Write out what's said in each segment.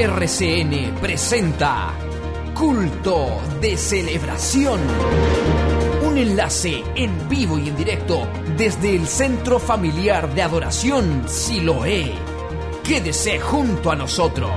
RCN presenta Culto de Celebración. Un enlace en vivo y en directo desde el Centro Familiar de Adoración Siloé. Quédese junto a nosotros.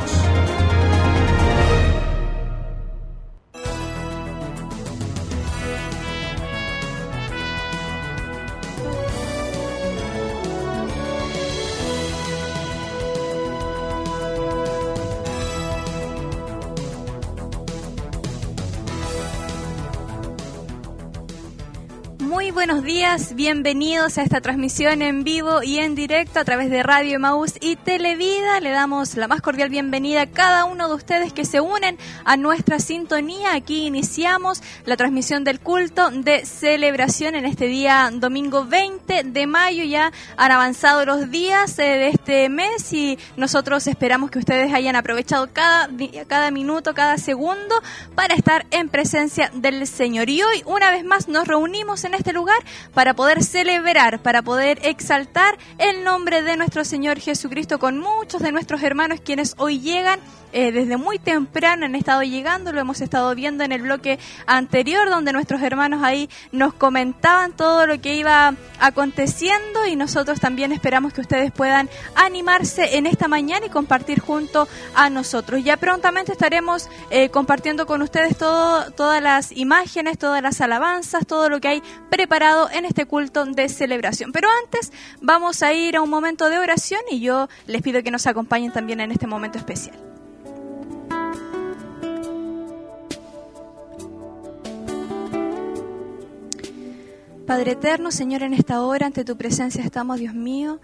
Días, bienvenidos a esta transmisión en vivo y en directo a través de Radio Maús y Televida. Le damos la más cordial bienvenida a cada uno de ustedes que se unen a nuestra sintonía. Aquí iniciamos la transmisión del culto de celebración en este día domingo 20 de mayo. Ya han avanzado los días eh, de este mes y nosotros esperamos que ustedes hayan aprovechado cada, cada minuto, cada segundo para estar en presencia del Señor. Y hoy una vez más nos reunimos en este lugar para poder celebrar, para poder exaltar el nombre de nuestro Señor Jesucristo con muchos de nuestros hermanos quienes hoy llegan eh, desde muy temprano han estado llegando, lo hemos estado viendo en el bloque anterior donde nuestros hermanos ahí nos comentaban todo lo que iba aconteciendo y nosotros también esperamos que ustedes puedan animarse en esta mañana y compartir junto a nosotros. Ya prontamente estaremos eh, compartiendo con ustedes todo, todas las imágenes, todas las alabanzas, todo lo que hay preparado en este culto de celebración. Pero antes vamos a ir a un momento de oración y yo les pido que nos acompañen también en este momento especial. Padre eterno, Señor, en esta hora, ante tu presencia estamos, Dios mío.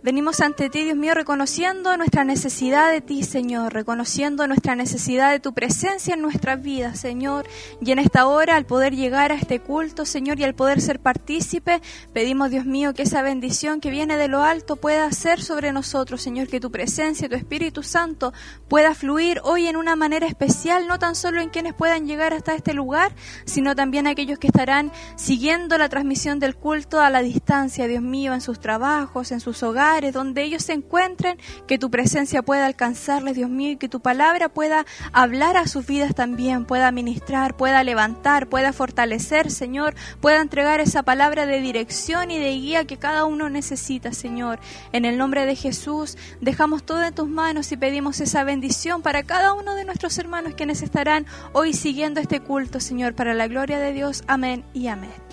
Venimos ante ti, Dios mío, reconociendo nuestra necesidad de ti, Señor, reconociendo nuestra necesidad de tu presencia en nuestras vidas, Señor. Y en esta hora, al poder llegar a este culto, Señor, y al poder ser partícipe, pedimos, Dios mío, que esa bendición que viene de lo alto pueda ser sobre nosotros, Señor, que tu presencia, tu Espíritu Santo pueda fluir hoy en una manera especial, no tan solo en quienes puedan llegar hasta este lugar, sino también aquellos que estarán siguiendo la transmisión del culto a la distancia, Dios mío, en sus trabajos, en sus hogares donde ellos se encuentren, que tu presencia pueda alcanzarles, Dios mío, y que tu palabra pueda hablar a sus vidas también, pueda ministrar, pueda levantar, pueda fortalecer, Señor, pueda entregar esa palabra de dirección y de guía que cada uno necesita, Señor. En el nombre de Jesús, dejamos todo en tus manos y pedimos esa bendición para cada uno de nuestros hermanos quienes estarán hoy siguiendo este culto, Señor, para la gloria de Dios. Amén y amén.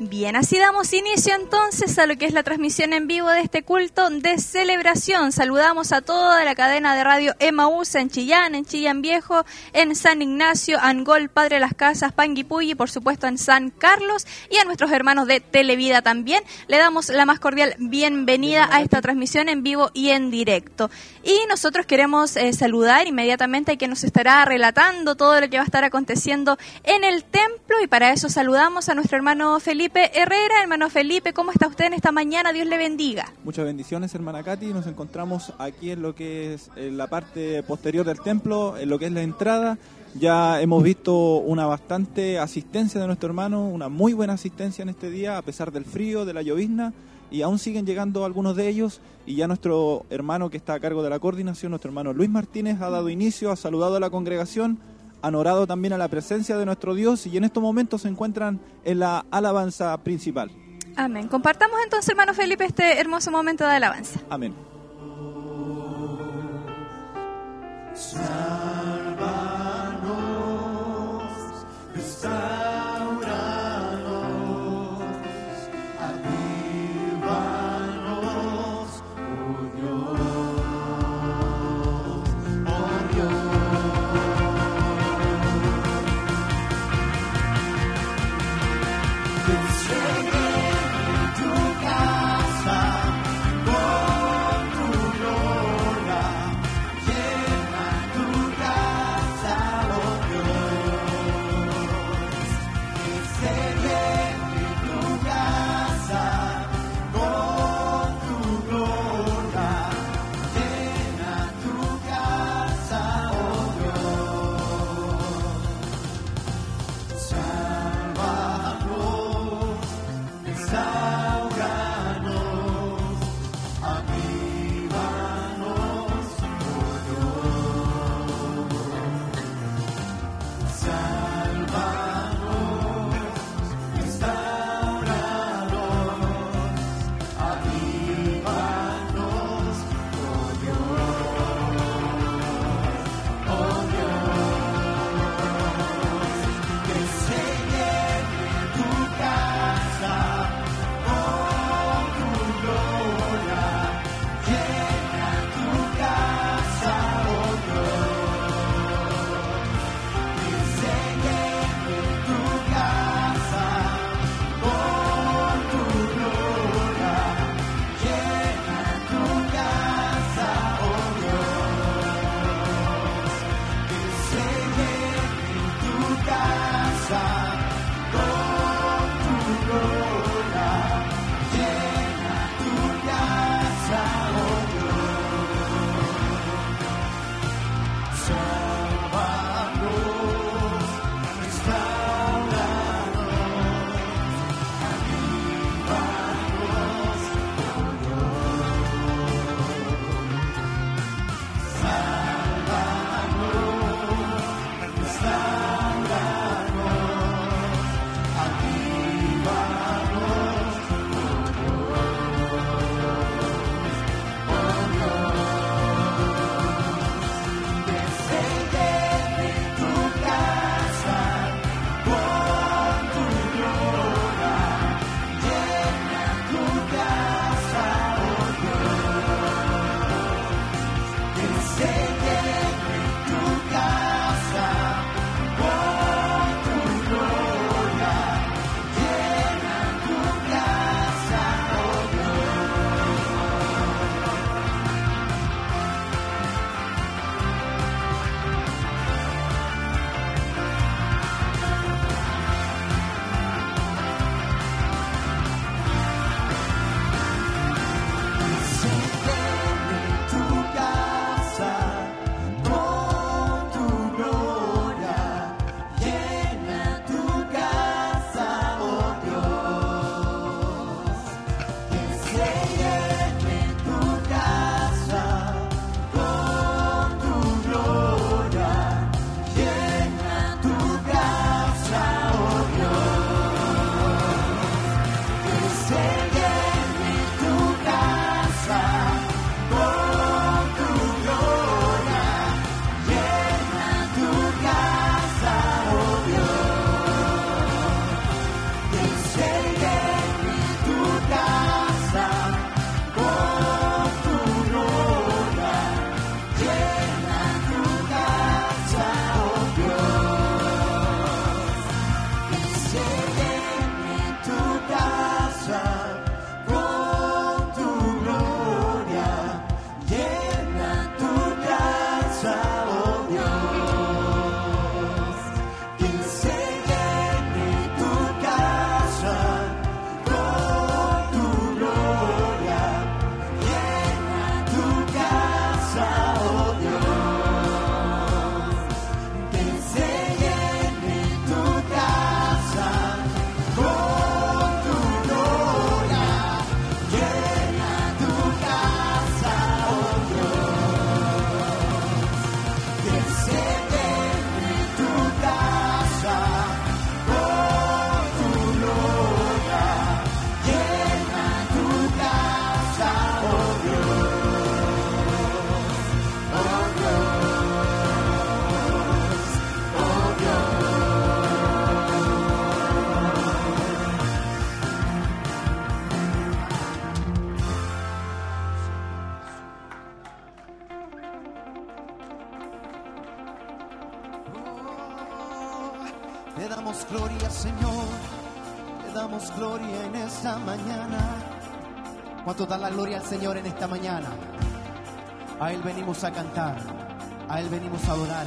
Bien, así damos inicio entonces a lo que es la transmisión en vivo de este culto de celebración. Saludamos a toda la cadena de radio Emaús en Chillán, en Chillán Viejo, en San Ignacio, Angol, Padre de las Casas, Panguipulli, por supuesto en San Carlos y a nuestros hermanos de Televida también. Le damos la más cordial bienvenida a esta transmisión en vivo y en directo. Y nosotros queremos eh, saludar inmediatamente a quien nos estará relatando todo lo que va a estar aconteciendo en el templo y para eso saludamos a nuestro hermano Felipe Herrera. Hermano Felipe, ¿cómo está usted en esta mañana? Dios le bendiga. Muchas bendiciones, hermana Katy. Nos encontramos aquí en lo que es la parte posterior del templo, en lo que es la entrada. Ya hemos visto una bastante asistencia de nuestro hermano, una muy buena asistencia en este día, a pesar del frío, de la llovizna, y aún siguen llegando algunos de ellos. Y ya nuestro hermano que está a cargo de la coordinación, nuestro hermano Luis Martínez, ha dado inicio, ha saludado a la congregación han orado también a la presencia de nuestro Dios y en estos momentos se encuentran en la alabanza principal. Amén. Compartamos entonces, hermano Felipe, este hermoso momento de alabanza. Amén. Salvanos, side. ¿Cuánto da la gloria al Señor en esta mañana? A Él venimos a cantar. A Él venimos a adorar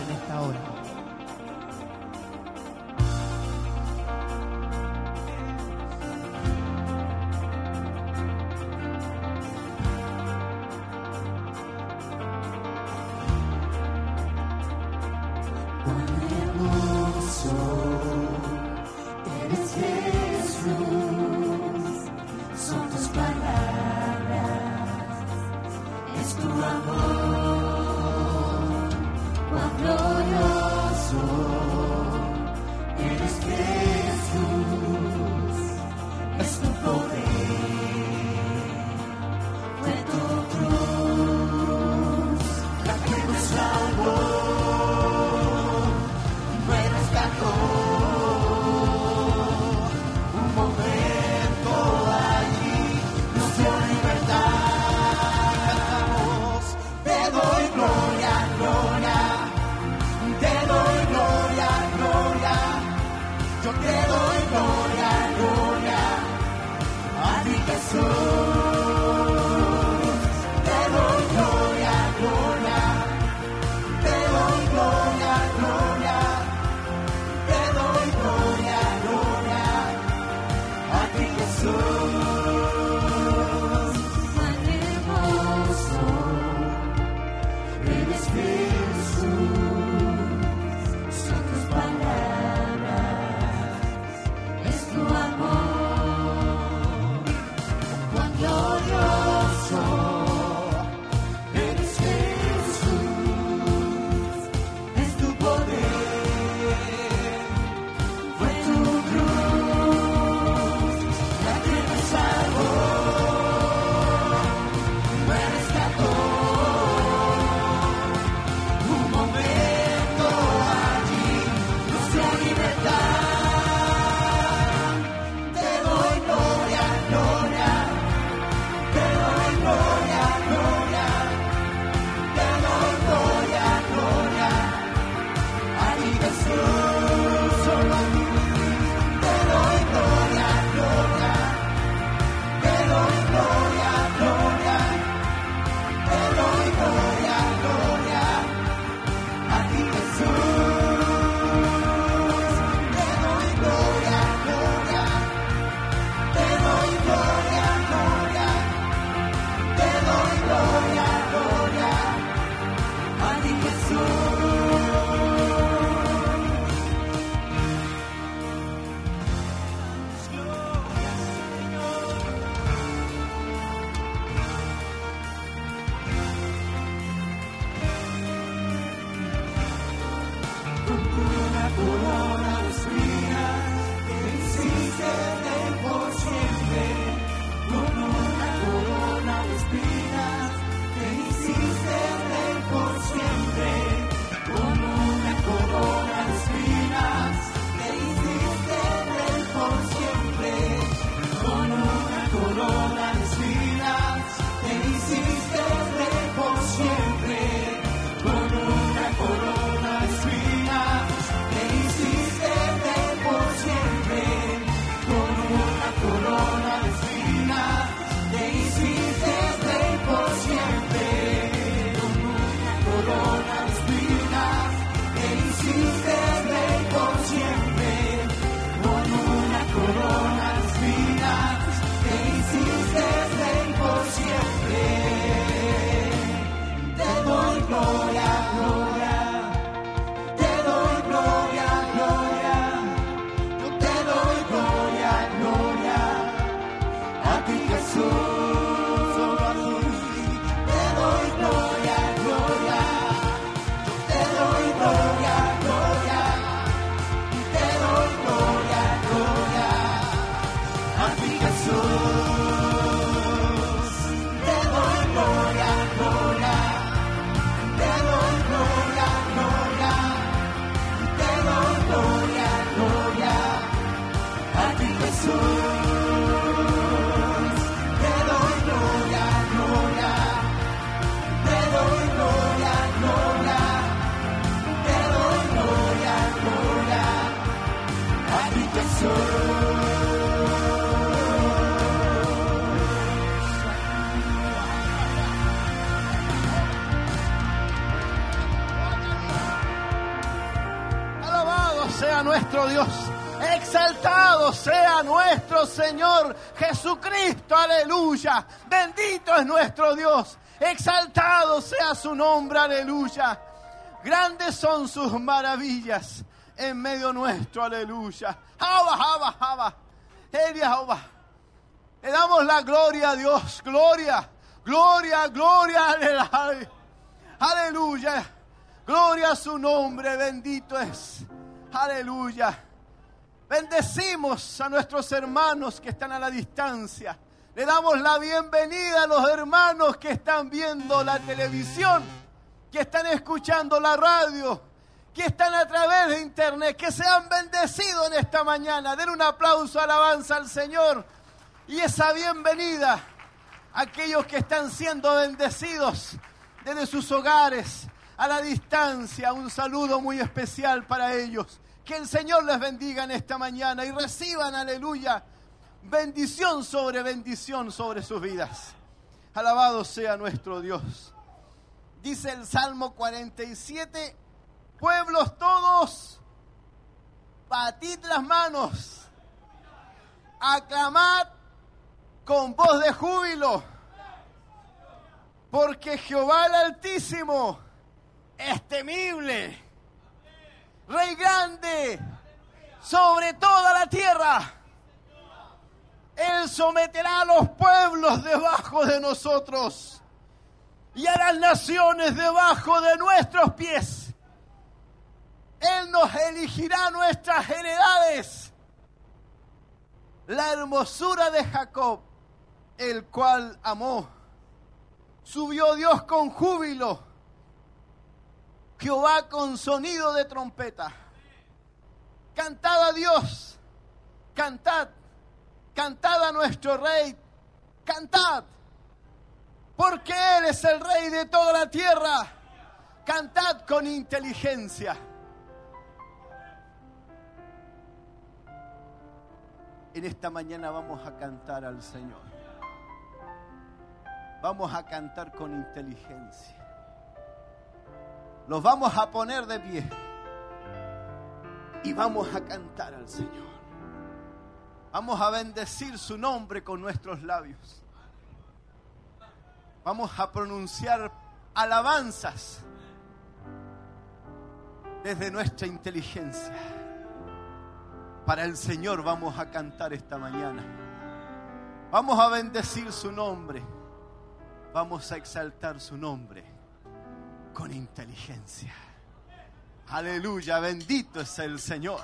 Señor Jesucristo. Aleluya. Bendito es nuestro Dios. Exaltado sea su nombre. Aleluya. Grandes son sus maravillas en medio nuestro. Aleluya. Jaba, jaba, jaba. Le damos la gloria a Dios. Gloria. Gloria, gloria. Aleluya. Gloria a su nombre. Bendito es. Aleluya. Bendecimos a nuestros hermanos que están a la distancia. Le damos la bienvenida a los hermanos que están viendo la televisión, que están escuchando la radio, que están a través de internet, que se han bendecido en esta mañana. Den un aplauso, alabanza al Señor y esa bienvenida a aquellos que están siendo bendecidos desde sus hogares, a la distancia. Un saludo muy especial para ellos. Que el Señor les bendiga en esta mañana y reciban, aleluya, bendición sobre bendición sobre sus vidas. Alabado sea nuestro Dios. Dice el Salmo 47, pueblos todos, batid las manos, aclamad con voz de júbilo, porque Jehová el Altísimo es temible Rey grande sobre toda la tierra. Él someterá a los pueblos debajo de nosotros y a las naciones debajo de nuestros pies. Él nos elegirá nuestras heredades. La hermosura de Jacob, el cual amó. Subió Dios con júbilo Jehová con sonido de trompeta. Cantad a Dios, cantad, cantad a nuestro Rey, cantad, porque Él es el Rey de toda la tierra. Cantad con inteligencia. En esta mañana vamos a cantar al Señor. Vamos a cantar con inteligencia. Nos vamos a poner de pie y vamos a cantar al Señor. Vamos a bendecir su nombre con nuestros labios. Vamos a pronunciar alabanzas desde nuestra inteligencia. Para el Señor vamos a cantar esta mañana. Vamos a bendecir su nombre. Vamos a exaltar su nombre con inteligencia. Aleluya, bendito es el Señor.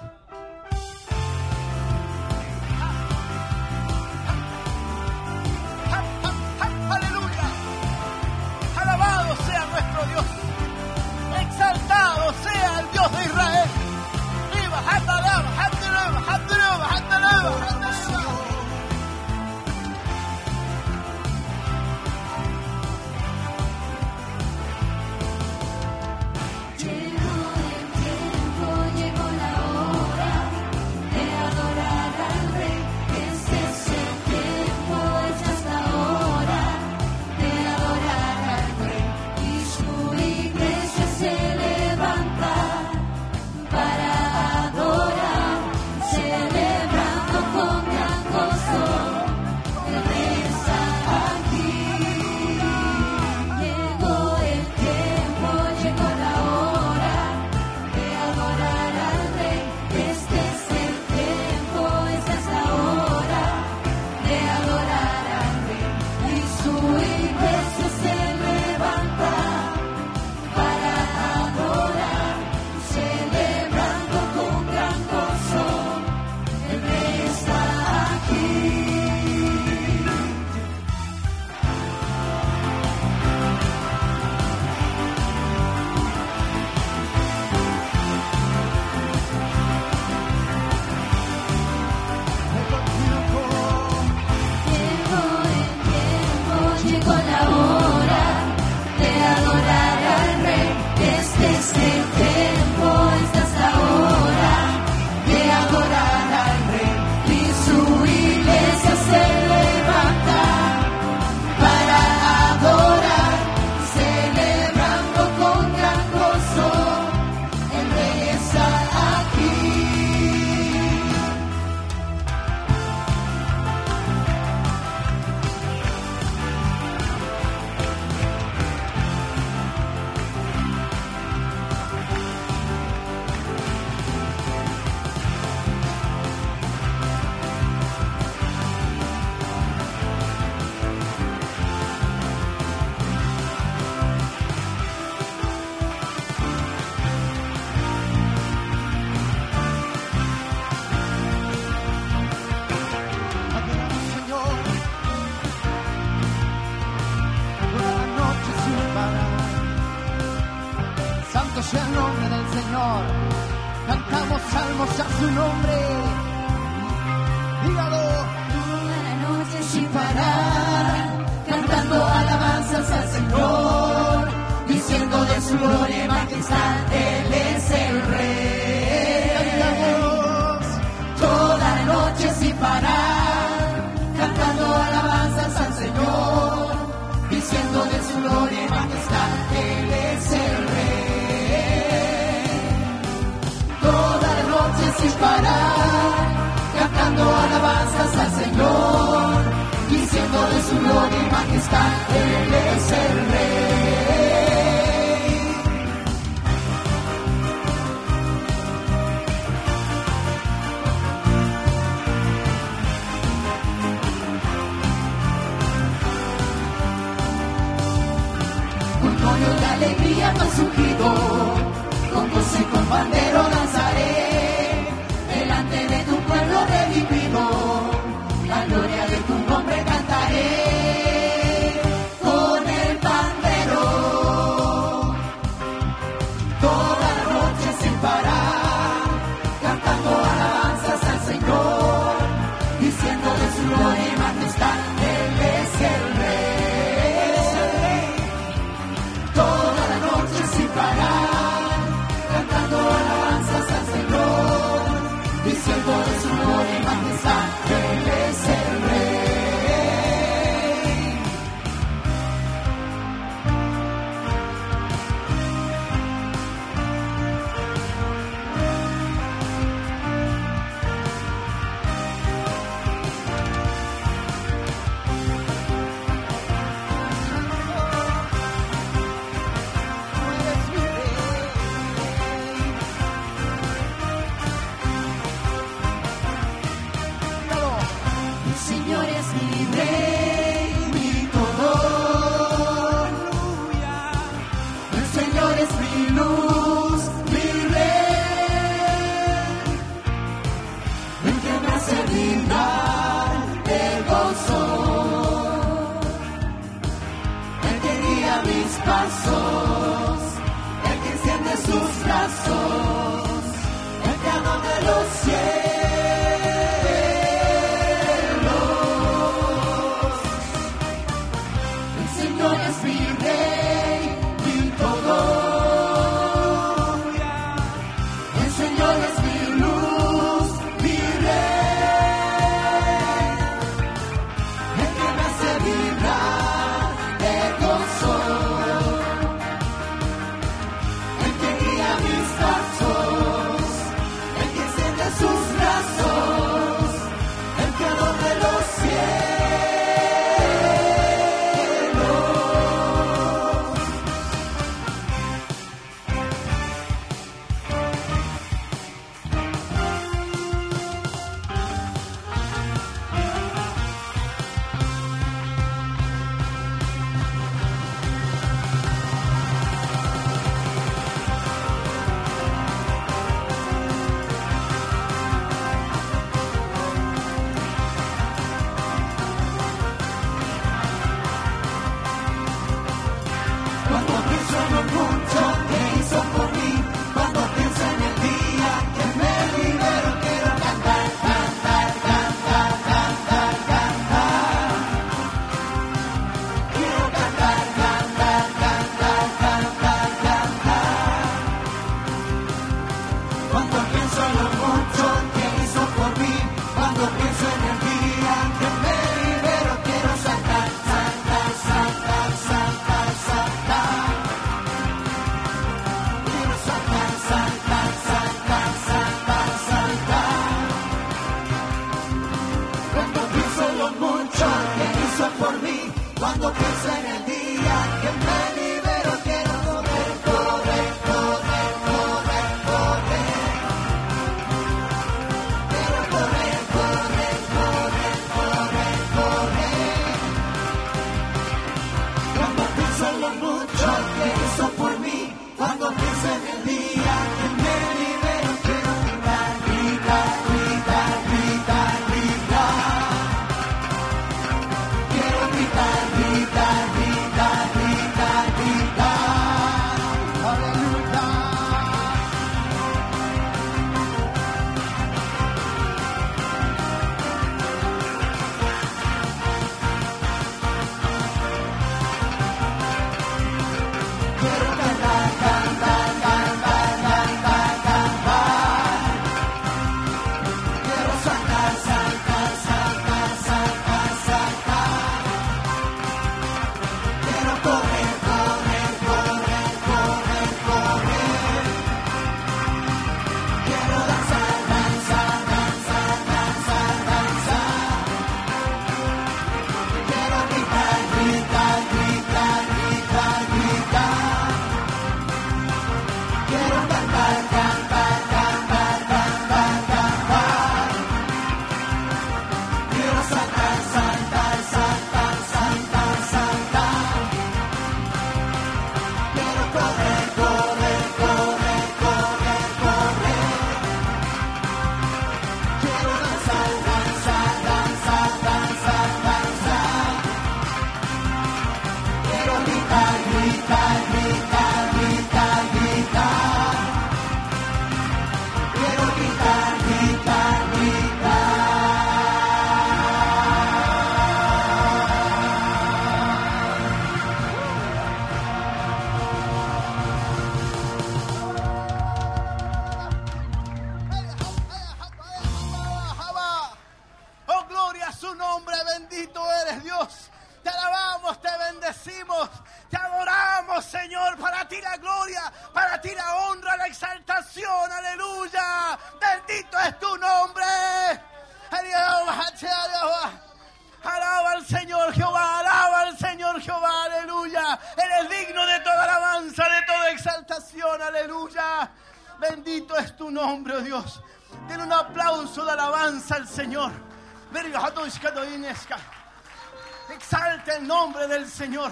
Señor.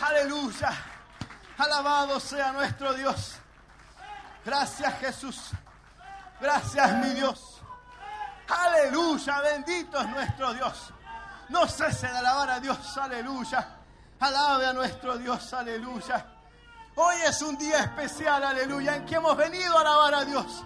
Aleluya. Alabado sea nuestro Dios. Gracias Jesús. Gracias mi Dios. Aleluya. Bendito es nuestro Dios. No cese de alabar a Dios. Aleluya. Alabe a nuestro Dios. Aleluya. Hoy es un día especial. Aleluya. En que hemos venido a alabar a Dios.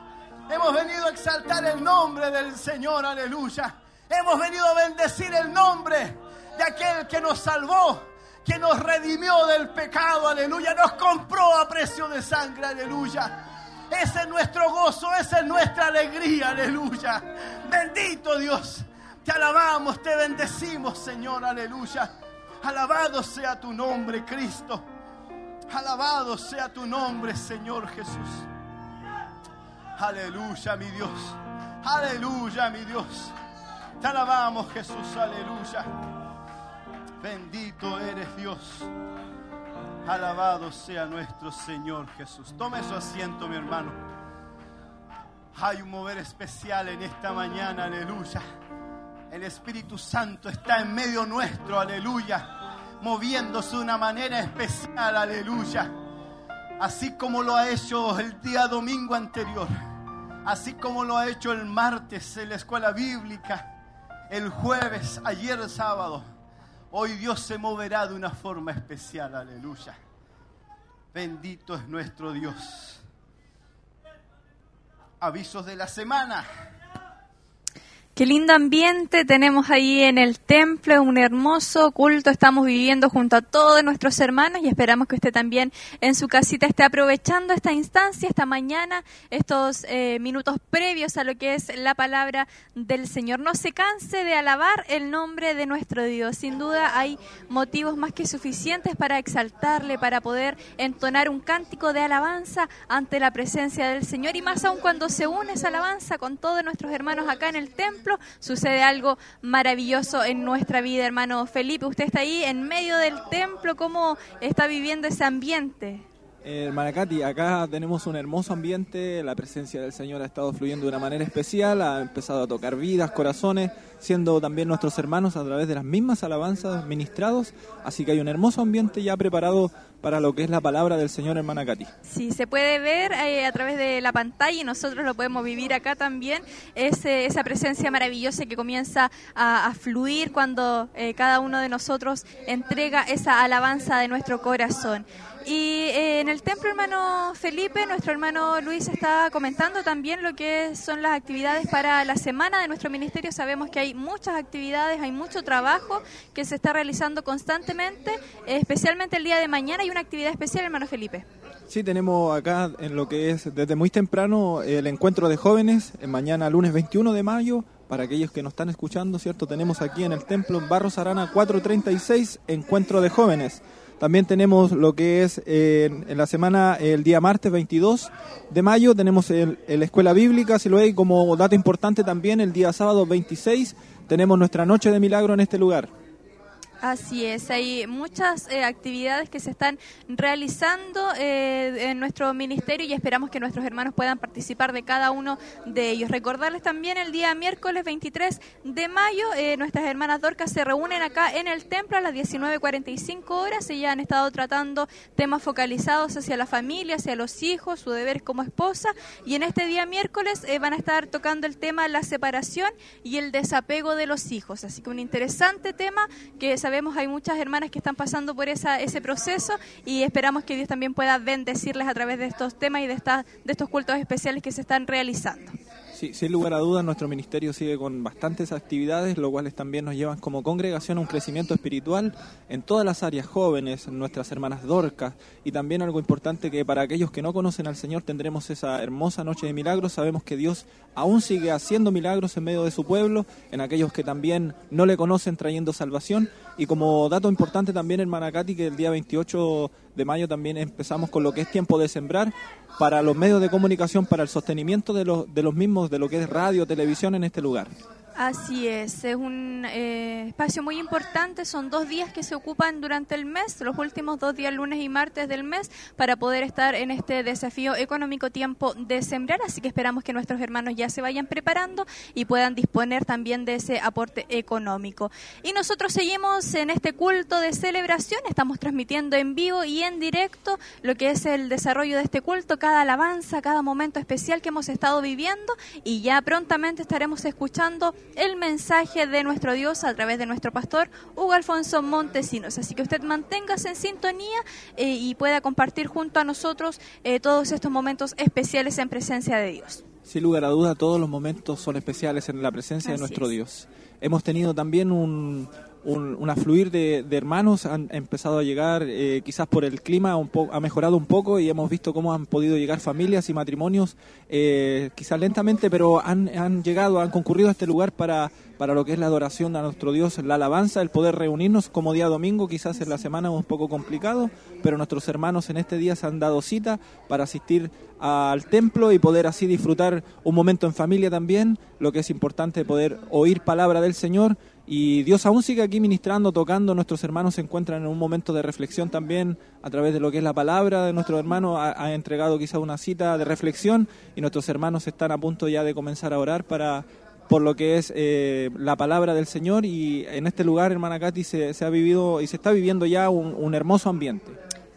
Hemos venido a exaltar el nombre del Señor. Aleluya. Hemos venido a bendecir el nombre de aquel que nos salvó, que nos redimió del pecado, aleluya, nos compró a precio de sangre, aleluya. Ese es nuestro gozo, esa es nuestra alegría, aleluya. Bendito Dios, te alabamos, te bendecimos, Señor, aleluya. Alabado sea tu nombre, Cristo. Alabado sea tu nombre, Señor Jesús. Aleluya, mi Dios. Aleluya, mi Dios. Te alabamos, Jesús. Aleluya. Bendito eres Dios. Alabado sea nuestro Señor Jesús. Tome su asiento, mi hermano. Hay un mover especial en esta mañana, aleluya. El Espíritu Santo está en medio nuestro, aleluya. Moviéndose de una manera especial, aleluya. Así como lo ha hecho el día domingo anterior. Así como lo ha hecho el martes en la escuela bíblica. El jueves, ayer sábado Hoy Dios se moverá de una forma especial, aleluya. Bendito es nuestro Dios. Avisos de la semana. Qué lindo ambiente tenemos ahí en el templo, un hermoso culto estamos viviendo junto a todos nuestros hermanos y esperamos que usted también en su casita esté aprovechando esta instancia, esta mañana, estos eh, minutos previos a lo que es la palabra del Señor. No se canse de alabar el nombre de nuestro Dios. Sin duda hay motivos más que suficientes para exaltarle, para poder entonar un cántico de alabanza ante la presencia del Señor y más aún cuando se une esa alabanza con todos nuestros hermanos acá en el templo sucede algo maravilloso en nuestra vida, hermano Felipe. Usted está ahí en medio del templo, ¿cómo está viviendo ese ambiente? Eh, hermana Katy, acá tenemos un hermoso ambiente, la presencia del Señor ha estado fluyendo de una manera especial, ha empezado a tocar vidas, corazones, siendo también nuestros hermanos a través de las mismas alabanzas ministrados, así que hay un hermoso ambiente ya preparado para lo que es la palabra del Señor, hermana Katy. Sí, se puede ver eh, a través de la pantalla y nosotros lo podemos vivir acá también, ese, esa presencia maravillosa que comienza a, fluir cuando eh, cada uno de nosotros entrega esa alabanza de nuestro corazón. Y eh, el templo, hermano Felipe, nuestro hermano Luis está comentando también lo que son las actividades para la semana de nuestro ministerio. Sabemos que hay muchas actividades, hay mucho trabajo que se está realizando constantemente, especialmente el día de mañana hay una actividad especial, hermano Felipe. Sí, tenemos acá en lo que es desde muy temprano el encuentro de jóvenes, mañana lunes 21 de mayo, para aquellos que nos están escuchando, ¿cierto? Tenemos aquí en el templo en Barros Arana 436, encuentro de jóvenes. También tenemos lo que es en la semana, el día martes 22 de mayo, tenemos la escuela bíblica, si lo hay como dato importante también, el día sábado 26 tenemos nuestra noche de milagro en este lugar. Así es, hay muchas eh, actividades que se están realizando eh, en nuestro ministerio y esperamos que nuestros hermanos puedan participar de cada uno de ellos. Recordarles también el día miércoles 23 de mayo, eh, nuestras hermanas Dorcas se reúnen acá en el templo a las 19.45 horas. Ellas han estado tratando temas focalizados hacia la familia, hacia los hijos, su deber como esposa y en este día miércoles van a estar tocando el tema la separación y el desapego de los hijos. Así que un interesante tema que sabemos hay muchas hermanas que están pasando por esa, ese proceso y esperamos que Dios también pueda bendecirles a través de estos temas y de, de estos cultos especiales que se están realizando. Sí, sin lugar a dudas, nuestro ministerio sigue con bastantes actividades, lo cuales también nos llevan como congregación a un crecimiento espiritual en todas las áreas jóvenes, nuestras hermanas dorcas, y también algo importante que para aquellos que no conocen al Señor tendremos esa hermosa noche de milagros. Sabemos que Dios aún sigue haciendo milagros en medio de su pueblo, en aquellos que también no le conocen trayendo salvación. Y como dato importante también, hermana Katy, que el día 28 de mayo también empezamos con lo que es tiempo de sembrar para los medios de comunicación, para el sostenimiento de los, de los mismos, de lo que es radio, televisión en este lugar. Así es, es un eh, espacio muy importante, son dos días que se ocupan durante el mes, los últimos dos días, lunes y martes del mes, para poder estar en este desafío económico tiempo de sembrar, así que esperamos que nuestros hermanos ya se vayan preparando y puedan disponer también de ese aporte económico. Y nosotros seguimos en este culto de celebración, estamos transmitiendo en vivo y en directo lo que es el desarrollo de este culto, cada alabanza, cada momento especial que hemos estado viviendo y ya prontamente estaremos escuchando el mensaje de nuestro Dios a través de nuestro pastor Hugo Alfonso Montesinos. Así que usted manténgase en sintonía eh, y pueda compartir junto a nosotros eh, todos estos momentos especiales en presencia de Dios. Sin lugar a duda, todos los momentos son especiales en la presencia de nuestro Dios. Hemos tenido también un, un, afluir de, hermanos han empezado a llegar, eh, quizás por el clima un ha mejorado un poco y hemos visto cómo han podido llegar familias y matrimonios, eh, quizás lentamente, pero han, han llegado, han concurrido a este lugar para, para lo que es la adoración a nuestro Dios, la alabanza, el poder reunirnos como día domingo, quizás en la semana un poco complicado, pero nuestros hermanos en este día se han dado cita para asistir al templo y poder así disfrutar un momento en familia también, lo que es importante poder oír palabra del Señor y Dios aún sigue aquí ministrando, tocando. Nuestros hermanos se encuentran en un momento de reflexión también a través de lo que es la palabra de nuestro hermano. Ha, entregado quizá una cita de reflexión y nuestros hermanos están a punto ya de comenzar a orar para por lo que es eh, la palabra del Señor. Y en este lugar, hermana Katy, se, se ha vivido y se está viviendo ya un hermoso ambiente.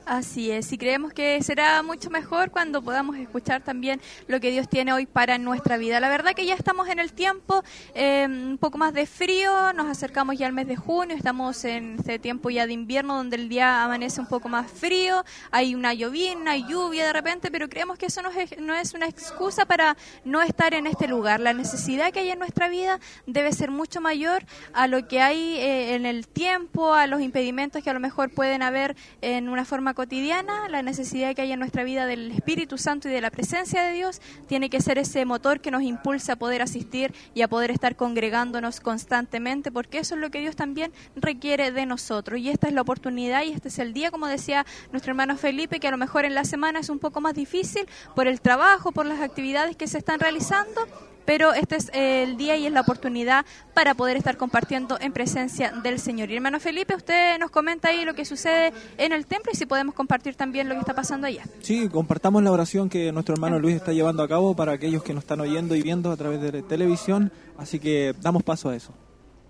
Así es, y creemos que será mucho mejor cuando podamos escuchar también lo que Dios tiene hoy para nuestra vida. La verdad que ya estamos en el tiempo, eh, un poco más de frío, nos acercamos ya al mes de junio, estamos en este tiempo ya de invierno donde el día amanece un poco más frío, hay una llovina, hay lluvia de repente, pero creemos que eso no es, no es una excusa para no estar en este lugar. La necesidad que hay en nuestra vida debe ser mucho mayor a lo que hay eh, en el tiempo, a los impedimentos que a lo mejor pueden haber en una forma cotidiana, la necesidad que hay en nuestra vida del Espíritu Santo y de la presencia de Dios, tiene que ser ese motor que nos impulsa a poder asistir y a poder estar congregándonos constantemente, porque eso es lo que Dios también requiere de nosotros. Y esta es la oportunidad y este es el día, como decía nuestro hermano Felipe, que a lo mejor en la semana es un poco más difícil por el trabajo, por las actividades que se están realizando, pero este es el día y es la oportunidad para poder estar compartiendo en presencia del Señor. Y hermano Felipe, usted nos comenta ahí lo que sucede en el templo y si podemos compartir también lo que está pasando allá. Sí, compartamos la oración que nuestro hermano Luis está llevando a cabo para aquellos que nos están oyendo y viendo a través de la televisión, así que damos paso a eso.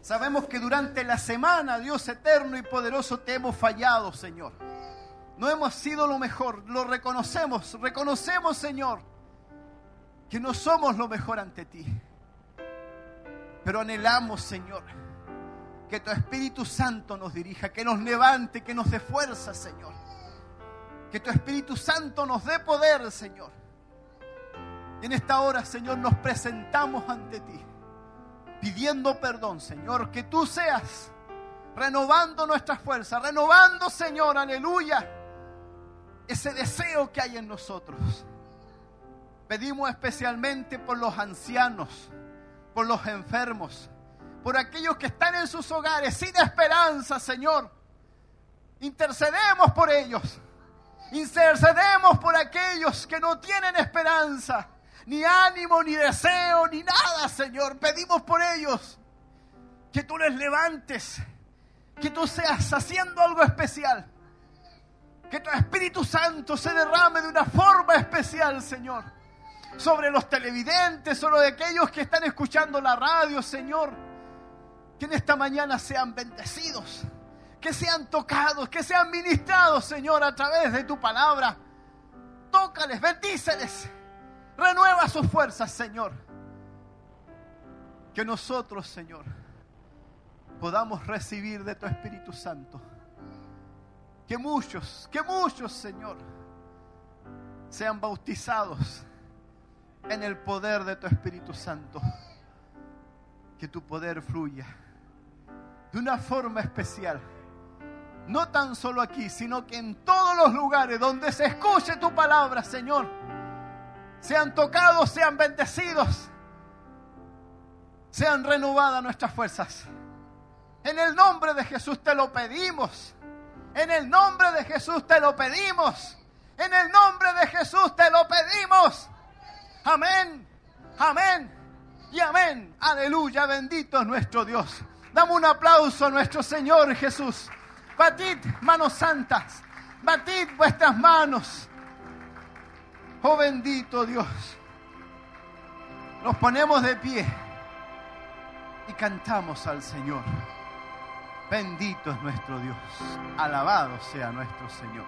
Sabemos que durante la semana, Dios eterno y poderoso, te hemos fallado, Señor. No hemos sido lo mejor, lo reconocemos, reconocemos, Señor que no somos lo mejor ante ti. Pero anhelamos, Señor, que tu Espíritu Santo nos dirija, que nos levante, que nos dé fuerza, Señor. Que tu Espíritu Santo nos dé poder, Señor. En esta hora, Señor, nos presentamos ante ti, pidiendo perdón, Señor, que tú seas renovando nuestras fuerzas, renovando, Señor, aleluya, ese deseo que hay en nosotros Pedimos especialmente por los ancianos, por los enfermos, por aquellos que están en sus hogares sin esperanza, Señor. Intercedemos por ellos. Intercedemos por aquellos que no tienen esperanza, ni ánimo, ni deseo, ni nada, Señor. Pedimos por ellos que tú les levantes, que tú seas haciendo algo especial. Que tu Espíritu Santo se derrame de una forma especial, Señor sobre los televidentes, sobre aquellos que están escuchando la radio, Señor. Que en esta mañana sean bendecidos, que sean tocados, que sean ministrados, Señor, a través de tu palabra. Tócales, bendíceles, renueva sus fuerzas, Señor. Que nosotros, Señor, podamos recibir de tu Espíritu Santo. Que muchos, que muchos, Señor, sean bautizados en el poder de tu Espíritu Santo. Que tu poder fluya de una forma especial. No tan solo aquí, sino que en todos los lugares donde se escuche tu palabra, Señor. Sean tocados, sean bendecidos. Sean renovadas nuestras fuerzas. En el nombre de Jesús te lo pedimos. En el nombre de Jesús te lo pedimos. En el nombre de Jesús te lo pedimos. Amén, amén y amén. Aleluya, bendito es nuestro Dios. Damos un aplauso a nuestro Señor Jesús. Batid manos santas, batid vuestras manos. Oh bendito Dios. Nos ponemos de pie y cantamos al Señor. Bendito es nuestro Dios. Alabado sea nuestro Señor.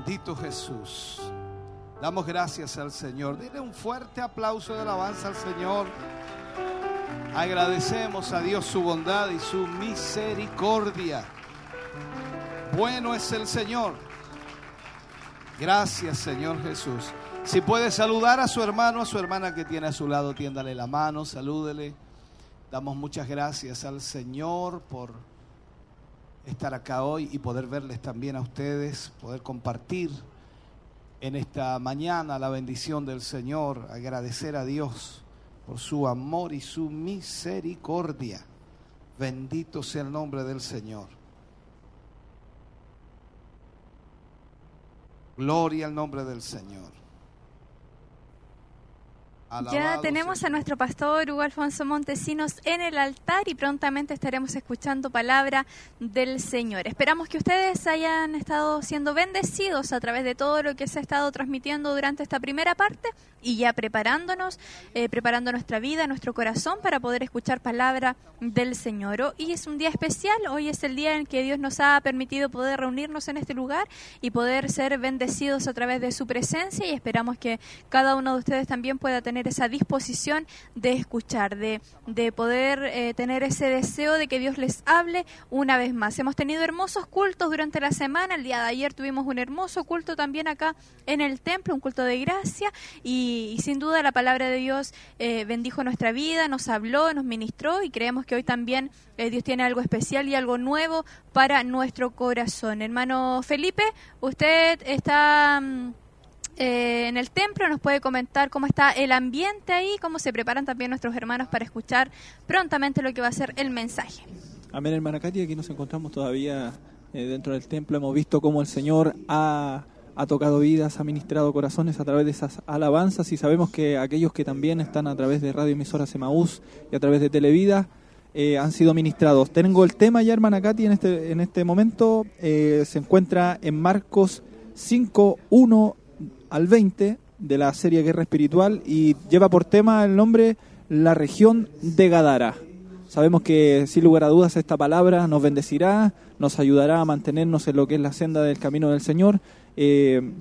Bendito Jesús. Damos gracias al Señor. Dile un fuerte aplauso de alabanza al Señor. Agradecemos a Dios su bondad y su misericordia. Bueno es el Señor. Gracias Señor Jesús. Si puede saludar a su hermano, a su hermana que tiene a su lado, tiéndale la mano, salúdele. Damos muchas gracias al Señor por estar acá hoy y poder verles también a ustedes, poder compartir en esta mañana la bendición del Señor, agradecer a Dios por su amor y su misericordia. Bendito sea el nombre del Señor. Gloria al nombre del Señor. Ya tenemos sea- a nuestro pastor Hugo Alfonso Montesinos en el altar y prontamente estaremos escuchando palabra del Señor. Esperamos que ustedes hayan estado siendo bendecidos a través de todo lo que se ha estado transmitiendo durante esta primera parte y ya preparándonos, eh, preparando nuestra vida, nuestro corazón para poder escuchar palabra del Señor. Hoy es un día especial, hoy es el día en que Dios nos ha permitido poder reunirnos en este lugar y poder ser bendecidos a través de su presencia y esperamos que cada uno de ustedes también pueda tener esa disposición de escuchar, de, de poder eh, tener ese deseo de que Dios les hable una vez más. Hemos tenido hermosos cultos durante la semana, el día de ayer tuvimos un hermoso culto también acá en el templo, un culto de gracia y, sin duda la palabra de Dios eh, bendijo nuestra vida, nos habló, nos ministró y creemos que hoy también eh, Dios tiene algo especial y algo nuevo para nuestro corazón. Hermano Felipe, usted está... mm, eh, en el templo, nos puede comentar cómo está el ambiente ahí, cómo se preparan también nuestros hermanos para escuchar prontamente lo que va a ser el mensaje. Amén, hermana Katy. Aquí nos encontramos todavía eh, dentro del templo. Hemos visto cómo el Señor ha, tocado vidas, ha ministrado corazones a través de esas alabanzas y sabemos que aquellos que también están a través de Radio Emisoras Emaús y a través de Televida eh, han sido ministrados. Tengo el tema ya, hermana Katy, en este, en este momento. se encuentra en Marcos 5, 1 al 20 de la serie Guerra Espiritual y lleva por tema el nombre La región de Gadara. Sabemos que sin lugar a dudas esta palabra nos bendecirá, nos ayudará a mantenernos en lo que es la senda del camino del Señor. Eh,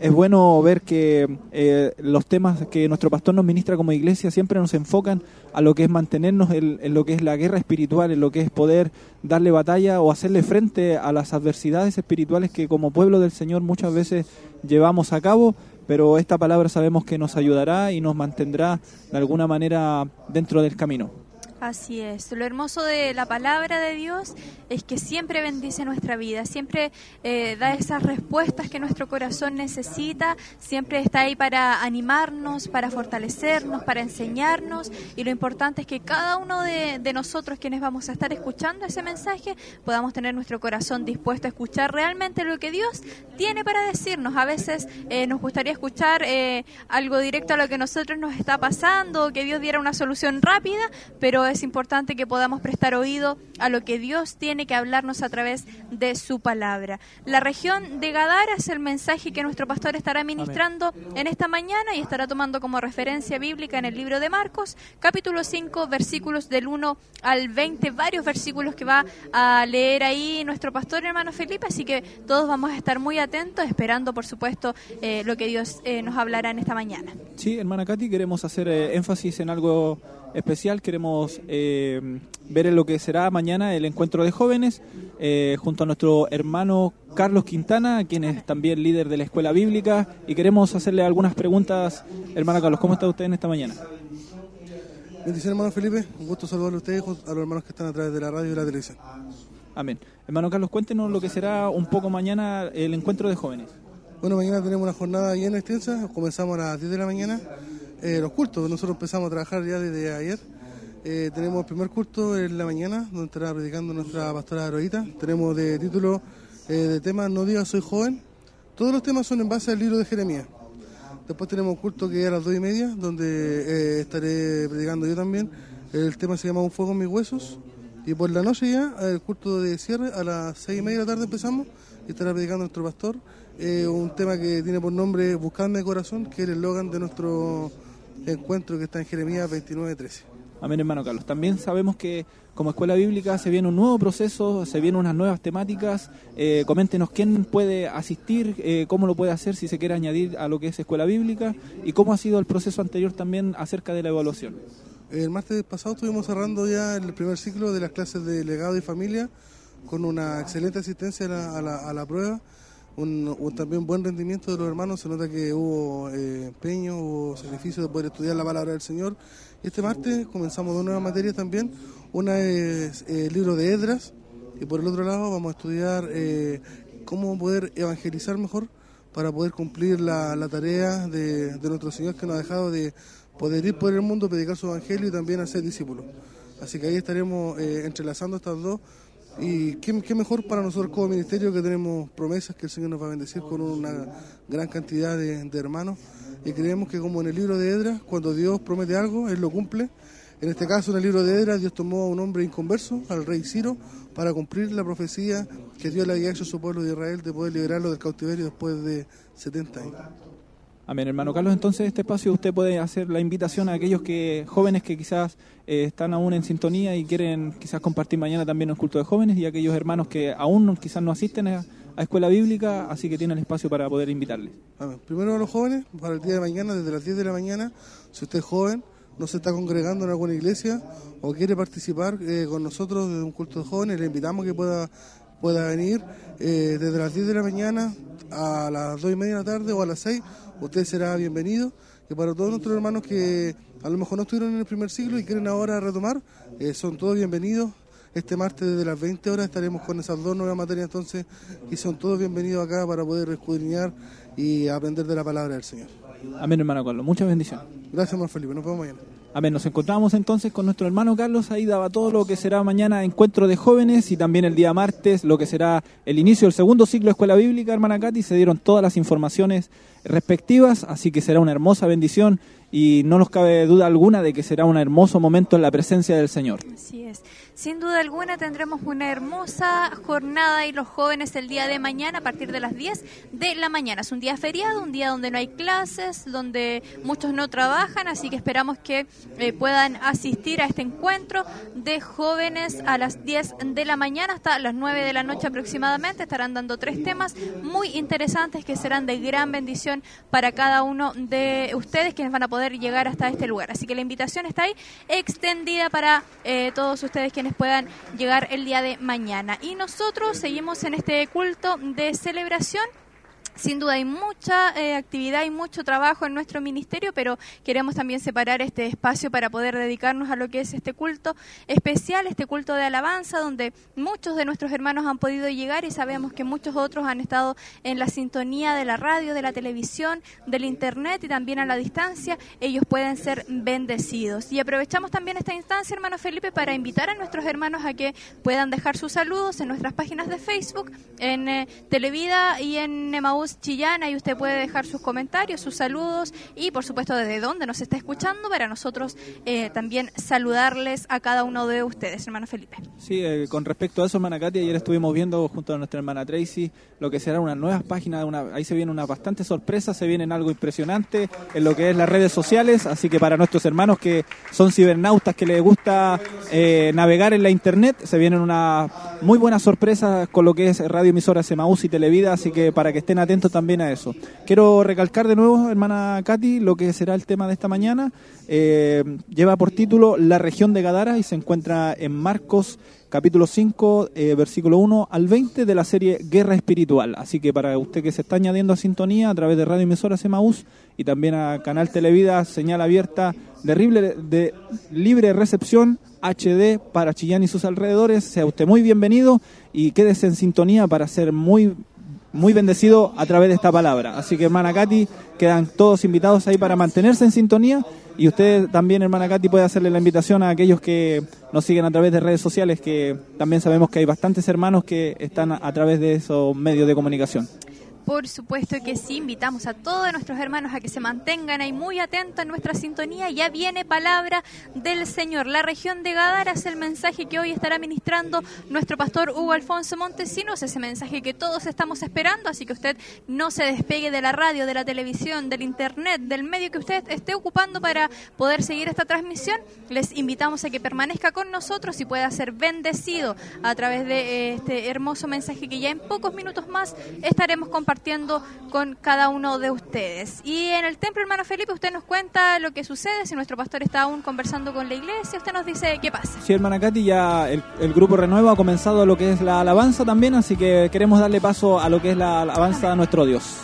es bueno ver que eh, los temas que nuestro pastor nos ministra como iglesia siempre nos enfocan a lo que es mantenernos en, en lo que es la guerra espiritual, en lo que es poder darle batalla o hacerle frente a las adversidades espirituales que como pueblo del Señor muchas veces llevamos a cabo, pero esta palabra sabemos que nos ayudará y nos mantendrá de alguna manera dentro del camino. Así es. Lo hermoso de la palabra de Dios es que siempre bendice nuestra vida, siempre eh, da esas respuestas que nuestro corazón necesita, siempre está ahí para animarnos, para fortalecernos, para enseñarnos. Y lo importante es que cada uno de, nosotros quienes vamos a estar escuchando ese mensaje podamos tener nuestro corazón dispuesto a escuchar realmente lo que Dios tiene para decirnos. A veces eh, nos gustaría escuchar eh, algo directo a lo que nosotros nos está pasando, que Dios diera una solución rápida, pero es importante que podamos prestar oído a lo que Dios tiene que hablarnos a través de su palabra. La región de Gadara es el mensaje que nuestro pastor estará ministrando en esta mañana y estará tomando como referencia bíblica en el libro de Marcos, capítulo 5, versículos del 1 al 20, varios versículos que va a leer ahí nuestro pastor hermano Felipe, así que todos vamos a estar muy atentos, esperando por supuesto eh, lo que Dios eh, nos hablará en esta mañana. Sí, hermana Katy, queremos hacer eh, énfasis en algo especial. Queremos eh, ver en lo que será mañana el encuentro de jóvenes eh, junto a nuestro hermano Carlos Quintana, quien es también líder de la escuela bíblica. Y queremos hacerle algunas preguntas. Hermano Carlos, ¿cómo está usted en esta mañana? Bendiciones, hermano Felipe. Un gusto saludarle a ustedes, a los hermanos que están a través de la radio y la televisión. Amén. Hermano Carlos, cuéntenos lo que será un poco mañana el encuentro de jóvenes. Bueno, mañana tenemos una jornada bien extensa. Comenzamos a las 10 de la mañana. Eh, los cultos, nosotros empezamos a trabajar ya desde ayer. Eh, tenemos el primer culto en la mañana, donde estará predicando nuestra pastora Aroita. Tenemos de título eh, de tema No digas soy joven. Todos los temas son en base al libro de Jeremías. Después tenemos un culto que es a las 2 y media, donde estaré predicando yo también. El tema se llama Un fuego en mis huesos. Y por la noche ya, el culto de cierre, a las 6 y media de la tarde empezamos, y estará predicando nuestro pastor. un tema que tiene por nombre Buscadme de corazón, que es el eslogan de nuestro encuentro que está en Jeremías 29.13. Amén, hermano Carlos. También sabemos que como escuela bíblica se viene un nuevo proceso, se vienen unas nuevas temáticas. Eh, coméntenos quién puede asistir, eh, cómo lo puede hacer si se quiere añadir a lo que es escuela bíblica y cómo ha sido el proceso anterior también acerca de la evaluación. El martes pasado estuvimos cerrando ya el primer ciclo de las clases de legado y familia con una excelente asistencia a la, a la, a la prueba, un, un también buen rendimiento de los hermanos, se nota que hubo eh, empeño, hubo sacrificio de poder estudiar la palabra del Señor. Este martes comenzamos dos nuevas materias también, una es eh, el libro de Edras y por el otro lado vamos a estudiar eh, cómo poder evangelizar mejor para poder cumplir la, la tarea de, de nuestro Señor que nos ha dejado de poder ir por el mundo, predicar su evangelio y también hacer discípulos. Así que ahí estaremos eh, entrelazando estas dos. Y qué, mejor para nosotros como ministerio que tenemos promesas que el Señor nos va a bendecir con una gran cantidad de, de hermanos. Y creemos que como en el libro de Edras, cuando Dios promete algo, Él lo cumple. En este caso, en el libro de Edras, Dios tomó a un hombre inconverso, al rey Ciro, para cumplir la profecía que Dios le había hecho a su pueblo de Israel de poder liberarlo del cautiverio después de 70 años. Amén, hermano Carlos. Entonces, este espacio usted puede hacer la invitación a aquellos que jóvenes que quizás eh, están aún en sintonía y quieren quizás compartir mañana también el culto de jóvenes y aquellos hermanos que aún quizás no asisten a, a escuela bíblica, así que tienen espacio para poder invitarles. Amén. Primero a los jóvenes, para el día de mañana, desde las 10 de la mañana, si usted es joven, no se está congregando en alguna iglesia o quiere participar eh, con nosotros de un culto de jóvenes, le invitamos que pueda, pueda venir eh, desde las 10 de la mañana a las 2 y media de la tarde o a las 6, usted será bienvenido. Y para todos nuestros hermanos que a lo mejor no estuvieron en el primer siglo y quieren ahora retomar, eh, son todos bienvenidos. Este martes desde las 20 horas estaremos con esas dos nuevas materias entonces y son todos bienvenidos acá para poder escudriñar y aprender de la palabra del Señor. Amén, hermano Carlos. Muchas bendiciones. Gracias, hermano Felipe. Nos vemos mañana. Amén. Nos encontramos entonces con nuestro hermano Carlos. Ahí daba todo lo que será mañana encuentro de jóvenes y también el día martes lo que será el inicio del segundo ciclo de Escuela Bíblica, hermana Katy. Se dieron todas las informaciones respectivas, así que será una hermosa bendición y no nos cabe duda alguna de que será un hermoso momento en la presencia del Señor. Así es. Sin duda alguna tendremos una hermosa jornada y los jóvenes el día de mañana a partir de las 10 de la mañana. Es un día feriado, un día donde no hay clases, donde muchos no trabajan, así que esperamos que eh, puedan asistir a este encuentro de jóvenes a las 10 de la mañana hasta las 9 de la noche aproximadamente. Estarán dando tres temas muy interesantes que serán de gran bendición para cada uno de ustedes quienes van a poder llegar hasta este lugar. Así que la invitación está ahí extendida para eh, todos ustedes quienes puedan llegar el día de mañana. Y nosotros seguimos en este culto de celebración. Sin duda hay mucha eh, actividad y mucho trabajo en nuestro ministerio, pero queremos también separar este espacio para poder dedicarnos a lo que es este culto especial, este culto de alabanza, donde muchos de nuestros hermanos han podido llegar y sabemos que muchos otros han estado en la sintonía de la radio, de la televisión, del internet y también a la distancia. Ellos pueden ser bendecidos. Y aprovechamos también esta instancia, hermano Felipe, para invitar a nuestros hermanos a que puedan dejar sus saludos en nuestras páginas de Facebook, en eh, Televida y en Emaús Chillán, ahí usted puede dejar sus comentarios, sus saludos y por supuesto desde dónde nos está escuchando para nosotros eh, también saludarles a cada uno de ustedes, hermano Felipe. Sí, eh, con respecto a eso, hermana Katy, ayer estuvimos viendo junto a nuestra hermana Tracy lo que será unas nuevas páginas, una, ahí se viene una bastante sorpresa, se vienen algo impresionante en lo que es las redes sociales, así que para nuestros hermanos que son cibernautas, que les gusta eh, navegar en la internet, se vienen una muy buena sorpresa con lo que es Radio Emisora y Televida, así que para que estén atentos también a eso. Quiero recalcar de nuevo, hermana Katy, lo que será el tema de esta mañana. Eh, lleva por título La región de Gadara y se encuentra en Marcos capítulo 5, eh, versículo 1 al 20 de la serie Guerra Espiritual. Así que para usted que se está añadiendo a sintonía a través de Radio Emisora Semaús y también a Canal Televida, señal abierta de libre, de libre recepción HD para Chillán y sus alrededores, sea usted muy bienvenido y quédese en sintonía para ser muy muy bendecido a través de esta palabra. Así que hermana Katy, quedan todos invitados ahí para mantenerse en sintonía y usted también, hermana Katy, puede hacerle la invitación a aquellos que nos siguen a través de redes sociales, que también sabemos que hay bastantes hermanos que están a, través de esos medios de comunicación. Por supuesto que sí, invitamos a todos nuestros hermanos a que se mantengan ahí muy atentos a nuestra sintonía. Ya viene palabra del Señor. La región de Gadara es el mensaje que hoy estará ministrando nuestro pastor Hugo Alfonso Montesinos, ese mensaje que todos estamos esperando, así que usted no se despegue de la radio, de la televisión, del internet, del medio que usted esté ocupando para poder seguir esta transmisión. Les invitamos a que permanezca con nosotros y pueda ser bendecido a través de eh, este hermoso mensaje que ya en pocos minutos más estaremos compartiendo con cada uno de ustedes. Y en el templo, hermano Felipe, usted nos cuenta lo que sucede, si nuestro pastor está aún conversando con la iglesia, usted nos dice qué pasa. Sí, hermana Katy, ya el, grupo Renuevo ha comenzado lo que es la alabanza también, así que queremos darle paso a lo que es la alabanza a nuestro Dios.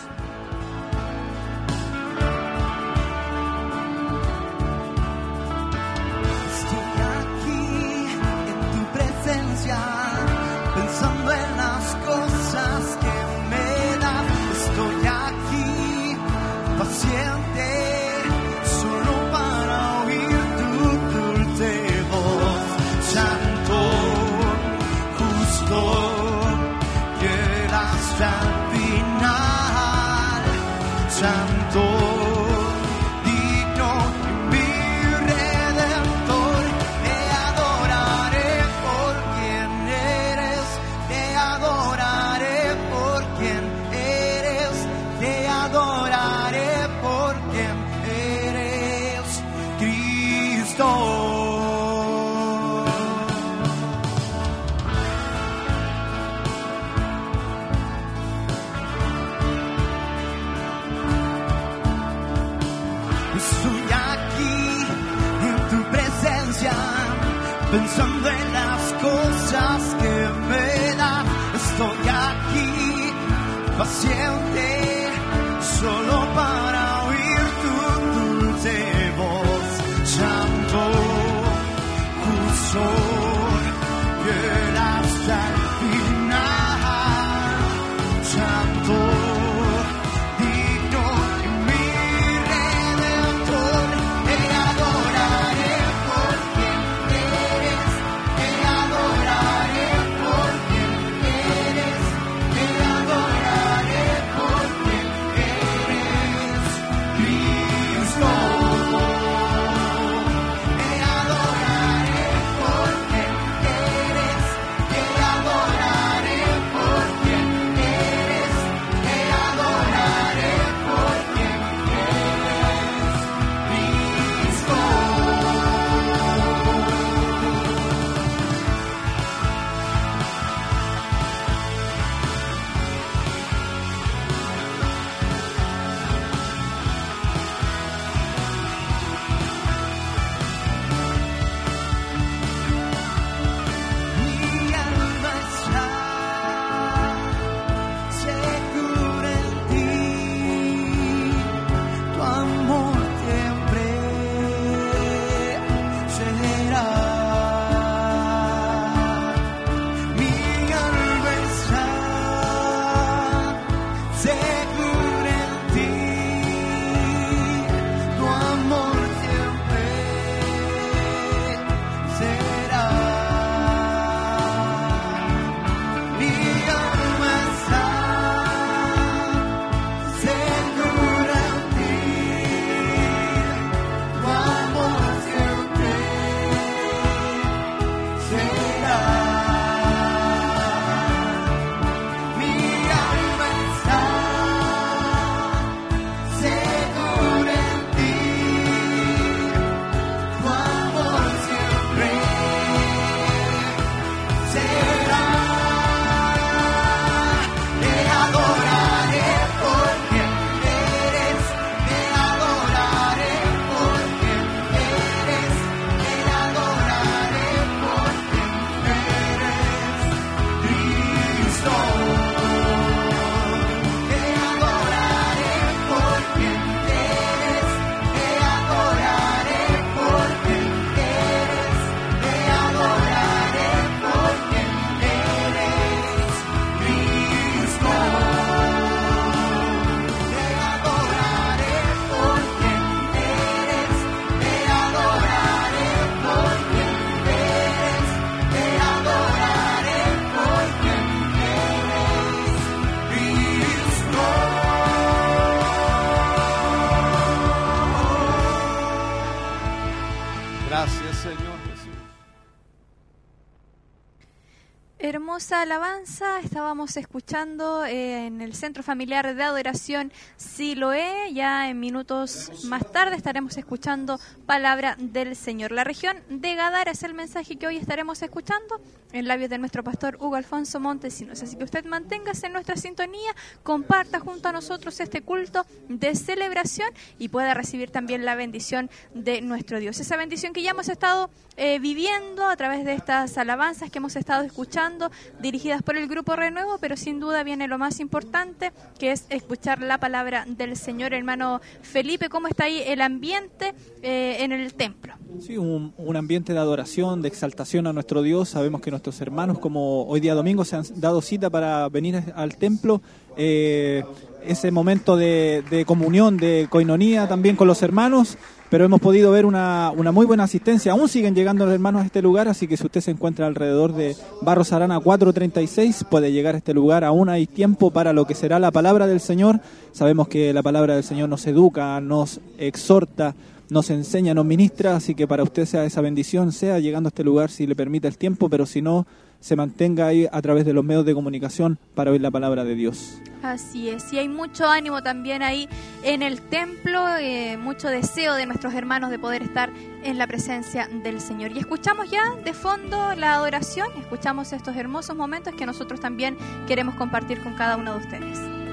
Alabanza estábamos escuchando eh, en el Centro Familiar de Adoración Siloé. Ya en minutos más tarde estaremos escuchando Palabra del Señor. La región de Gadara es el mensaje que hoy estaremos escuchando en labios de nuestro pastor Hugo Alfonso Montesinos. Así que usted manténgase en nuestra sintonía, comparta junto a nosotros este culto de celebración y pueda recibir también la bendición de nuestro Dios. Esa bendición que ya hemos estado eh, viviendo a través de estas alabanzas que hemos estado escuchando, dirigidas por el Grupo Renuevo, pero sin duda viene lo más importante, que es escuchar la palabra del Señor. Hermano Felipe, ¿cómo está ahí el ambiente eh, en el templo? Sí, un, un, ambiente de adoración, de exaltación a nuestro Dios. Sabemos que nuestros hermanos, como hoy día domingo, se han dado cita para venir al templo. Eh, ese momento de, de, comunión, de coinonía también con los hermanos, pero hemos podido ver una, una, muy buena asistencia. Aún siguen llegando los hermanos a este lugar, así que si usted se encuentra alrededor de Barros Arana 436, puede llegar a este lugar. Aún hay tiempo para lo que será la palabra del Señor. Sabemos que la palabra del Señor nos educa, nos exhorta, nos enseña, nos ministra, así que para usted sea esa bendición, sea llegando a este lugar si le permite el tiempo, pero si no, se mantenga ahí a través de los medios de comunicación para oír la palabra de Dios. Así es, y hay mucho ánimo también ahí en el templo, eh, mucho deseo de nuestros hermanos de poder estar en la presencia del Señor. Y escuchamos ya de fondo la adoración, escuchamos estos hermosos momentos que nosotros también queremos compartir con cada uno de ustedes.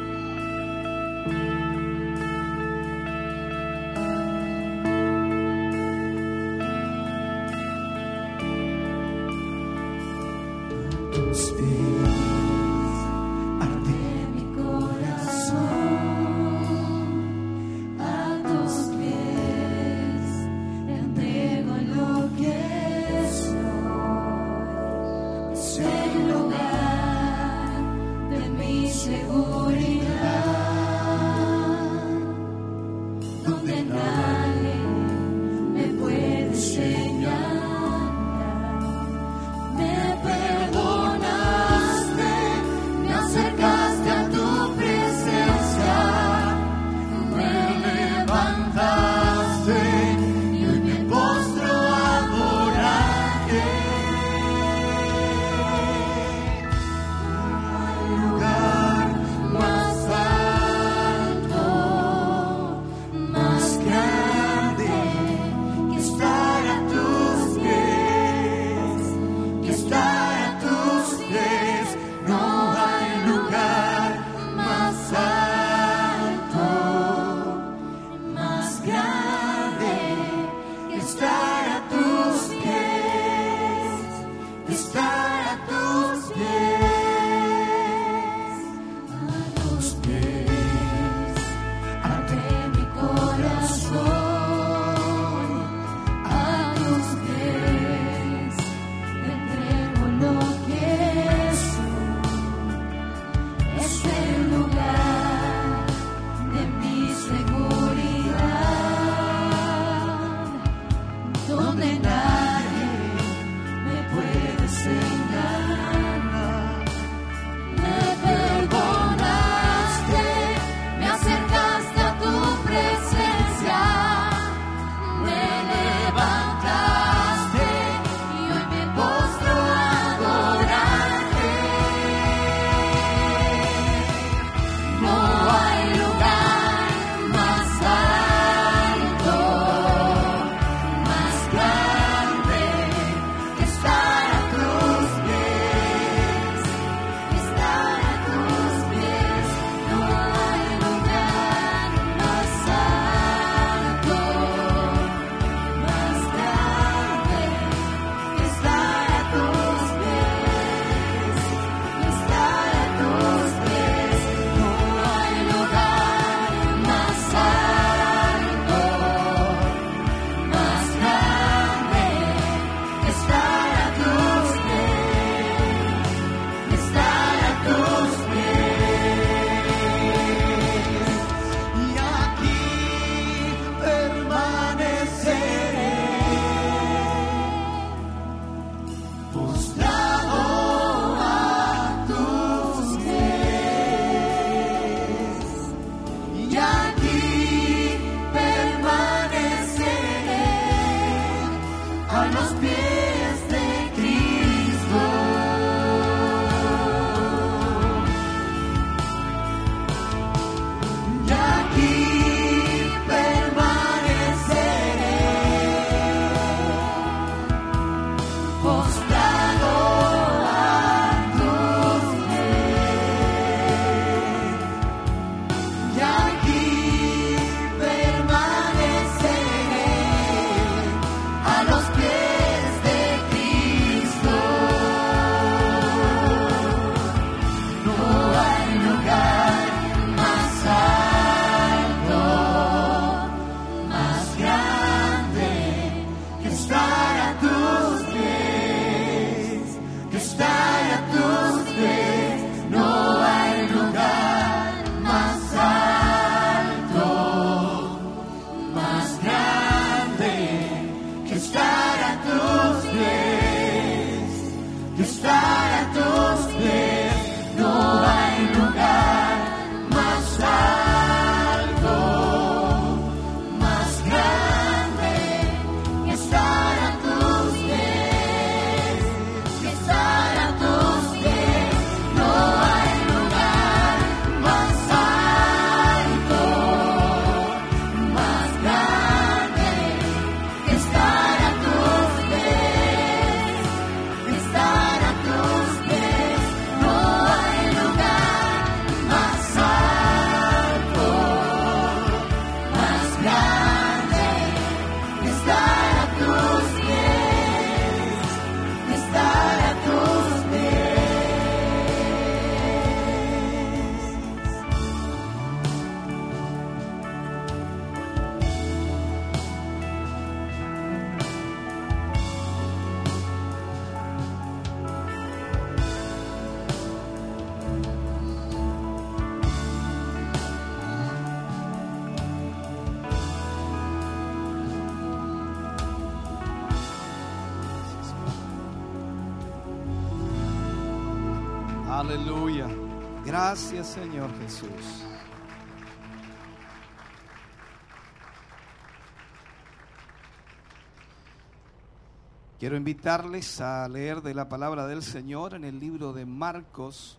Quiero invitarles a leer de la palabra del Señor en el libro de Marcos,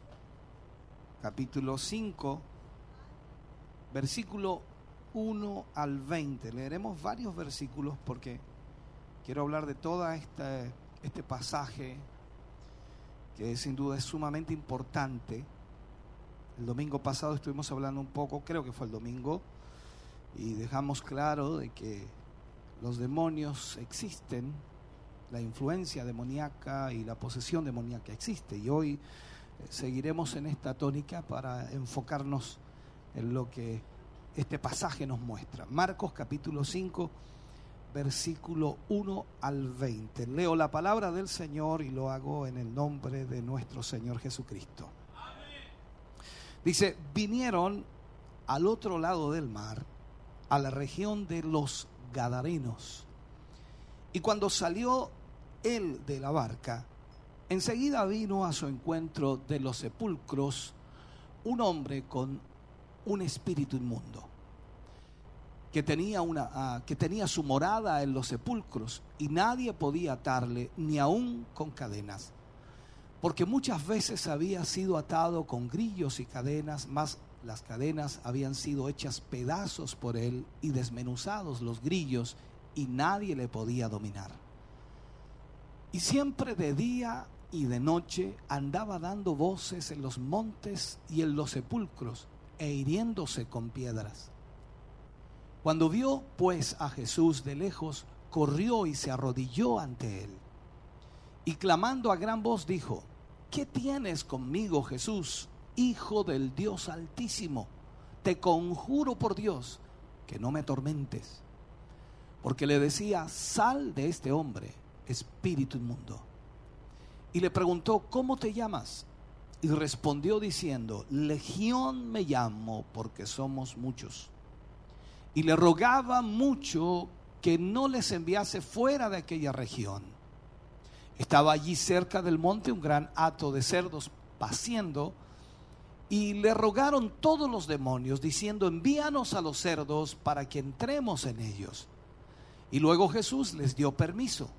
capítulo 5, versículo 1 al 20. Leeremos varios versículos porque quiero hablar de todo este, este pasaje que sin duda es sumamente importante. El domingo pasado estuvimos hablando un poco, creo que fue el domingo, y dejamos claro de que los demonios existen, la influencia demoníaca y la posesión demoníaca existe. Y hoy eh, seguiremos en esta tónica para enfocarnos en lo que este pasaje nos muestra. Marcos capítulo 5, versículo 1 al 20. Leo la palabra del Señor y lo hago en el nombre de nuestro Señor Jesucristo. Dice, vinieron al otro lado del mar, a la región de los Gadarenos. Y cuando salió él de la barca, enseguida vino a su encuentro de los sepulcros un hombre con un espíritu inmundo, que tenía, una, ah, que tenía su morada en los sepulcros y nadie podía atarle ni aún con cadenas, porque muchas veces había sido atado con grillos y cadenas, mas las cadenas habían sido hechas pedazos por él y desmenuzados los grillos y nadie le podía dominar. Y siempre de día y de noche andaba dando voces en los montes y en los sepulcros e hiriéndose con piedras. Cuando vio pues a Jesús de lejos, corrió y se arrodilló ante él. Y clamando a gran voz dijo, ¿qué tienes conmigo Jesús, Hijo del Dios Altísimo? Te conjuro por Dios que no me atormentes. Porque le decía, sal de este hombre espíritu inmundo. Y le preguntó, ¿cómo te llamas? Y respondió diciendo, Legión me llamo porque somos muchos. Y le rogaba mucho que no les enviase fuera de aquella región. Estaba allí cerca del monte un gran hato de cerdos paciendo y le rogaron todos los demonios diciendo, envíanos a los cerdos para que entremos en ellos. Y luego Jesús les dio permiso.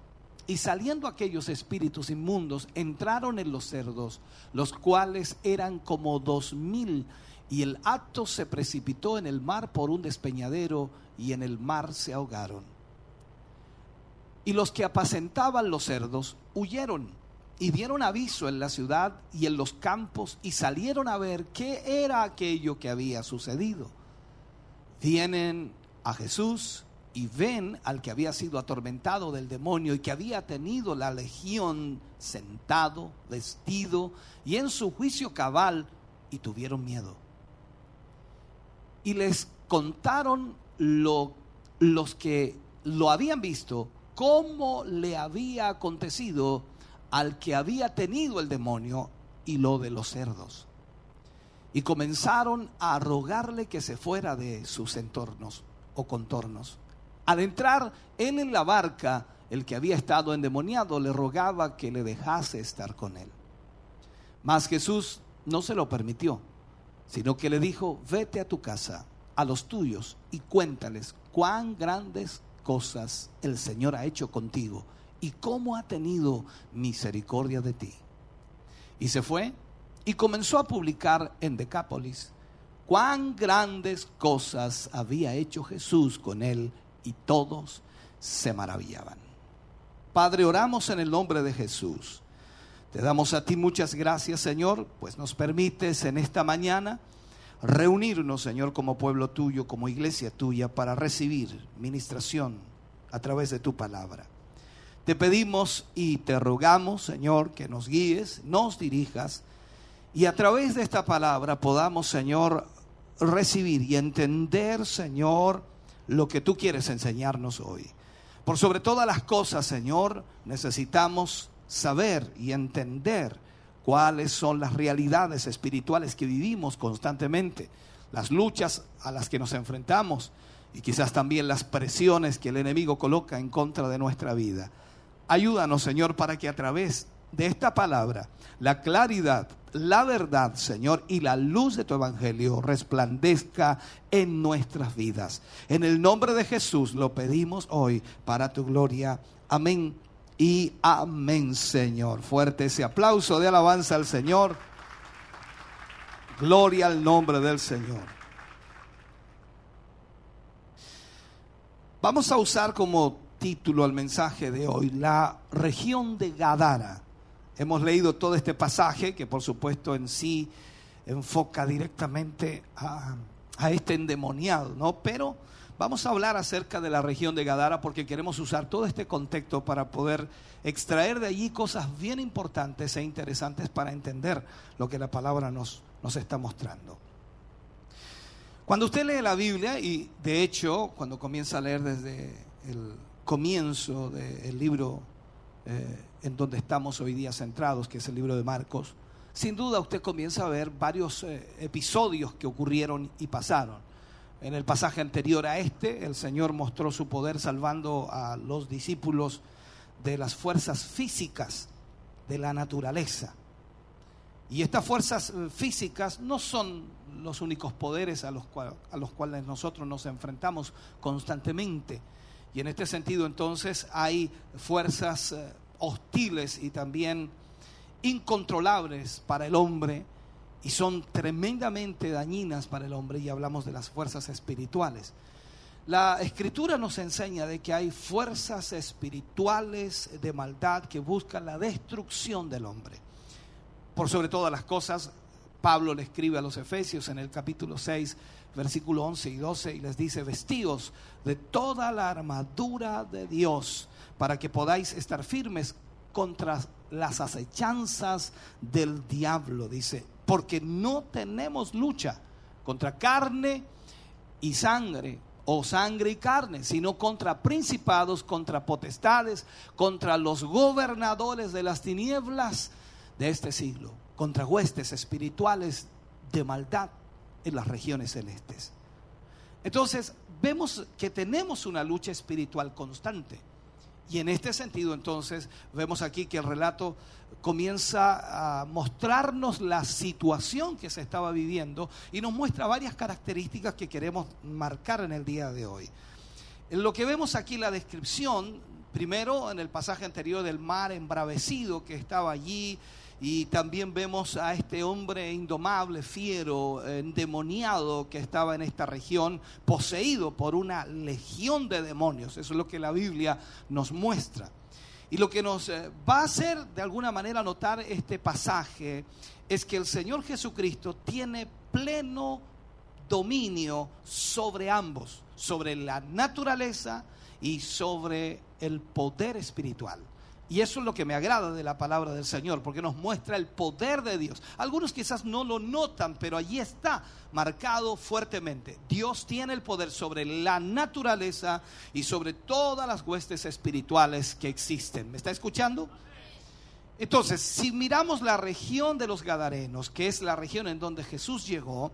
Y saliendo aquellos espíritus inmundos, entraron en los cerdos, los cuales eran como dos mil, y el acto se precipitó en el mar por un despeñadero, y en el mar se ahogaron. Y los que apacentaban los cerdos huyeron y dieron aviso en la ciudad y en los campos y salieron a ver qué era aquello que había sucedido. Vienen a Jesús y ven al que había sido atormentado del demonio y que había tenido la legión sentado, vestido y en su juicio cabal y tuvieron miedo. Y les contaron lo, los que lo habían visto, cómo le había acontecido al que había tenido el demonio y lo de los cerdos. Y comenzaron a rogarle que se fuera de sus entornos o contornos. Al entrar él en la barca, el que había estado endemoniado le rogaba que le dejase estar con él. Mas Jesús no se lo permitió, sino que le dijo, vete a tu casa, a los tuyos, y cuéntales cuán grandes cosas el Señor ha hecho contigo y cómo ha tenido misericordia de ti. Y se fue y comenzó a publicar en Decápolis cuán grandes cosas había hecho Jesús con él y todos se maravillaban. Padre, oramos en el nombre de Jesús. Te damos a ti muchas gracias, Señor, pues nos permites en esta mañana reunirnos, Señor, como pueblo tuyo, como iglesia tuya, para recibir ministración a través de tu palabra. Te pedimos y te rogamos, Señor, que nos guíes, nos dirijas y a través de esta palabra podamos, Señor, recibir y entender, Señor, lo que tú quieres enseñarnos hoy. Por sobre todas las cosas, Señor, necesitamos saber y entender cuáles son las realidades espirituales que vivimos constantemente, las luchas a las que nos enfrentamos y quizás también las presiones que el enemigo coloca en contra de nuestra vida. Ayúdanos, Señor, para que a través de esta palabra, la claridad, la verdad, Señor, y la luz de tu evangelio resplandezca en nuestras vidas. En el nombre de Jesús lo pedimos hoy para tu gloria. Amén y amén, Señor. Fuerte ese aplauso de alabanza al Señor. Gloria al nombre del Señor. Vamos a usar como título al mensaje de hoy la región de Gadara. Hemos leído todo este pasaje que por supuesto en sí enfoca directamente a, este endemoniado, ¿no? Pero vamos a hablar acerca de la región de Gadara porque queremos usar todo este contexto para poder extraer de allí cosas bien importantes e interesantes para entender lo que la palabra nos, nos está mostrando. Cuando usted lee la Biblia, y de hecho, cuando comienza a leer desde el comienzo del libro eh, en donde estamos hoy día centrados, que es el libro de Marcos, sin duda usted comienza a ver varios eh, episodios que ocurrieron y pasaron. En el pasaje anterior a este, el Señor mostró su poder salvando a los discípulos de las fuerzas físicas de la naturaleza. Y estas fuerzas eh, físicas no son los únicos poderes a los, a los cuales nosotros nos enfrentamos constantemente. Y en este sentido entonces hay fuerzas eh, hostiles y también incontrolables para el hombre y son tremendamente dañinas para el hombre y hablamos de las fuerzas espirituales. La escritura nos enseña de que hay fuerzas espirituales de maldad que buscan la destrucción del hombre. Por sobre todas las cosas, Pablo le escribe a los Efesios en el capítulo 6, versículo 11 y 12, y les dice, vestíos de toda la armadura de Dios para que podáis estar firmes contra las acechanzas del diablo, dice, porque no tenemos lucha contra carne y sangre, o sangre y carne, sino contra principados, contra potestades, contra los gobernadores de las tinieblas de este siglo, contra huestes espirituales de maldad en las regiones celestes. Entonces, vemos que tenemos una lucha espiritual constante. Y en este sentido, entonces, vemos aquí que el relato comienza a mostrarnos la situación que se estaba viviendo y nos muestra varias características que queremos marcar en el día de hoy. En lo que vemos aquí la descripción, primero en el pasaje anterior del mar embravecido que estaba allí, y también vemos a este hombre indomable, fiero, endemoniado que estaba en esta región, poseído por una legión de demonios. Eso es lo que la Biblia nos muestra. Y lo que nos eh, va a hacer de alguna manera notar este pasaje es que el Señor Jesucristo tiene pleno dominio sobre ambos, sobre la naturaleza y sobre el poder espiritual. Y eso es lo que me agrada de la palabra del Señor, porque nos muestra el poder de Dios. Algunos quizás no lo notan, pero allí está marcado fuertemente. Dios tiene el poder sobre la naturaleza y sobre todas las huestes espirituales que existen. ¿Me está escuchando? Entonces, si miramos la región de los Gadarenos, que es la región en donde Jesús llegó,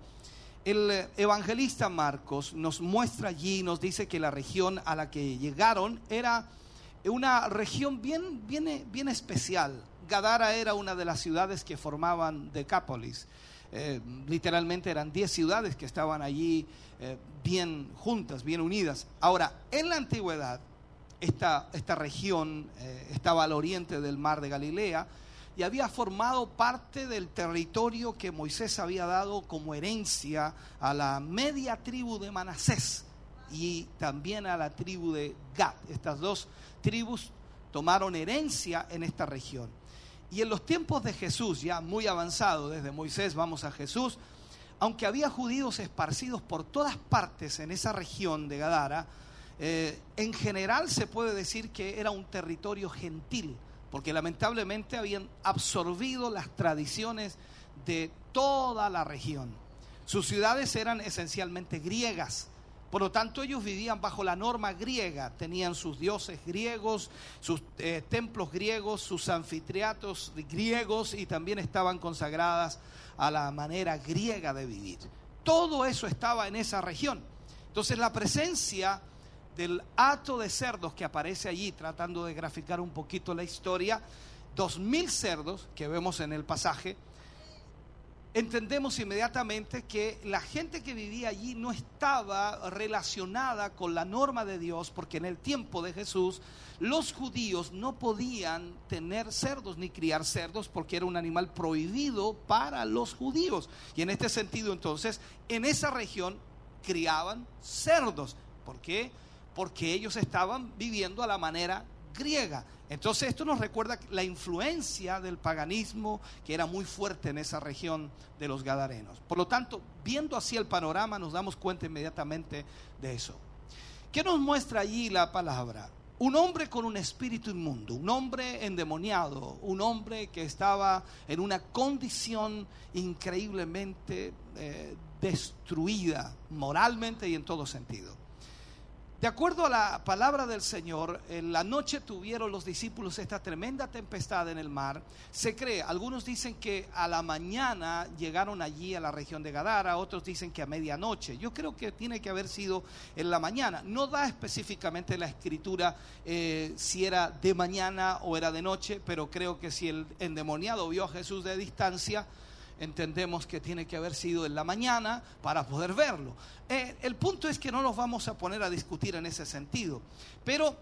el evangelista Marcos nos muestra allí, nos dice que la región a la que llegaron era una región bien, bien, especial. Gadara era una de las ciudades que formaban Decápolis. Eh, literalmente eran 10 ciudades que estaban allí eh, bien juntas, bien unidas. Ahora, en la antigüedad, esta, esta región eh, estaba al oriente del mar de Galilea y había formado parte del territorio que Moisés había dado como herencia a la media tribu de Manasés y también a la tribu de Gad. Estas dos tribus tomaron herencia en esta región. Y en los tiempos de Jesús, ya muy avanzado, desde Moisés vamos a Jesús, aunque había judíos esparcidos por todas partes en esa región de Gadara, eh, en general se puede decir que era un territorio gentil, porque lamentablemente habían absorbido las tradiciones de toda la región. Sus ciudades eran esencialmente griegas, por lo tanto, ellos vivían bajo la norma griega, tenían sus dioses griegos, sus eh, templos griegos, sus anfitriatos griegos y también estaban consagradas a la manera griega de vivir. Todo eso estaba en esa región. Entonces, la presencia del hato de cerdos que aparece allí, tratando de graficar un poquito la historia, dos mil cerdos que vemos en el pasaje, entendemos inmediatamente que la gente que vivía allí no estaba relacionada con la norma de Dios, porque en el tiempo de Jesús los judíos no podían tener cerdos ni criar cerdos porque era un animal prohibido para los judíos. Y en este sentido entonces, en esa región criaban cerdos. ¿Por qué? Porque ellos estaban viviendo a la manera griega. Entonces esto nos recuerda la influencia del paganismo que era muy fuerte en esa región de los Gadarenos. Por lo tanto, viendo así el panorama nos damos cuenta inmediatamente de eso. ¿Qué nos muestra allí la palabra? Un hombre con un espíritu inmundo, un hombre endemoniado, un hombre que estaba en una condición increíblemente eh, destruida moralmente y en todo sentido. De acuerdo a la palabra del Señor, en la noche tuvieron los discípulos esta tremenda tempestad en el mar. Se cree, algunos dicen que a la mañana llegaron allí a la región de Gadara, otros dicen que a medianoche. Yo creo que tiene que haber sido en la mañana. No da específicamente la escritura eh, si era de mañana o era de noche, pero creo que si el endemoniado vio a Jesús de distancia, entendemos que tiene que haber sido en la mañana para poder verlo. Eh, el punto es que no nos vamos a poner a discutir en ese sentido, pero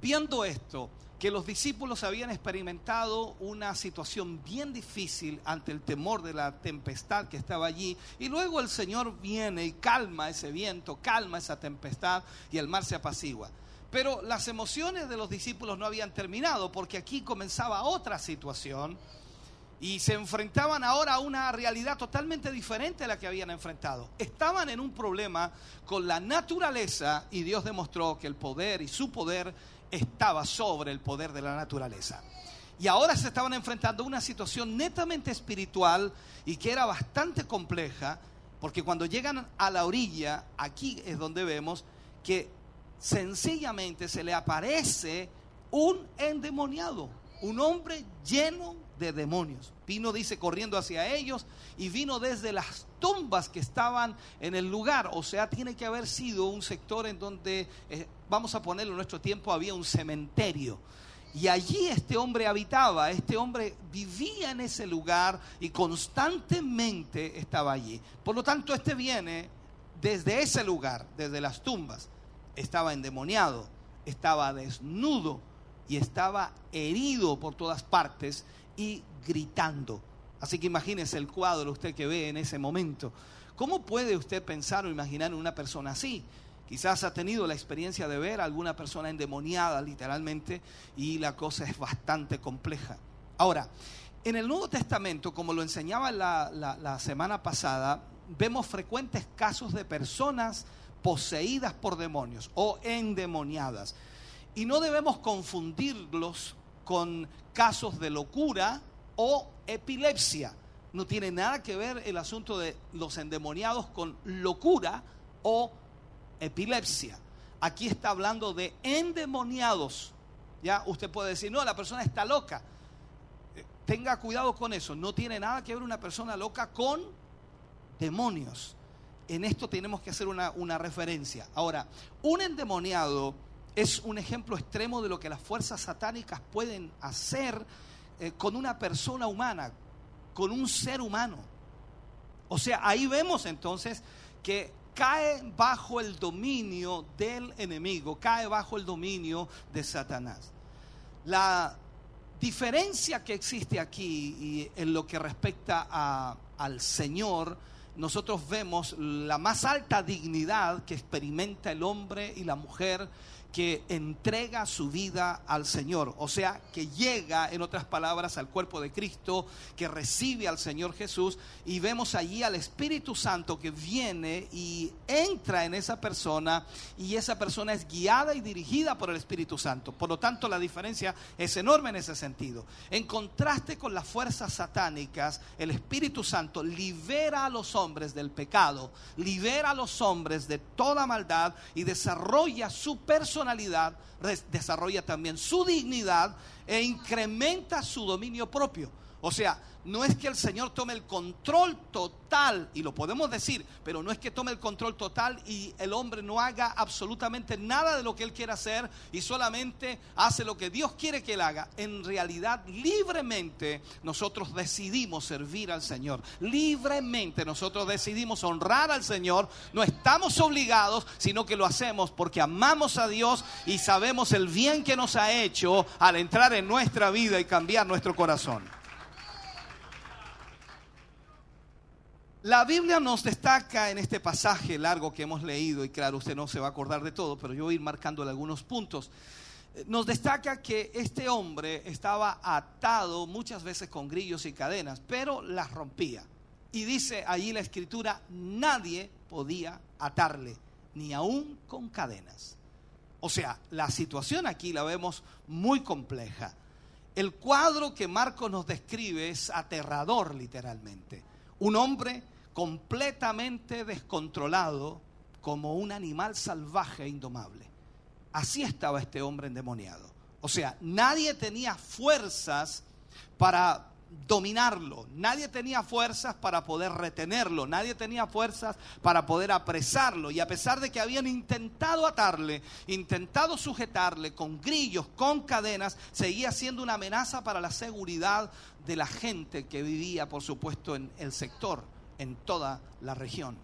viendo esto, que los discípulos habían experimentado una situación bien difícil ante el temor de la tempestad que estaba allí. Y luego el Señor viene y calma ese viento, calma esa tempestad y el mar se apacigua. Pero las emociones de los discípulos no habían terminado porque aquí comenzaba otra situación y se enfrentaban ahora a una realidad totalmente diferente a la que habían enfrentado. Estaban en un problema con la naturaleza y Dios demostró que el poder y su poder estaba sobre el poder de la naturaleza. Y ahora se estaban enfrentando a una situación netamente espiritual y que era bastante compleja, porque cuando llegan a la orilla, aquí es donde vemos que sencillamente se le aparece un endemoniado, un hombre lleno de demonios. Vino, dice, corriendo hacia ellos y vino desde las tumbas que estaban en el lugar. O sea, tiene que haber sido un sector en donde, eh, vamos a ponerlo en nuestro tiempo, había un cementerio. Y allí este hombre habitaba, este hombre vivía en ese lugar y constantemente estaba allí. Por lo tanto, este viene desde ese lugar, desde las tumbas. Estaba endemoniado, estaba desnudo y estaba herido por todas partes y gritando. Así que imagínese el cuadro usted que ve en ese momento. ¿Cómo puede usted pensar o imaginar una persona así? Quizás ha tenido la experiencia de ver a alguna persona endemoniada literalmente y la cosa es bastante compleja. Ahora, en el Nuevo Testamento, como lo enseñaba la, la semana pasada, vemos frecuentes casos de personas poseídas por demonios o endemoniadas. Y no debemos confundirlos con casos de locura o epilepsia. No tiene nada que ver el asunto de los endemoniados con locura o epilepsia. Aquí está hablando de endemoniados. Ya usted puede decir, no, la persona está loca. Tenga cuidado con eso. No tiene nada que ver una persona loca con demonios. En esto tenemos que hacer una, una referencia. Ahora, un endemoniado es un ejemplo extremo de lo que las fuerzas satánicas pueden hacer eh, con una persona humana, con un ser humano. O sea, ahí vemos entonces que cae bajo el dominio del enemigo, cae bajo el dominio de Satanás. La diferencia que existe aquí y en lo que respecta al Señor, nosotros vemos la más alta dignidad que experimenta el hombre y la mujer que entrega su vida al Señor, o sea, que llega, en otras palabras, al cuerpo de Cristo, que recibe al Señor Jesús, y vemos allí al Espíritu Santo que viene y entra en esa persona, y esa persona es guiada y dirigida por el Espíritu Santo. Por lo tanto, la diferencia es enorme en ese sentido. En contraste con las fuerzas satánicas, el Espíritu Santo libera a los hombres del pecado, libera a los hombres de toda maldad y desarrolla su personalidad desarrolla también su dignidad e incrementa su dominio propio. O sea, no es que el Señor tome el control total, y lo podemos decir, pero no es que tome el control total y el hombre no haga absolutamente nada de lo que él quiere hacer y solamente hace lo que Dios quiere que él haga. En realidad, libremente nosotros decidimos servir al Señor. Libremente nosotros decidimos honrar al Señor. No estamos obligados, sino que lo hacemos porque amamos a Dios y sabemos el bien que nos ha hecho al entrar en nuestra vida y cambiar nuestro corazón. La Biblia nos destaca en este pasaje largo que hemos leído, y claro, usted no se va a acordar de todo, pero yo voy a ir marcándole algunos puntos. Nos destaca que este hombre estaba atado muchas veces con grillos y cadenas, pero las rompía. Y dice allí la escritura, nadie podía atarle, ni aún con cadenas. O sea, la situación aquí la vemos muy compleja. El cuadro que Marcos nos describe es aterrador literalmente. Un hombre completamente descontrolado como un animal salvaje e indomable. Así estaba este hombre endemoniado. O sea, nadie tenía fuerzas para dominarlo, nadie tenía fuerzas para poder retenerlo, nadie tenía fuerzas para poder apresarlo. Y a pesar de que habían intentado atarle, intentado sujetarle con grillos, con cadenas, seguía siendo una amenaza para la seguridad de la gente que vivía, por supuesto, en el sector en toda la región.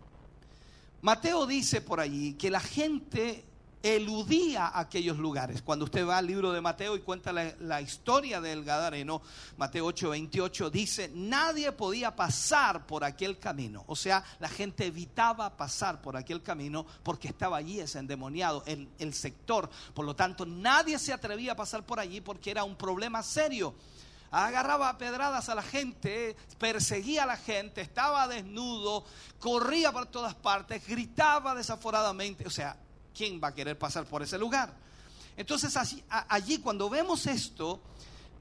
Mateo dice por allí que la gente eludía aquellos lugares. Cuando usted va al libro de Mateo y cuenta la, historia del Gadareno, Mateo 8:28 dice, nadie podía pasar por aquel camino. O sea, la gente evitaba pasar por aquel camino porque estaba allí ese endemoniado, el, el sector. Por lo tanto, nadie se atrevía a pasar por allí porque era un problema serio agarraba pedradas a la gente, perseguía a la gente, estaba desnudo, corría por todas partes, gritaba desaforadamente. O sea, ¿quién va a querer pasar por ese lugar? Entonces allí, cuando vemos esto,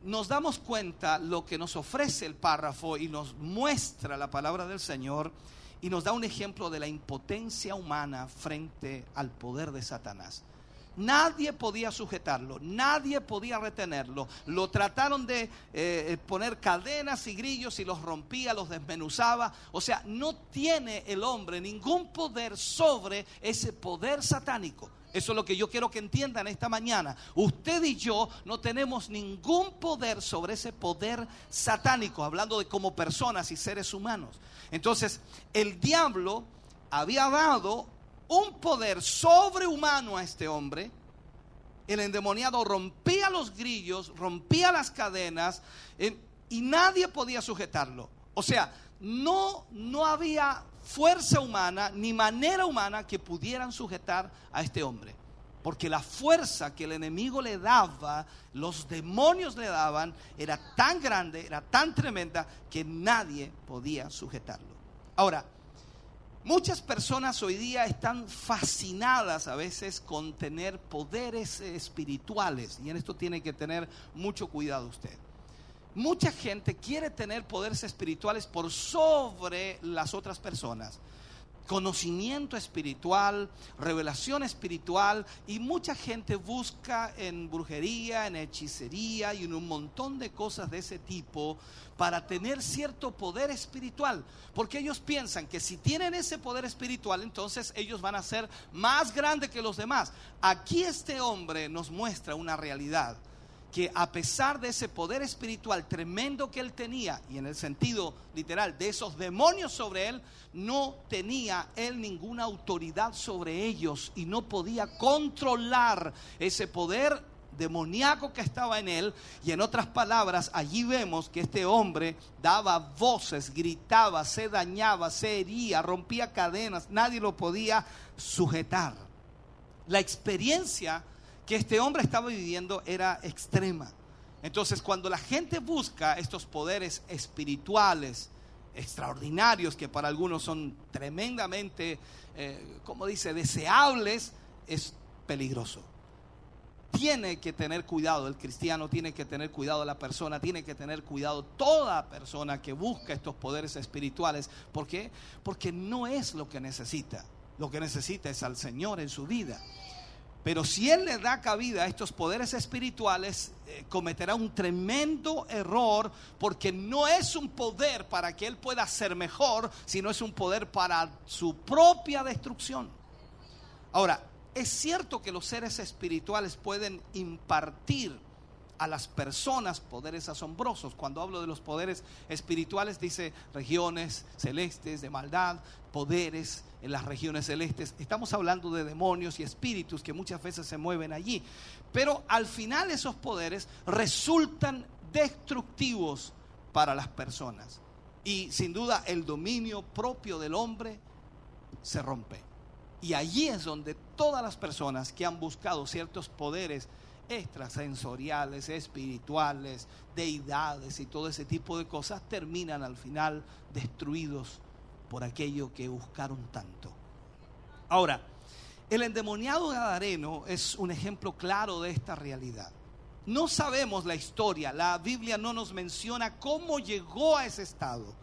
nos damos cuenta lo que nos ofrece el párrafo y nos muestra la palabra del Señor y nos da un ejemplo de la impotencia humana frente al poder de Satanás. Nadie podía sujetarlo, nadie podía retenerlo. Lo trataron de eh, eh, poner cadenas y grillos y los rompía, los desmenuzaba. O sea, no tiene el hombre ningún poder sobre ese poder satánico. Eso es lo que yo quiero que entiendan esta mañana. Usted y yo no tenemos ningún poder sobre ese poder satánico, hablando de como personas y seres humanos. Entonces, el diablo había dado un poder sobrehumano a este hombre. El endemoniado rompía los grillos, rompía las cadenas eh, y nadie podía sujetarlo. O sea, no, no había fuerza humana ni manera humana que pudieran sujetar a este hombre. Porque la fuerza que el enemigo le daba, los demonios le daban, era tan grande, era tan tremenda, que nadie podía sujetarlo. Ahora, Muchas personas hoy día están fascinadas a veces con tener poderes espirituales y en esto tiene que tener mucho cuidado usted. Mucha gente quiere tener poderes espirituales por sobre las otras personas conocimiento espiritual, revelación espiritual y mucha gente busca en brujería, en hechicería y en un montón de cosas de ese tipo para tener cierto poder espiritual, porque ellos piensan que si tienen ese poder espiritual, entonces ellos van a ser más grandes que los demás. Aquí este hombre nos muestra una realidad que a pesar de ese poder espiritual tremendo que él tenía, y en el sentido literal de esos demonios sobre él, no tenía él ninguna autoridad sobre ellos y no podía controlar ese poder demoníaco que estaba en él. Y en otras palabras, allí vemos que este hombre daba voces, gritaba, se dañaba, se hería, rompía cadenas, nadie lo podía sujetar. La experiencia que este hombre estaba viviendo era extrema. Entonces, cuando la gente busca estos poderes espirituales, extraordinarios, que para algunos son tremendamente, eh, como dice, deseables, es peligroso. Tiene que tener cuidado el cristiano, tiene que tener cuidado la persona, tiene que tener cuidado toda persona que busca estos poderes espirituales. ¿Por qué? Porque no es lo que necesita. Lo que necesita es al Señor en su vida. Pero si él le da cabida a estos poderes espirituales, eh, cometerá un tremendo error porque no es un poder para que él pueda ser mejor, sino es un poder para su propia destrucción. Ahora, es cierto que los seres espirituales pueden impartir a las personas poderes asombrosos. Cuando hablo de los poderes espirituales, dice regiones celestes de maldad, poderes en las regiones celestes. Estamos hablando de demonios y espíritus que muchas veces se mueven allí. Pero al final esos poderes resultan destructivos para las personas. Y sin duda el dominio propio del hombre se rompe. Y allí es donde todas las personas que han buscado ciertos poderes extrasensoriales, espirituales, deidades y todo ese tipo de cosas terminan al final destruidos por aquello que buscaron tanto. Ahora, el endemoniado Gadareno es un ejemplo claro de esta realidad. No sabemos la historia, la Biblia no nos menciona cómo llegó a ese estado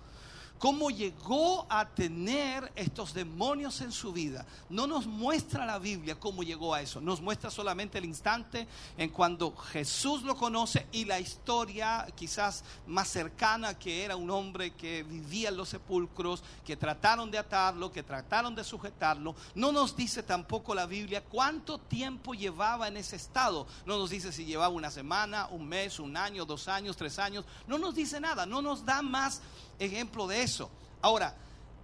cómo llegó a tener estos demonios en su vida. No nos muestra la Biblia cómo llegó a eso, nos muestra solamente el instante en cuando Jesús lo conoce y la historia quizás más cercana que era un hombre que vivía en los sepulcros, que trataron de atarlo, que trataron de sujetarlo. No nos dice tampoco la Biblia cuánto tiempo llevaba en ese estado. No nos dice si llevaba una semana, un mes, un año, dos años, tres años. No nos dice nada, no nos da más ejemplo de eso. Ahora,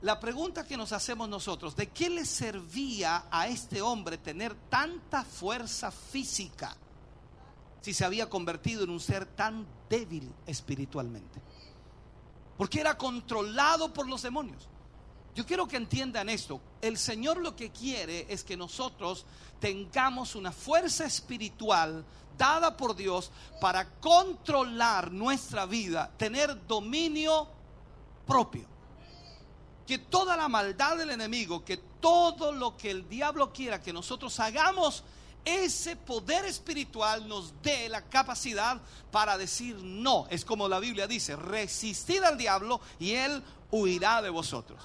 la pregunta que nos hacemos nosotros, ¿de qué le servía a este hombre tener tanta fuerza física si se había convertido en un ser tan débil espiritualmente? Porque era controlado por los demonios. Yo quiero que entiendan esto. El Señor lo que quiere es que nosotros tengamos una fuerza espiritual dada por Dios para controlar nuestra vida, tener dominio propio. Que toda la maldad del enemigo, que todo lo que el diablo quiera que nosotros hagamos, ese poder espiritual nos dé la capacidad para decir no. Es como la Biblia dice, resistid al diablo y él huirá de vosotros.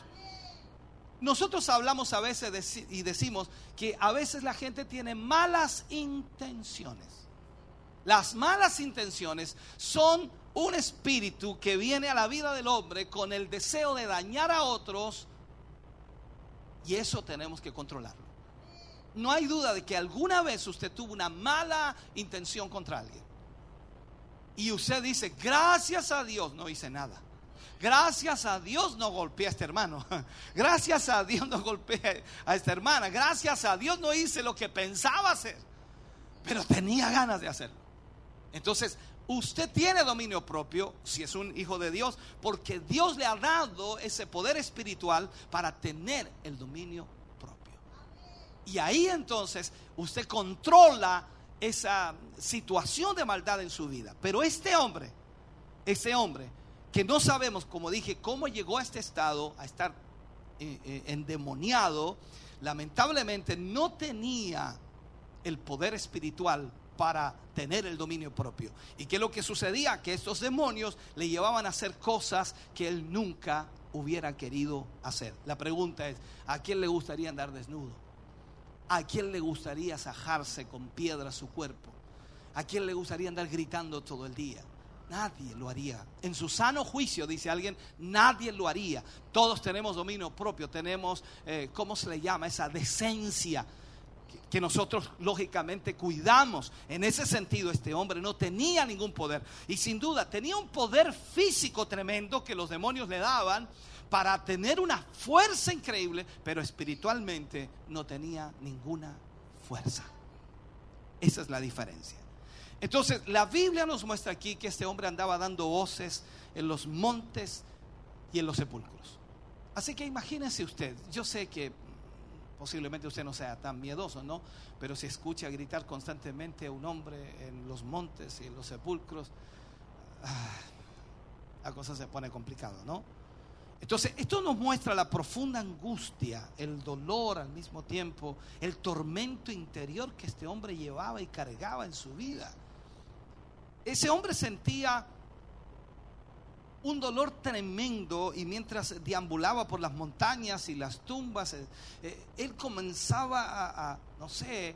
Nosotros hablamos a veces y decimos que a veces la gente tiene malas intenciones. Las malas intenciones son un espíritu que viene a la vida del hombre con el deseo de dañar a otros y eso tenemos que controlarlo. No hay duda de que alguna vez usted tuvo una mala intención contra alguien. Y usted dice, gracias a Dios no hice nada. Gracias a Dios no golpeé a este hermano. Gracias a Dios no golpeé a esta hermana. Gracias a Dios no hice lo que pensaba hacer. Pero tenía ganas de hacerlo. Entonces, Usted tiene dominio propio si es un hijo de Dios, porque Dios le ha dado ese poder espiritual para tener el dominio propio. Y ahí entonces usted controla esa situación de maldad en su vida. Pero este hombre, ese hombre, que no sabemos, como dije, cómo llegó a este estado, a estar eh, eh, endemoniado, lamentablemente no tenía el poder espiritual para tener el dominio propio. ¿Y qué es lo que sucedía? Que estos demonios le llevaban a hacer cosas que él nunca hubiera querido hacer. La pregunta es, ¿a quién le gustaría andar desnudo? ¿A quién le gustaría sajarse con piedra su cuerpo? ¿A quién le gustaría andar gritando todo el día? Nadie lo haría. En su sano juicio, dice alguien, nadie lo haría. Todos tenemos dominio propio, tenemos, eh, ¿cómo se le llama? Esa decencia que nosotros lógicamente cuidamos. En ese sentido, este hombre no tenía ningún poder. Y sin duda tenía un poder físico tremendo que los demonios le daban para tener una fuerza increíble, pero espiritualmente no tenía ninguna fuerza. Esa es la diferencia. Entonces, la Biblia nos muestra aquí que este hombre andaba dando voces en los montes y en los sepulcros. Así que imagínense usted, yo sé que posiblemente usted no sea tan miedoso, ¿no? Pero si escucha gritar constantemente a un hombre en los montes y en los sepulcros, ah, la cosa se pone complicada, ¿no? Entonces, esto nos muestra la profunda angustia, el dolor al mismo tiempo, el tormento interior que este hombre llevaba y cargaba en su vida. Ese hombre sentía un dolor tremendo y mientras deambulaba por las montañas y las tumbas, eh, eh, él comenzaba a, no sé,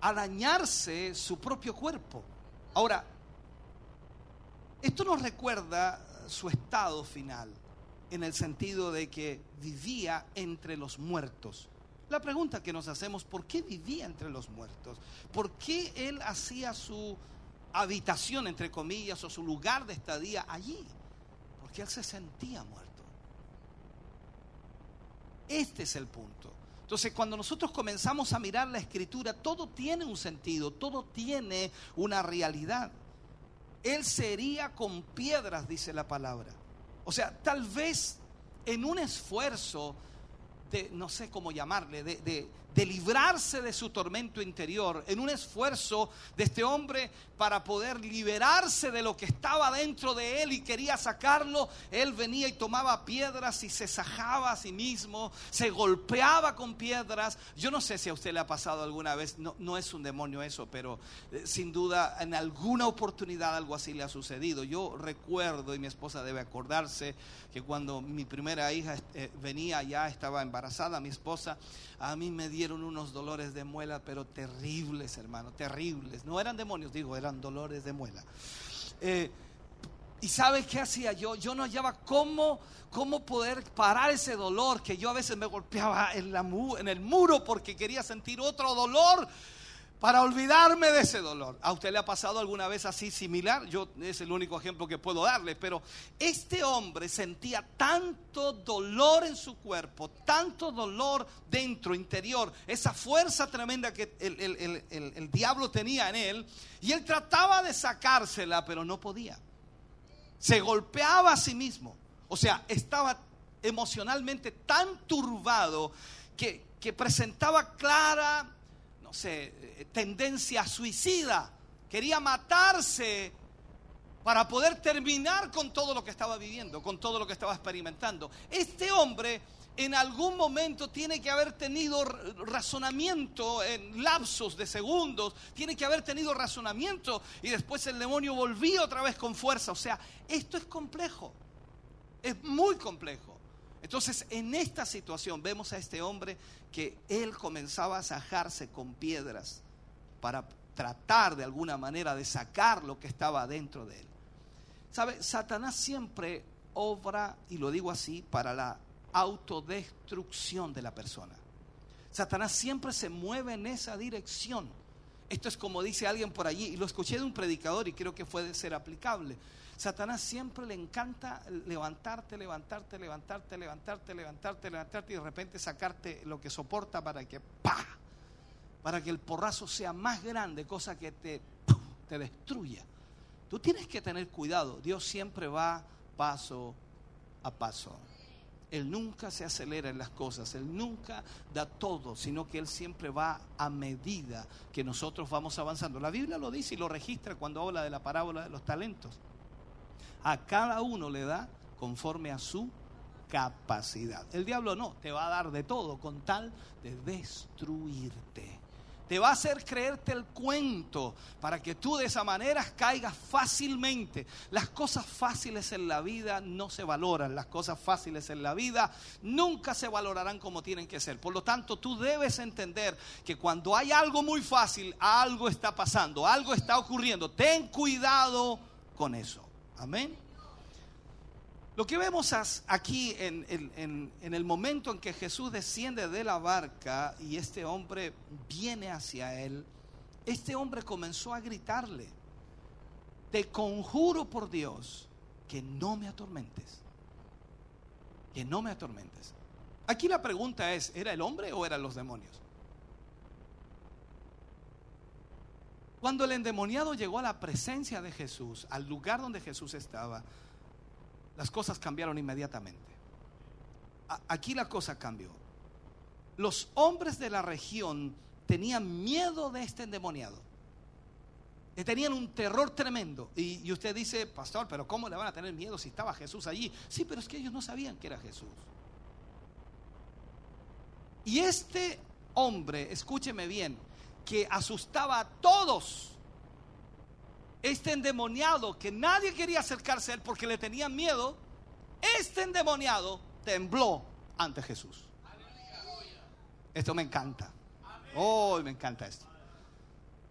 a dañarse su propio cuerpo. Ahora, esto nos recuerda su estado final, en el sentido de que vivía entre los muertos. La pregunta que nos hacemos, ¿por qué vivía entre los muertos? ¿Por qué él hacía su habitación, entre comillas, o su lugar de estadía allí? Porque él se sentía muerto. Este es el punto. Entonces, cuando nosotros comenzamos a mirar la escritura, todo tiene un sentido, todo tiene una realidad. Él sería con piedras, dice la palabra. O sea, tal vez en un esfuerzo de, no sé cómo llamarle, de, de, de librarse de su tormento interior, en un esfuerzo de este hombre para poder liberarse de lo que estaba dentro de él y quería sacarlo, él venía y tomaba piedras y se sajaba a sí mismo, se golpeaba con piedras. Yo no sé si a usted le ha pasado alguna vez, no, no es un demonio eso, pero eh, sin duda en alguna oportunidad algo así le ha sucedido. Yo recuerdo, y mi esposa debe acordarse, que cuando mi primera hija eh, venía ya, estaba embarazada, mi esposa, a mí me dieron unos dolores de muela, pero terribles, hermano, terribles. No eran demonios, digo, eran dolores de muela. Eh, ¿Y sabe qué hacía yo? Yo no hallaba cómo, cómo poder parar ese dolor que yo a veces me golpeaba en, la, en el muro porque quería sentir otro dolor para olvidarme de ese dolor. ¿A usted le ha pasado alguna vez así similar? Yo es el único ejemplo que puedo darle, pero este hombre sentía tanto dolor en su cuerpo, tanto dolor dentro, interior, esa fuerza tremenda que el, el, el, el diablo tenía en él, y él trataba de sacársela, pero no podía. Se golpeaba a sí mismo. O sea, estaba emocionalmente tan turbado que, que presentaba clara eh, tendencia suicida. Quería matarse para poder terminar con todo lo que estaba viviendo, con todo lo que estaba experimentando. Este hombre en algún momento tiene que haber tenido razonamiento en lapsos de segundos, tiene que haber tenido razonamiento y después el demonio volvía otra vez con fuerza. O sea, esto es complejo, es muy complejo. Entonces, en esta situación vemos a este hombre que él comenzaba a sajarse con piedras para tratar de alguna manera de sacar lo que estaba dentro de él. ¿Sabe? Satanás siempre obra, y lo digo así, para la autodestrucción de la persona. Satanás siempre se mueve en esa dirección. Esto es como dice alguien por allí, y lo escuché de un predicador y creo que puede ser aplicable. Satanás siempre le encanta levantarte, levantarte, levantarte, levantarte, levantarte, levantarte y de repente sacarte lo que soporta para que ¡pa! para que el porrazo sea más grande, cosa que te, te destruya. Tú tienes que tener cuidado. Dios siempre va paso a paso. Él nunca se acelera en las cosas, Él nunca da todo, sino que Él siempre va a medida que nosotros vamos avanzando. La Biblia lo dice y lo registra cuando habla de la parábola de los talentos. A cada uno le da conforme a su capacidad. El diablo no, te va a dar de todo con tal de destruirte. Te va a hacer creerte el cuento para que tú de esa manera caigas fácilmente. Las cosas fáciles en la vida no se valoran. Las cosas fáciles en la vida nunca se valorarán como tienen que ser. Por lo tanto, tú debes entender que cuando hay algo muy fácil, algo está pasando, algo está ocurriendo. Ten cuidado con eso. Amén. Lo que vemos aquí en, el momento en que Jesús desciende de la barca y este hombre viene hacia él, este hombre comenzó a gritarle, te conjuro por Dios que no me atormentes, que no me atormentes. Aquí la pregunta es, ¿era el hombre o eran los demonios? Cuando el endemoniado llegó a la presencia de Jesús, al lugar donde Jesús estaba, las cosas cambiaron inmediatamente. Aquí la cosa cambió. Los hombres de la región tenían miedo de este endemoniado. Y tenían un terror tremendo. Y, usted dice, pastor, pero ¿cómo le van a tener miedo si estaba Jesús allí? Sí, pero es que ellos no sabían que era Jesús. Y este hombre, escúcheme bien, que asustaba a todos. Este endemoniado que nadie quería acercarse a él porque le tenían miedo, este endemoniado tembló ante Jesús. Esto me encanta. Oh, me encanta esto.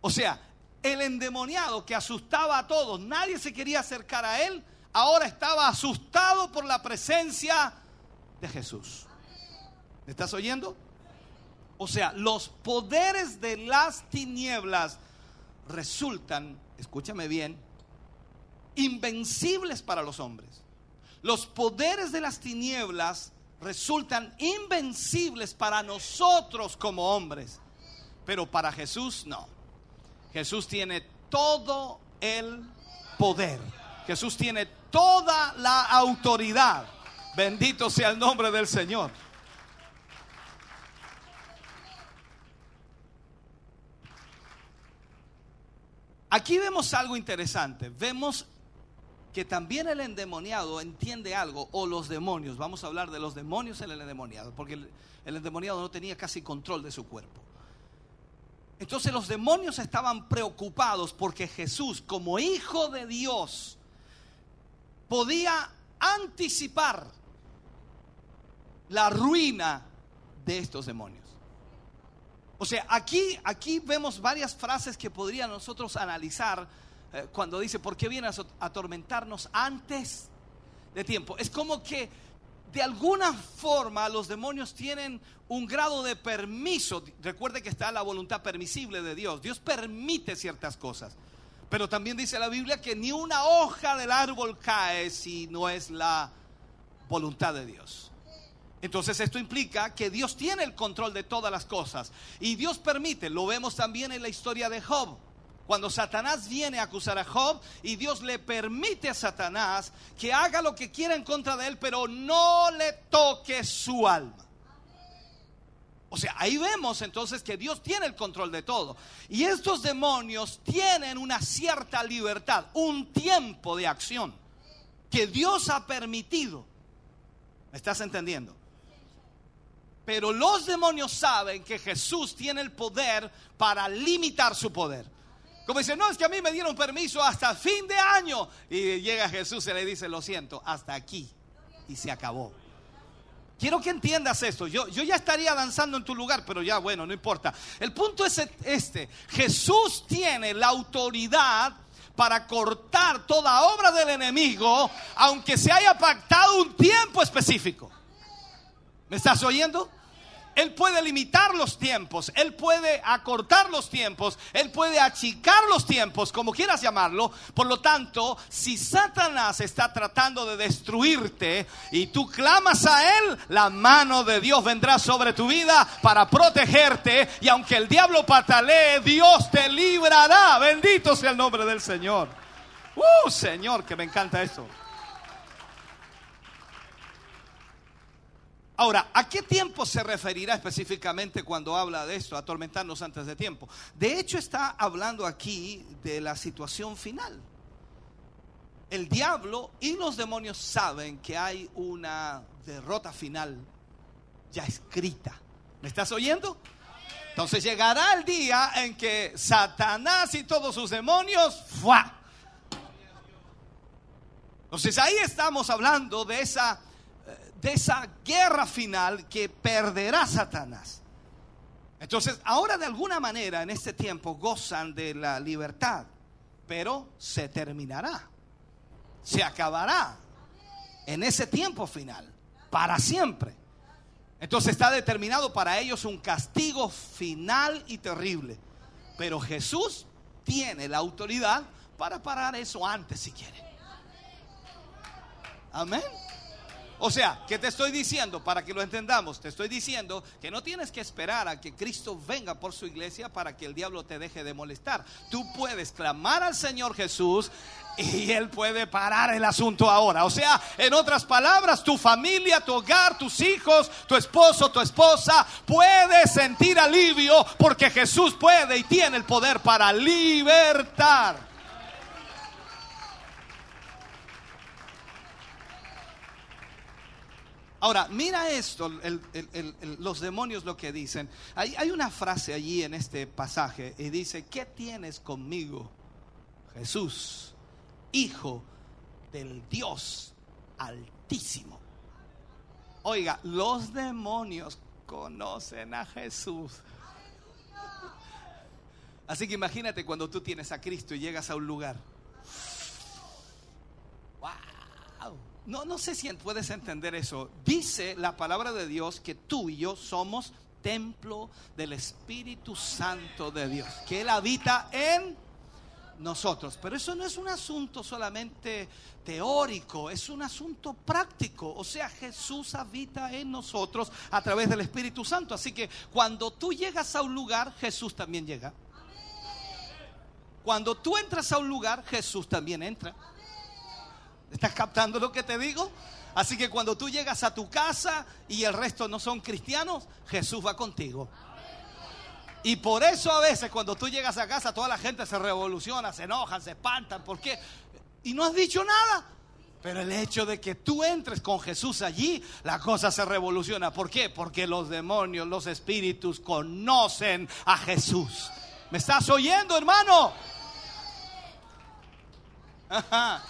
O sea, el endemoniado que asustaba a todos, nadie se quería acercar a él, ahora estaba asustado por la presencia de Jesús. ¿Me estás oyendo? O sea, los poderes de las tinieblas resultan, escúchame bien, invencibles para los hombres. Los poderes de las tinieblas resultan invencibles para nosotros como hombres, pero para Jesús no. Jesús tiene todo el poder. Jesús tiene toda la autoridad. Bendito sea el nombre del Señor. Aquí vemos algo interesante. Vemos que también el endemoniado entiende algo, o los demonios. Vamos a hablar de los demonios en el endemoniado, porque el, el endemoniado no tenía casi control de su cuerpo. Entonces los demonios estaban preocupados porque Jesús, como hijo de Dios, podía anticipar la ruina de estos demonios. O sea, aquí, aquí vemos varias frases que podrían nosotros analizar eh, cuando dice, ¿por qué viene a atormentarnos antes de tiempo? Es como que de alguna forma los demonios tienen un grado de permiso. Recuerde que está la voluntad permisible de Dios. Dios permite ciertas cosas. Pero también dice la Biblia que ni una hoja del árbol cae si no es la voluntad de Dios. Entonces esto implica que Dios tiene el control de todas las cosas. Y Dios permite, lo vemos también en la historia de Job. Cuando Satanás viene a acusar a Job y Dios le permite a Satanás que haga lo que quiera en contra de él, pero no le toque su alma. O sea, ahí vemos entonces que Dios tiene el control de todo. Y estos demonios tienen una cierta libertad, un tiempo de acción que Dios ha permitido. ¿Me estás entendiendo? Pero los demonios saben que Jesús tiene el poder para limitar su poder. Como dice, no, es que a mí me dieron permiso hasta fin de año. Y llega Jesús y le dice, lo siento, hasta aquí. Y se acabó. Quiero que entiendas esto. Yo, yo ya estaría danzando en tu lugar, pero ya bueno, no importa. El punto es este. Jesús tiene la autoridad para cortar toda obra del enemigo, aunque se haya pactado un tiempo específico. ¿Me estás oyendo? Él puede limitar los tiempos, Él puede acortar los tiempos, Él puede achicar los tiempos, como quieras llamarlo. Por lo tanto, si Satanás está tratando de destruirte y tú clamas a Él, la mano de Dios vendrá sobre tu vida para protegerte. Y aunque el diablo patalee, Dios te librará. Bendito sea el nombre del Señor. Uh, Señor, que me encanta esto. Ahora, ¿a qué tiempo se referirá específicamente cuando habla de esto, atormentarnos antes de tiempo? De hecho, está hablando aquí de la situación final. El diablo y los demonios saben que hay una derrota final ya escrita. ¿Me estás oyendo? Entonces llegará el día en que Satanás y todos sus demonios, ¡fua! Entonces ahí estamos hablando de esa de esa guerra final que perderá Satanás. Entonces, ahora de alguna manera en este tiempo gozan de la libertad, pero se terminará, se acabará en ese tiempo final, para siempre. Entonces está determinado para ellos un castigo final y terrible. Pero Jesús tiene la autoridad para parar eso antes si quiere. Amén. O sea, ¿qué te estoy diciendo? Para que lo entendamos, te estoy diciendo que no tienes que esperar a que Cristo venga por su iglesia para que el diablo te deje de molestar. Tú puedes clamar al Señor Jesús y Él puede parar el asunto ahora. O sea, en otras palabras, tu familia, tu hogar, tus hijos, tu esposo, tu esposa, puede sentir alivio porque Jesús puede y tiene el poder para libertar. Ahora, mira esto, los demonios lo que dicen. Hay, hay una frase allí en este pasaje y dice, ¿qué tienes conmigo, Jesús, Hijo del Dios Altísimo? Oiga, los demonios conocen a Jesús. Así que imagínate cuando tú tienes a Cristo y llegas a un lugar. ¡Wow! No, no sé si puedes entender eso. Dice la palabra de Dios que tú y yo somos templo del Espíritu Santo de Dios, que Él habita en nosotros. Pero eso no es un asunto solamente teórico, es un asunto práctico. O sea, Jesús habita en nosotros a través del Espíritu Santo. Así que cuando tú llegas a un lugar, Jesús también llega. Cuando tú entras a un lugar, Jesús también entra. ¿Estás captando lo que te digo? Así que cuando tú llegas a tu casa y el resto no son cristianos, Jesús va contigo. Y por eso a veces cuando tú llegas a casa toda la gente se revoluciona, se enojan, se espantan. ¿Por qué? Y no has dicho nada. Pero el hecho de que tú entres con Jesús allí, la cosa se revoluciona. ¿Por qué? Porque los demonios, los espíritus conocen a Jesús. ¿Me estás oyendo, hermano? Ajá.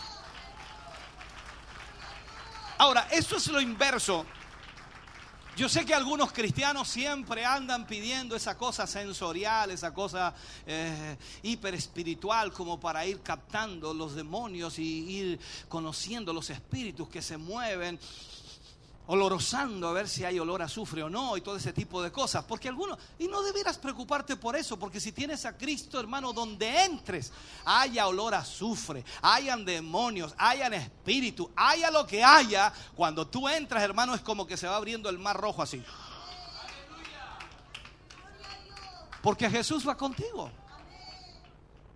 Ahora, esto es lo inverso. Yo sé que algunos cristianos siempre andan pidiendo esa cosa sensorial, esa cosa eh, hiper espiritual, como para ir captando los demonios y ir conociendo los espíritus que se mueven olorosando a ver si hay olor a azufre o no y todo ese tipo de cosas. Porque algunos, y no debieras preocuparte por eso, porque si tienes a Cristo, hermano, donde entres, haya olor a azufre, hayan demonios, hayan espíritu, haya lo que haya, cuando tú entras, hermano, es como que se va abriendo el mar rojo así. Porque Jesús va contigo.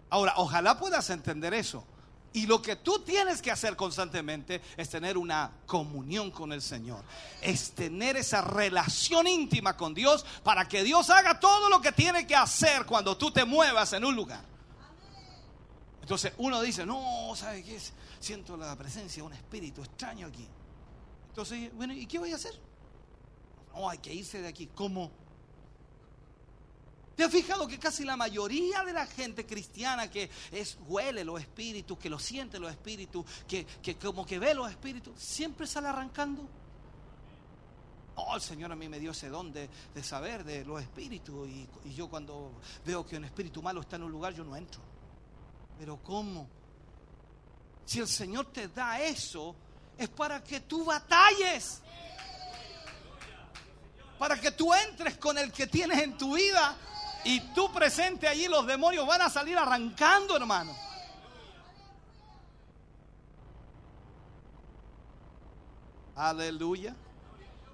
Ahora, ojalá puedas entender eso. Y lo que tú tienes que hacer constantemente es tener una comunión con el Señor. Es tener esa relación íntima con Dios para que Dios haga todo lo que tiene que hacer cuando tú te muevas en un lugar. Entonces uno dice, no, ¿sabe qué? es? Siento la presencia de un espíritu extraño aquí. Entonces, bueno, ¿y qué voy a hacer? No, hay que irse de aquí. ¿Cómo? ¿Te has fijado que casi la mayoría de la gente cristiana que es, huele los espíritus, que lo siente los espíritus, que, que como que ve los espíritus, siempre sale arrancando? Oh, el Señor a mí me dio ese don de, de saber de los espíritus y, y yo cuando veo que un espíritu malo está en un lugar, yo no entro. Pero ¿cómo? Si el Señor te da eso, es para que tú batalles. Para que tú entres con el que tienes en tu vida y tú presente allí, los demonios van a salir arrancando, hermano. Aleluya.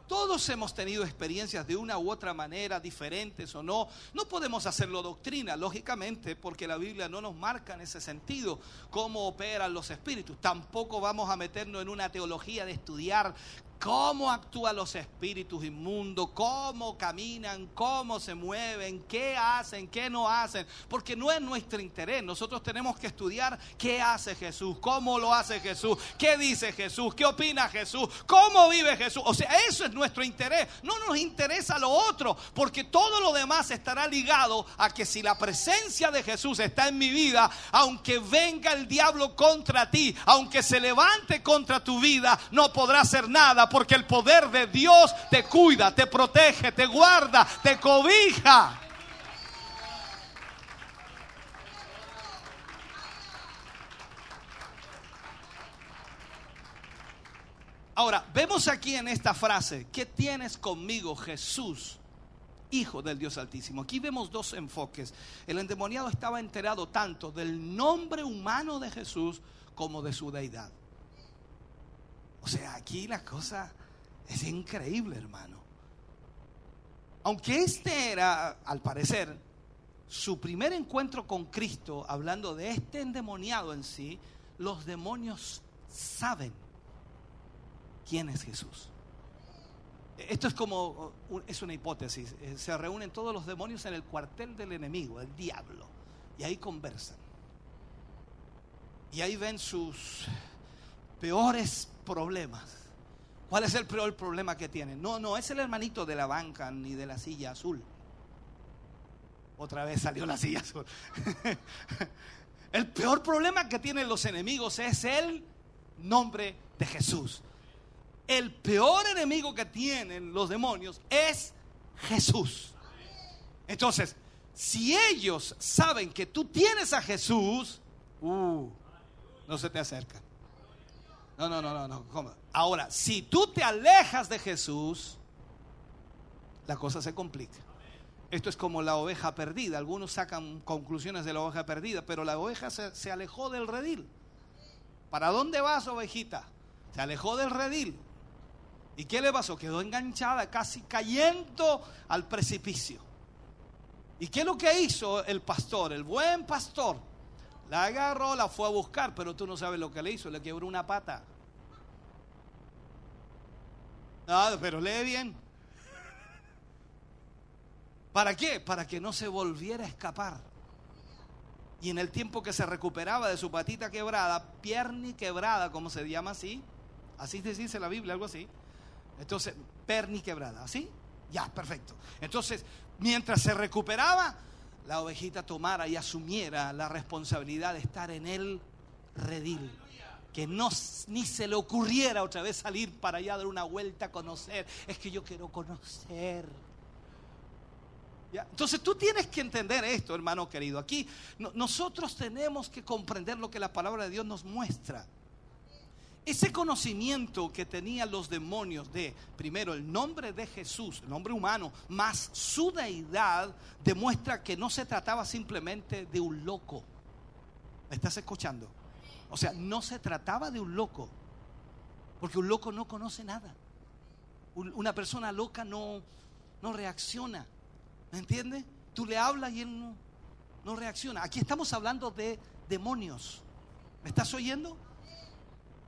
Todos hemos tenido experiencias de una u otra manera, diferentes o no. No podemos hacerlo doctrina, lógicamente, porque la Biblia no nos marca en ese sentido cómo operan los espíritus. Tampoco vamos a meternos en una teología de estudiar cómo actúan los espíritus inmundos, cómo caminan, cómo se mueven, qué hacen, qué no hacen, porque no es nuestro interés. Nosotros tenemos que estudiar qué hace Jesús, cómo lo hace Jesús, qué dice Jesús, qué opina Jesús, cómo vive Jesús. O sea, eso es nuestro interés. No nos interesa lo otro, porque todo lo demás estará ligado a que si la presencia de Jesús está en mi vida, aunque venga el diablo contra ti, aunque se levante contra tu vida, no podrá hacer nada porque el poder de Dios te cuida, te protege, te guarda, te cobija. Ahora, vemos aquí en esta frase, ¿qué tienes conmigo Jesús? Hijo del Dios Altísimo. Aquí vemos dos enfoques. El endemoniado estaba enterado tanto del nombre humano de Jesús como de su deidad. O sea, aquí la cosa es increíble, hermano. Aunque este era, al parecer, su primer encuentro con Cristo, hablando de este endemoniado en sí, los demonios saben quién es Jesús. Esto es como, es una hipótesis, eh, se reúnen todos los demonios en el cuartel del enemigo, el diablo, y ahí conversan. Y ahí ven sus peores problemas. ¿Cuál es el peor problema que tienen? No, no es el hermanito de la banca ni de la silla azul. Otra vez salió la silla azul. el peor problema que tienen los enemigos es el nombre de Jesús. El peor enemigo que tienen los demonios es Jesús. Entonces, si ellos saben que tú tienes a Jesús, uh, no se te acercan. No, no, no, no, no. Ahora, si tú te alejas de Jesús, la cosa se complica. Esto es como la oveja perdida. Algunos sacan conclusiones de la oveja perdida, pero la oveja se, se alejó del redil. ¿Para dónde vas, ovejita? Se alejó del redil. ¿Y qué le pasó? Quedó enganchada, casi cayendo al precipicio. ¿Y qué es lo que hizo el pastor, el buen pastor? La agarró, la fue a buscar, pero tú no sabes lo que le hizo, le quebró una pata. Ah, pero lee bien. ¿Para qué? Para que no se volviera a escapar. Y en el tiempo que se recuperaba de su patita quebrada, pierna quebrada, como se llama así, así se dice la Biblia, algo así. Entonces, perni quebrada, ¿así? Ya, perfecto. Entonces, mientras se recuperaba, la ovejita tomara y asumiera la responsabilidad de estar en el redil. Que no ni se le ocurriera otra vez salir para allá, dar una vuelta a conocer. Es que yo quiero conocer. ¿Ya? Entonces tú tienes que entender esto, hermano querido. Aquí no- nosotros tenemos que comprender lo que la palabra de Dios nos muestra. Ese conocimiento que tenían los demonios de, primero, el nombre de Jesús, el nombre humano, más su deidad, demuestra que no se trataba simplemente de un loco. ¿Me estás escuchando? O sea, no se trataba de un loco, porque un loco no conoce nada. Un- Una persona loca no, no reacciona. ¿Me entiendes? Tú le hablas y él no, no reacciona. Aquí estamos hablando de demonios. ¿Me estás oyendo?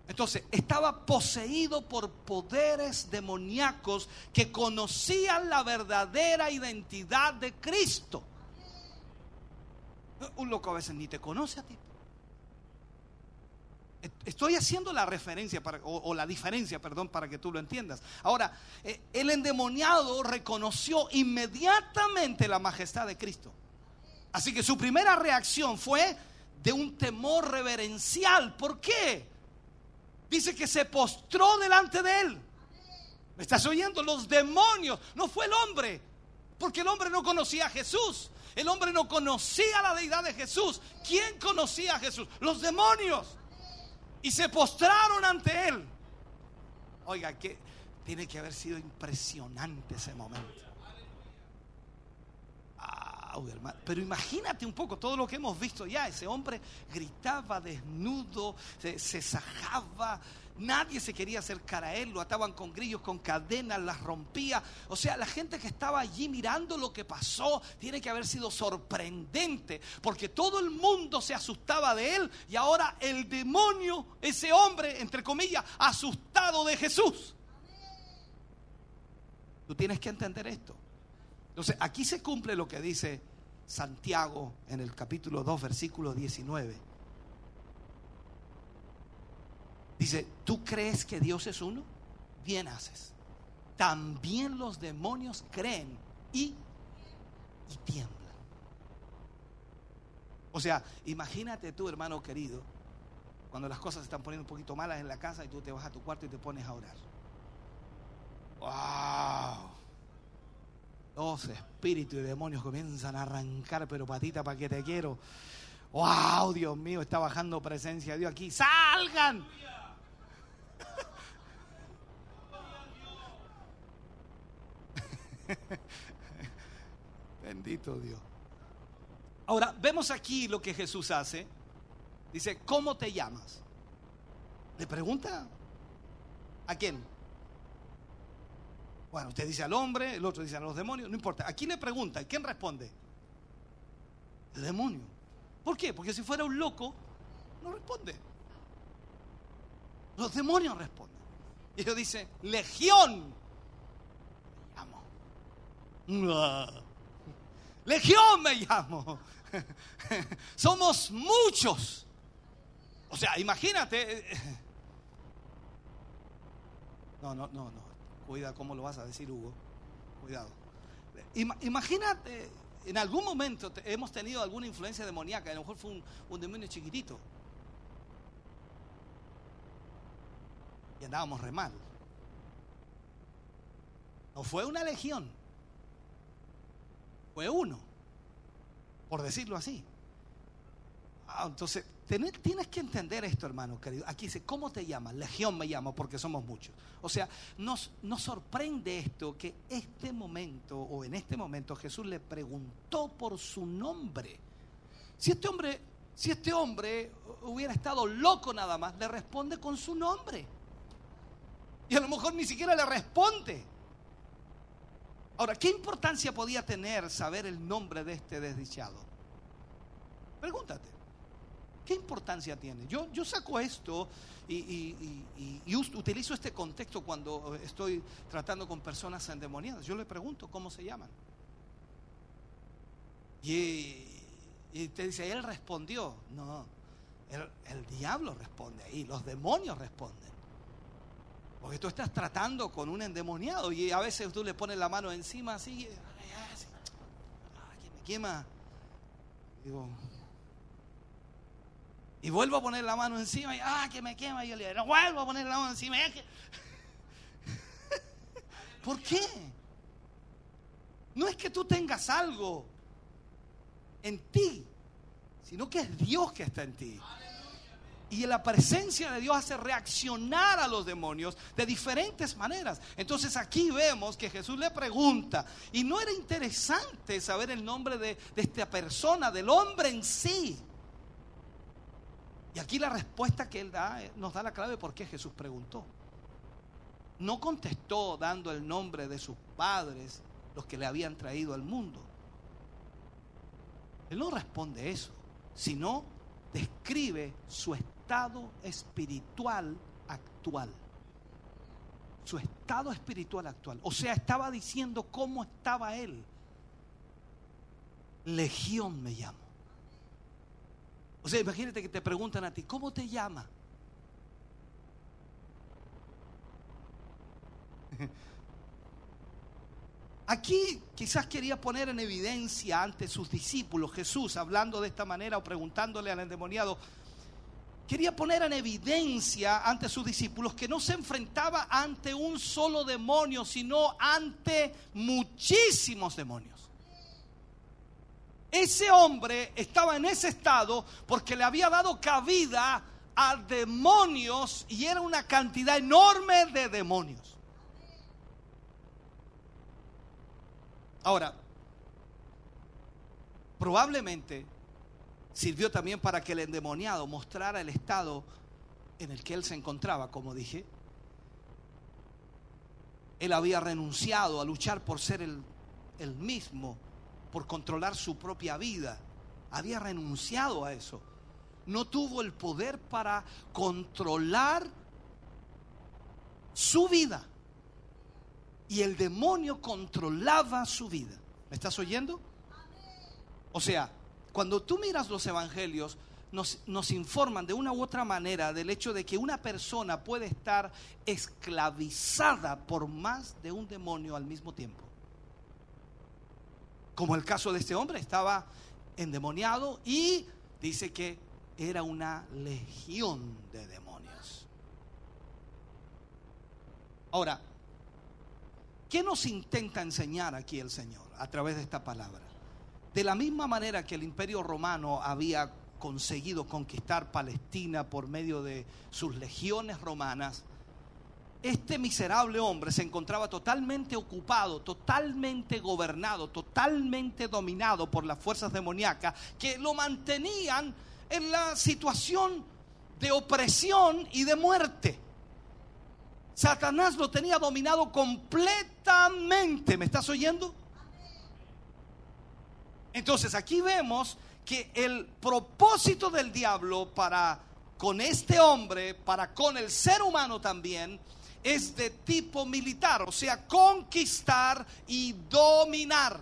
Entonces, estaba poseído por poderes demoníacos que conocían la verdadera identidad de Cristo. Un loco a veces ni te conoce a ti. Estoy haciendo la referencia para- o, la diferencia, perdón, para que tú lo entiendas. Ahora, eh, el endemoniado reconoció inmediatamente la majestad de Cristo. Así que su primera reacción fue de un temor reverencial. ¿Por qué? Dice que se postró delante de él. ¿Me estás oyendo? Los demonios, no fue el hombre, porque el hombre no conocía a Jesús. El hombre no conocía la deidad de Jesús. ¿Quién conocía a Jesús? Los demonios. Y se postraron ante él. Oiga, que tiene que haber sido impresionante ese momento. Pero imagínate un poco todo lo que hemos visto ya. Ese hombre gritaba desnudo, se, se sajaba. Nadie se quería acercar a él, lo ataban con grillos, con cadenas, las rompía. O sea, la gente que estaba allí mirando lo que pasó tiene que haber sido sorprendente, porque todo el mundo se asustaba de él y ahora el demonio, ese hombre, entre comillas, asustado de Jesús. Tú tienes que entender esto. Entonces, aquí se cumple lo que dice Santiago en el capítulo 2, versículo 19. Dice, ¿tú crees que Dios es uno? Bien haces. También los demonios creen y, y tiemblan. O sea, imagínate tú, hermano querido, cuando las cosas se están poniendo un poquito malas en la casa y tú te vas a tu cuarto y te pones a orar. ¡Wow! Los espíritus y demonios comienzan a arrancar, pero patita, ¿para qué te quiero? ¡Wow! Dios mío, está bajando presencia de Dios aquí. ¡Salgan! Bendito Dios. Ahora, vemos aquí lo que Jesús hace. Dice, ¿cómo te llamas? Le pregunta a quién. Bueno, usted dice al hombre, el otro dice a los demonios, no importa. Aquí le pregunta, ¿quién responde? El demonio. ¿Por qué? Porque si fuera un loco, no responde. Los demonios responden. Y ellos dicen, legión. Me llamo. Legión me llamo. Somos muchos. O sea, imagínate. No, no, no, no. Cuida cómo lo vas a decir, Hugo. Cuidado. Ima- imagínate, en algún momento hemos tenido alguna influencia demoníaca. A lo mejor fue un, demonio chiquitito. Y andábamos re mal. No fue una legión. Fue uno. por decirlo así. Ah, entonces, tienes que entender esto, hermano querido. Aquí dice, ¿cómo te llamas? Legión me llamo porque somos muchos. O sea, nos, nos sorprende esto que este momento o en este momento Jesús le preguntó por su nombre. Si este hombre, si este hombre hubiera estado loco nada más, le responde con su nombre. Y a lo mejor ni siquiera le responde. Ahora, ¿qué importancia podía tener saber el nombre de este desdichado? Pregúntate. ¿Qué importancia tiene? Yo, yo saco esto y, utilizo este contexto cuando estoy tratando con personas endemoniadas. Yo le pregunto cómo se llaman. Y, te dice, él respondió. No, el, el diablo responde ahí, los demonios responden. Porque tú estás tratando con un endemoniado y a veces tú le pones la mano encima así, ay, me quema. Digo, y vuelvo a poner la mano encima y, ah, que me quema. Y yo le digo, no vuelvo a poner la mano encima. es que- ¿Por qué? No es que tú tengas algo en ti, sino que es Dios que está en ti. Y la presencia de Dios hace reaccionar a los demonios de diferentes maneras. Entonces aquí vemos que Jesús le pregunta, y no era interesante saber el nombre de, de esta persona, del hombre en sí. Y aquí la respuesta que él da eh, nos da la clave por qué Jesús preguntó. No contestó dando el nombre de sus padres, los que le habían traído al mundo. Él no responde eso, sino describe su estado espiritual actual. Su estado espiritual actual. O sea, estaba diciendo cómo estaba él. Legión me llamo. O sea, imagínate que te preguntan a ti, ¿cómo te llama? Aquí quizás quería poner en evidencia ante sus discípulos, Jesús hablando de esta manera o preguntándole al endemoniado, quería poner en evidencia ante sus discípulos que no se enfrentaba ante un solo demonio, sino ante muchísimos demonios. Ese hombre estaba en ese estado porque le había dado cabida a demonios y era una cantidad enorme de demonios. Ahora, probablemente sirvió también para que el endemoniado mostrara el estado en el que él se encontraba, como dije. Él había renunciado a luchar por ser el, el mismo, por controlar su propia vida. Había renunciado a eso. No tuvo el poder para controlar su vida. Y el demonio controlaba su vida. ¿Me estás oyendo? O sea, cuando tú miras los evangelios, nos, informan de una u otra manera del hecho de que una persona puede estar esclavizada por más de un demonio al mismo tiempo. Como el caso de este hombre, estaba endemoniado y dice que era una legión de demonios. Ahora, ¿qué nos intenta enseñar aquí el Señor a través de esta palabra? De la misma manera que el imperio romano había conseguido conquistar Palestina por medio de sus legiones romanas, este miserable hombre se encontraba totalmente ocupado, totalmente gobernado, totalmente dominado por las fuerzas demoníacas que lo mantenían en la situación de opresión y de muerte. Satanás lo tenía dominado completamente. ¿Me estás oyendo? Entonces aquí vemos que el propósito del diablo para con este hombre, para con el ser humano también, es de tipo militar, o sea, conquistar y dominar.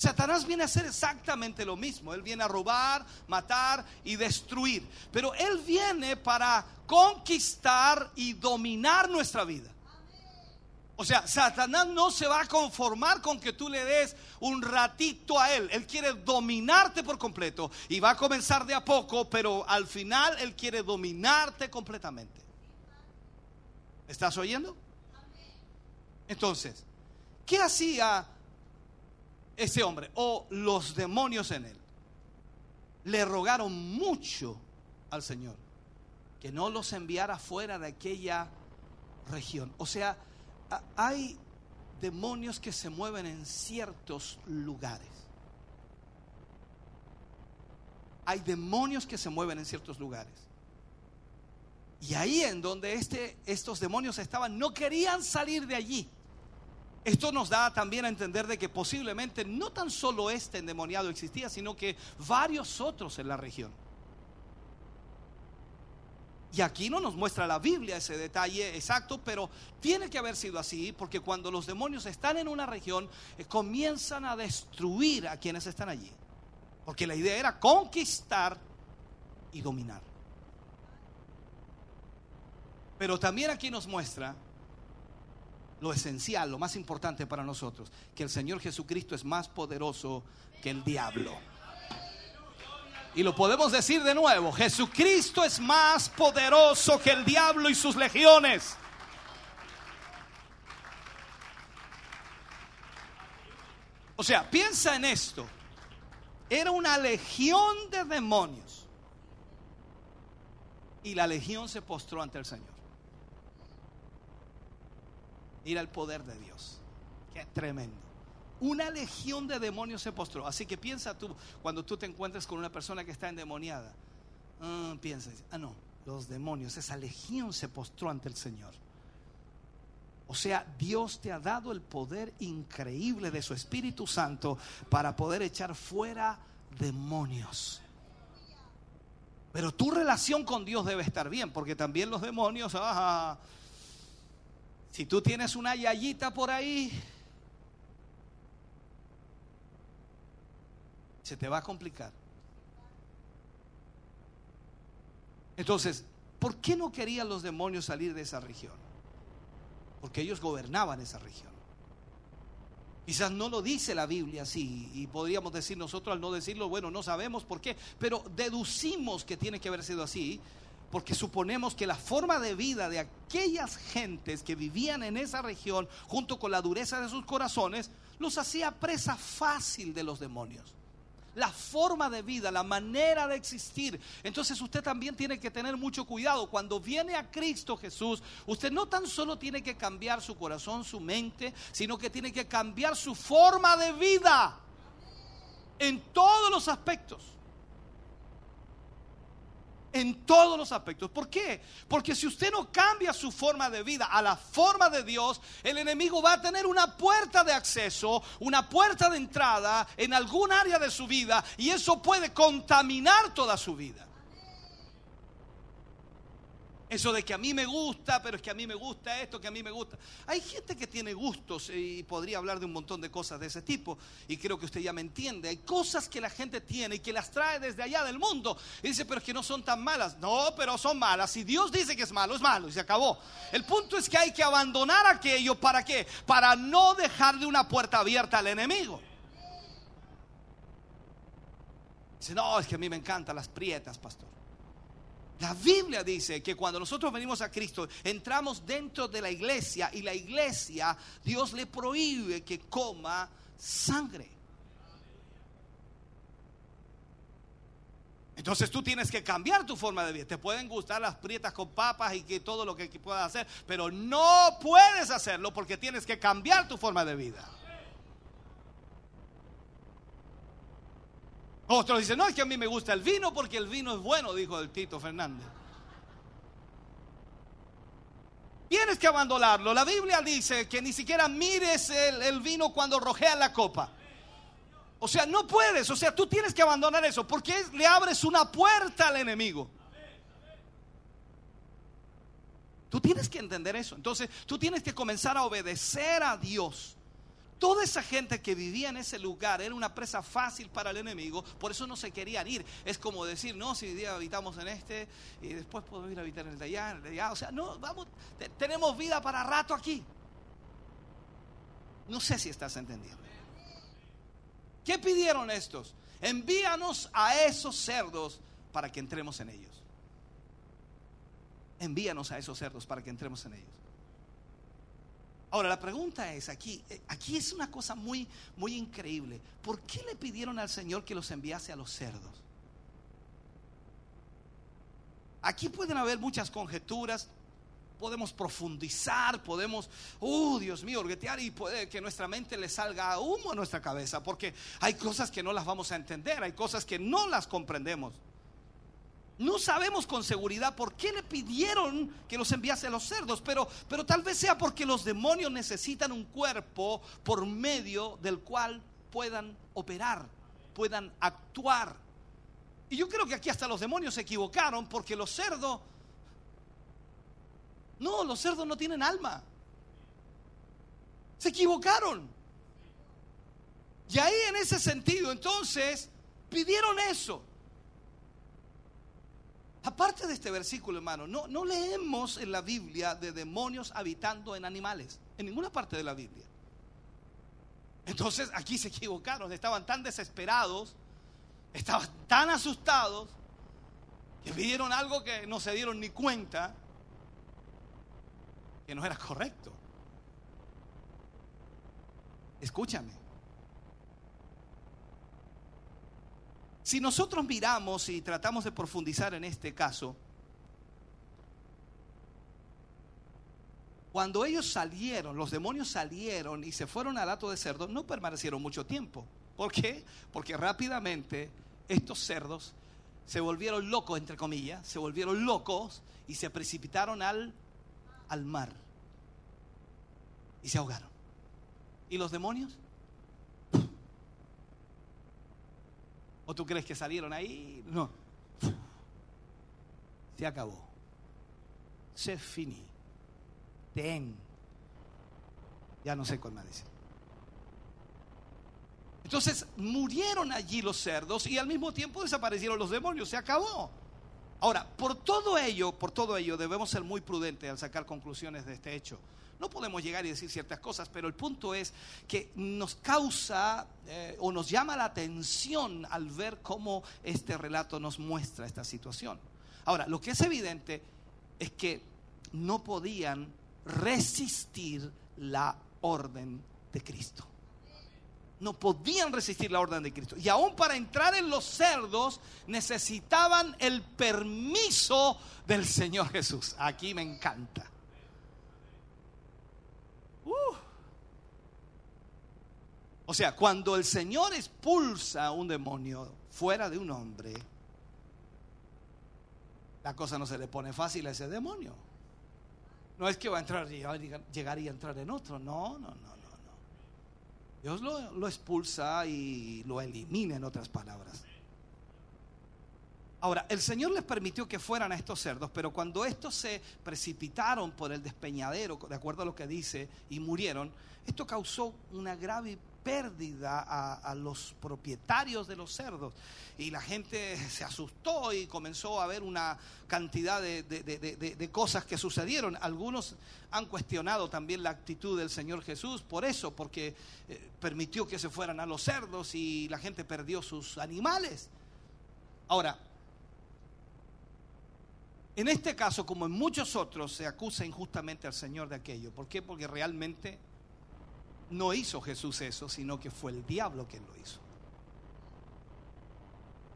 Satanás viene a hacer exactamente lo mismo. Él viene a robar, matar y destruir. Pero Él viene para conquistar y dominar nuestra vida. O sea, Satanás no se va a conformar con que tú le des un ratito a Él. Él quiere dominarte por completo. Y va a comenzar de a poco, pero al final Él quiere dominarte completamente. ¿Estás oyendo? Entonces, ¿qué hacía ese hombre o los demonios en él le rogaron mucho al Señor que no los enviara fuera de aquella región. O sea, hay demonios que se mueven en ciertos lugares. Hay demonios que se mueven en ciertos lugares. Y ahí en donde este, estos demonios estaban, no querían salir de allí. Esto nos da también a entender de que posiblemente no tan solo este endemoniado existía, sino que varios otros en la región. Y aquí no nos muestra la Biblia ese detalle exacto, pero tiene que haber sido así, porque cuando los demonios están en una región, eh, comienzan a destruir a quienes están allí. Porque la idea era conquistar y dominar. Pero también aquí nos muestra lo esencial, lo más importante para nosotros, que el Señor Jesucristo es más poderoso que el diablo. Y lo podemos decir de nuevo, Jesucristo es más poderoso que el diablo y sus legiones. O sea, piensa en esto. Era una legión de demonios. Y la legión se postró ante el Señor. Mira el poder de Dios. Qué tremendo. Una legión de demonios se postró. Así que piensa tú, cuando tú te encuentres con una persona que está endemoniada, ah, piensa, ah, no, los demonios, esa legión se postró ante el Señor. O sea, Dios te ha dado el poder increíble de su Espíritu Santo para poder echar fuera demonios. Pero tu relación con Dios debe estar bien, porque también los demonios, ajá, si tú tienes una yayita por ahí, se te va a complicar. Entonces, ¿por qué no querían los demonios salir de esa región? Porque ellos gobernaban esa región. Quizás no lo dice la Biblia así y podríamos decir nosotros al no decirlo, bueno, no sabemos por qué, pero deducimos que tiene que haber sido así porque suponemos que la forma de vida de aquellas gentes que vivían en esa región, junto con la dureza de sus corazones, los hacía presa fácil de los demonios. La forma de vida, la manera de existir. Entonces usted también tiene que tener mucho cuidado. Cuando viene a Cristo Jesús, usted no tan solo tiene que cambiar su corazón, su mente, sino que tiene que cambiar su forma de vida en todos los aspectos en todos los aspectos. ¿Por qué? Porque si usted no cambia su forma de vida a la forma de Dios, el enemigo va a tener una puerta de acceso, una puerta de entrada en algún área de su vida y eso puede contaminar toda su vida. Eso de que a mí me gusta, pero es que a mí me gusta esto, que a mí me gusta. Hay gente que tiene gustos y podría hablar de un montón de cosas de ese tipo. Y creo que usted ya me entiende. Hay cosas que la gente tiene y que las trae desde allá del mundo. Y dice, pero es que no son tan malas. No, pero son malas. Si Dios dice que es malo, es malo y se acabó. El punto es que hay que abandonar aquello. ¿Para qué? Para no dejarle una puerta abierta al enemigo. Dice, no, es que a mí me encantan las prietas, pastor. La Biblia dice que cuando nosotros venimos a Cristo, entramos dentro de la iglesia y la iglesia, Dios le prohíbe que coma sangre. Entonces tú tienes que cambiar tu forma de vida. Te pueden gustar las prietas con papas y que todo lo que puedas hacer, pero no puedes hacerlo porque tienes que cambiar tu forma de vida. Otros dicen, no, es que a mí me gusta el vino porque el vino es bueno, dijo el Tito Fernández. Tienes que abandonarlo. La Biblia dice que ni siquiera mires el, el vino cuando rojea la copa. O sea, no puedes. O sea, tú tienes que abandonar eso porque le abres una puerta al enemigo. Tú tienes que entender eso. Entonces, tú tienes que comenzar a obedecer a Dios. Toda esa gente que vivía en ese lugar era una presa fácil para el enemigo, por eso no se querían ir. Es como decir, no, si hoy día habitamos en este y después podemos ir a habitar en el de allá, en el de allá. O sea, no, vamos, te- tenemos vida para rato aquí. No sé si estás entendiendo. ¿Qué pidieron estos? Envíanos a esos cerdos para que entremos en ellos. Envíanos a esos cerdos para que entremos en ellos. Ahora la pregunta es aquí, eh, aquí es una cosa muy, muy increíble. ¿Por qué le pidieron al Señor que los enviase a los cerdos? Aquí pueden haber muchas conjeturas, podemos profundizar, podemos, oh Dios mío, orguetear y puede que nuestra mente le salga humo a nuestra cabeza, porque hay cosas que no las vamos a entender, hay cosas que no las comprendemos. No sabemos con seguridad por qué le pidieron que los enviase a los cerdos, pero, pero tal vez sea porque los demonios necesitan un cuerpo por medio del cual puedan operar, puedan actuar. Y yo creo que aquí hasta los demonios se equivocaron porque los cerdos, no, los cerdos no tienen alma. Se equivocaron. Y ahí en ese sentido, entonces, pidieron eso. Aparte de este versículo, hermano, no, no leemos en la Biblia de demonios habitando en animales, en ninguna parte de la Biblia. Entonces aquí se equivocaron, estaban tan desesperados, estaban tan asustados, que pidieron algo que no se dieron ni cuenta que no era correcto. Escúchame. Si nosotros miramos y tratamos de profundizar en este caso, cuando ellos salieron, los demonios salieron y se fueron al hato de cerdo, no permanecieron mucho tiempo. ¿Por qué? Porque rápidamente estos cerdos se volvieron locos, entre comillas, se volvieron locos y se precipitaron al, al mar. Y se ahogaron. ¿Y los demonios? ¿O tú crees que salieron ahí? No. Se acabó. Se finí. Ten. Ya no sé cuál más decir. Entonces murieron allí los cerdos y al mismo tiempo desaparecieron los demonios. Se acabó. Ahora, por todo ello, por todo ello debemos ser muy prudentes al sacar conclusiones de este hecho. No podemos llegar y decir ciertas cosas, pero el punto es que nos causa eh, o nos llama la atención al ver cómo este relato nos muestra esta situación. Ahora, lo que es evidente es que no podían resistir la orden de Cristo. No podían resistir la orden de Cristo. Y aún para entrar en los cerdos necesitaban el permiso del Señor Jesús. Aquí me encanta. O sea, cuando el Señor expulsa a un demonio fuera de un hombre, la cosa no se le pone fácil a ese demonio. No es que va a entrar y llegar y entrar en otro. No, no, no, no, no. Dios lo expulsa y lo elimina en otras palabras. Ahora, el Señor les permitió que fueran a estos cerdos, pero cuando estos se precipitaron por el despeñadero, de acuerdo a lo que dice, y murieron, esto causó una grave pérdida a, los propietarios de los cerdos. Y la gente se asustó y comenzó a ver una cantidad de, cosas que sucedieron. Algunos han cuestionado también la actitud del Señor Jesús por eso, porque eh, permitió que se fueran a los cerdos y la gente perdió sus animales. Ahora, en este caso, como en muchos otros, se acusa injustamente al Señor de aquello. ¿Por qué? Porque realmente no hizo Jesús eso, sino que fue el diablo quien lo hizo.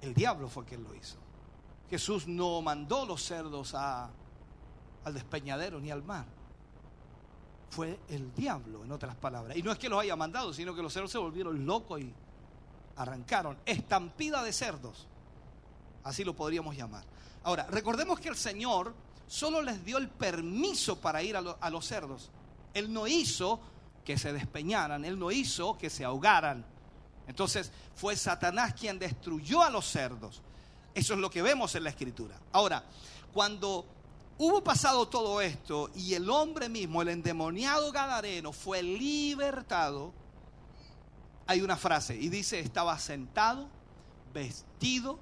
El diablo fue quien lo hizo. Jesús no mandó los cerdos a, al despeñadero ni al mar. Fue el diablo, en otras palabras. Y no es que los haya mandado, sino que los cerdos se volvieron locos y arrancaron. Estampida de cerdos. Así lo podríamos llamar. Ahora, recordemos que el Señor solo les dio el permiso para ir a, los cerdos. Él no hizo que se despeñaran, Él no hizo que se ahogaran. Entonces fue Satanás quien destruyó a los cerdos. Eso es lo que vemos en la escritura. Ahora, cuando hubo pasado todo esto y el hombre mismo, el endemoniado Gadareno, fue libertado, hay una frase y dice, estaba sentado, vestido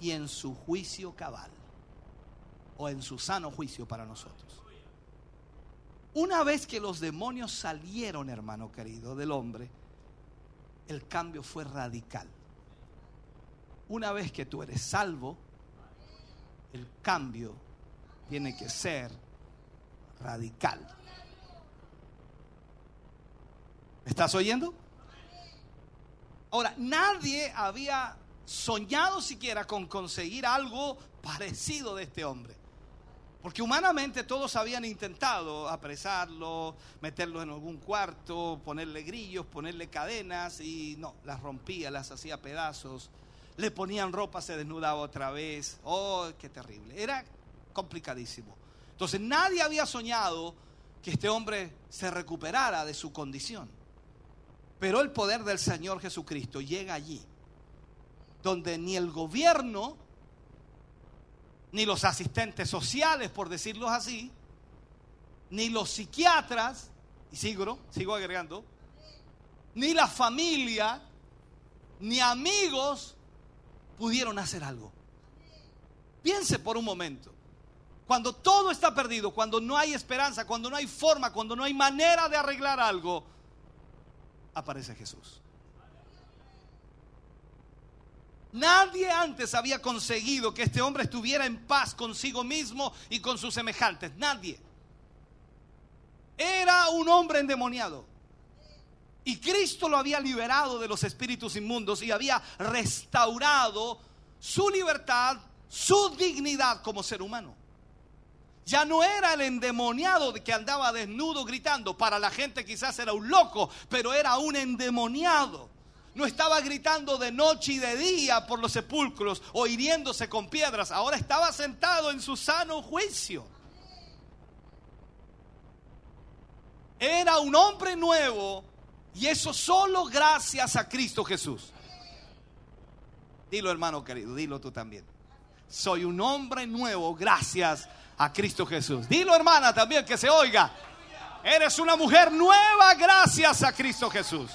y en su juicio cabal, o en su sano juicio para nosotros. Una vez que los demonios salieron, hermano querido, del hombre, el cambio fue radical. Una vez que tú eres salvo, el cambio tiene que ser radical. ¿Estás oyendo? Ahora, nadie había soñado siquiera con conseguir algo parecido de este hombre. Porque humanamente todos habían intentado apresarlo, meterlo en algún cuarto, ponerle grillos, ponerle cadenas y no, las rompía, las hacía pedazos. Le ponían ropa, se desnudaba otra vez. Oh, qué terrible. Era complicadísimo. Entonces nadie había soñado que este hombre se recuperara de su condición. Pero el poder del Señor Jesucristo llega allí, donde ni el gobierno, ni los asistentes sociales, por decirlo así, ni los psiquiatras, y sigo, sigo agregando, ni la familia, ni amigos pudieron hacer algo. Piense por un momento. Cuando todo está perdido, cuando no hay esperanza, cuando no hay forma, cuando no hay manera de arreglar algo, aparece Jesús. Nadie antes había conseguido que este hombre estuviera en paz consigo mismo y con sus semejantes. Nadie. Era un hombre endemoniado. Y Cristo lo había liberado de los espíritus inmundos y había restaurado su libertad, su dignidad como ser humano. Ya no era el endemoniado que andaba desnudo gritando. Para la gente quizás era un loco, pero era un endemoniado. No estaba gritando de noche y de día por los sepulcros o hiriéndose con piedras. Ahora estaba sentado en su sano juicio. Era un hombre nuevo y eso solo gracias a Cristo Jesús. Dilo hermano querido, dilo tú también. Soy un hombre nuevo gracias a Cristo Jesús. Dilo hermana también que se oiga. Eres una mujer nueva gracias a Cristo Jesús.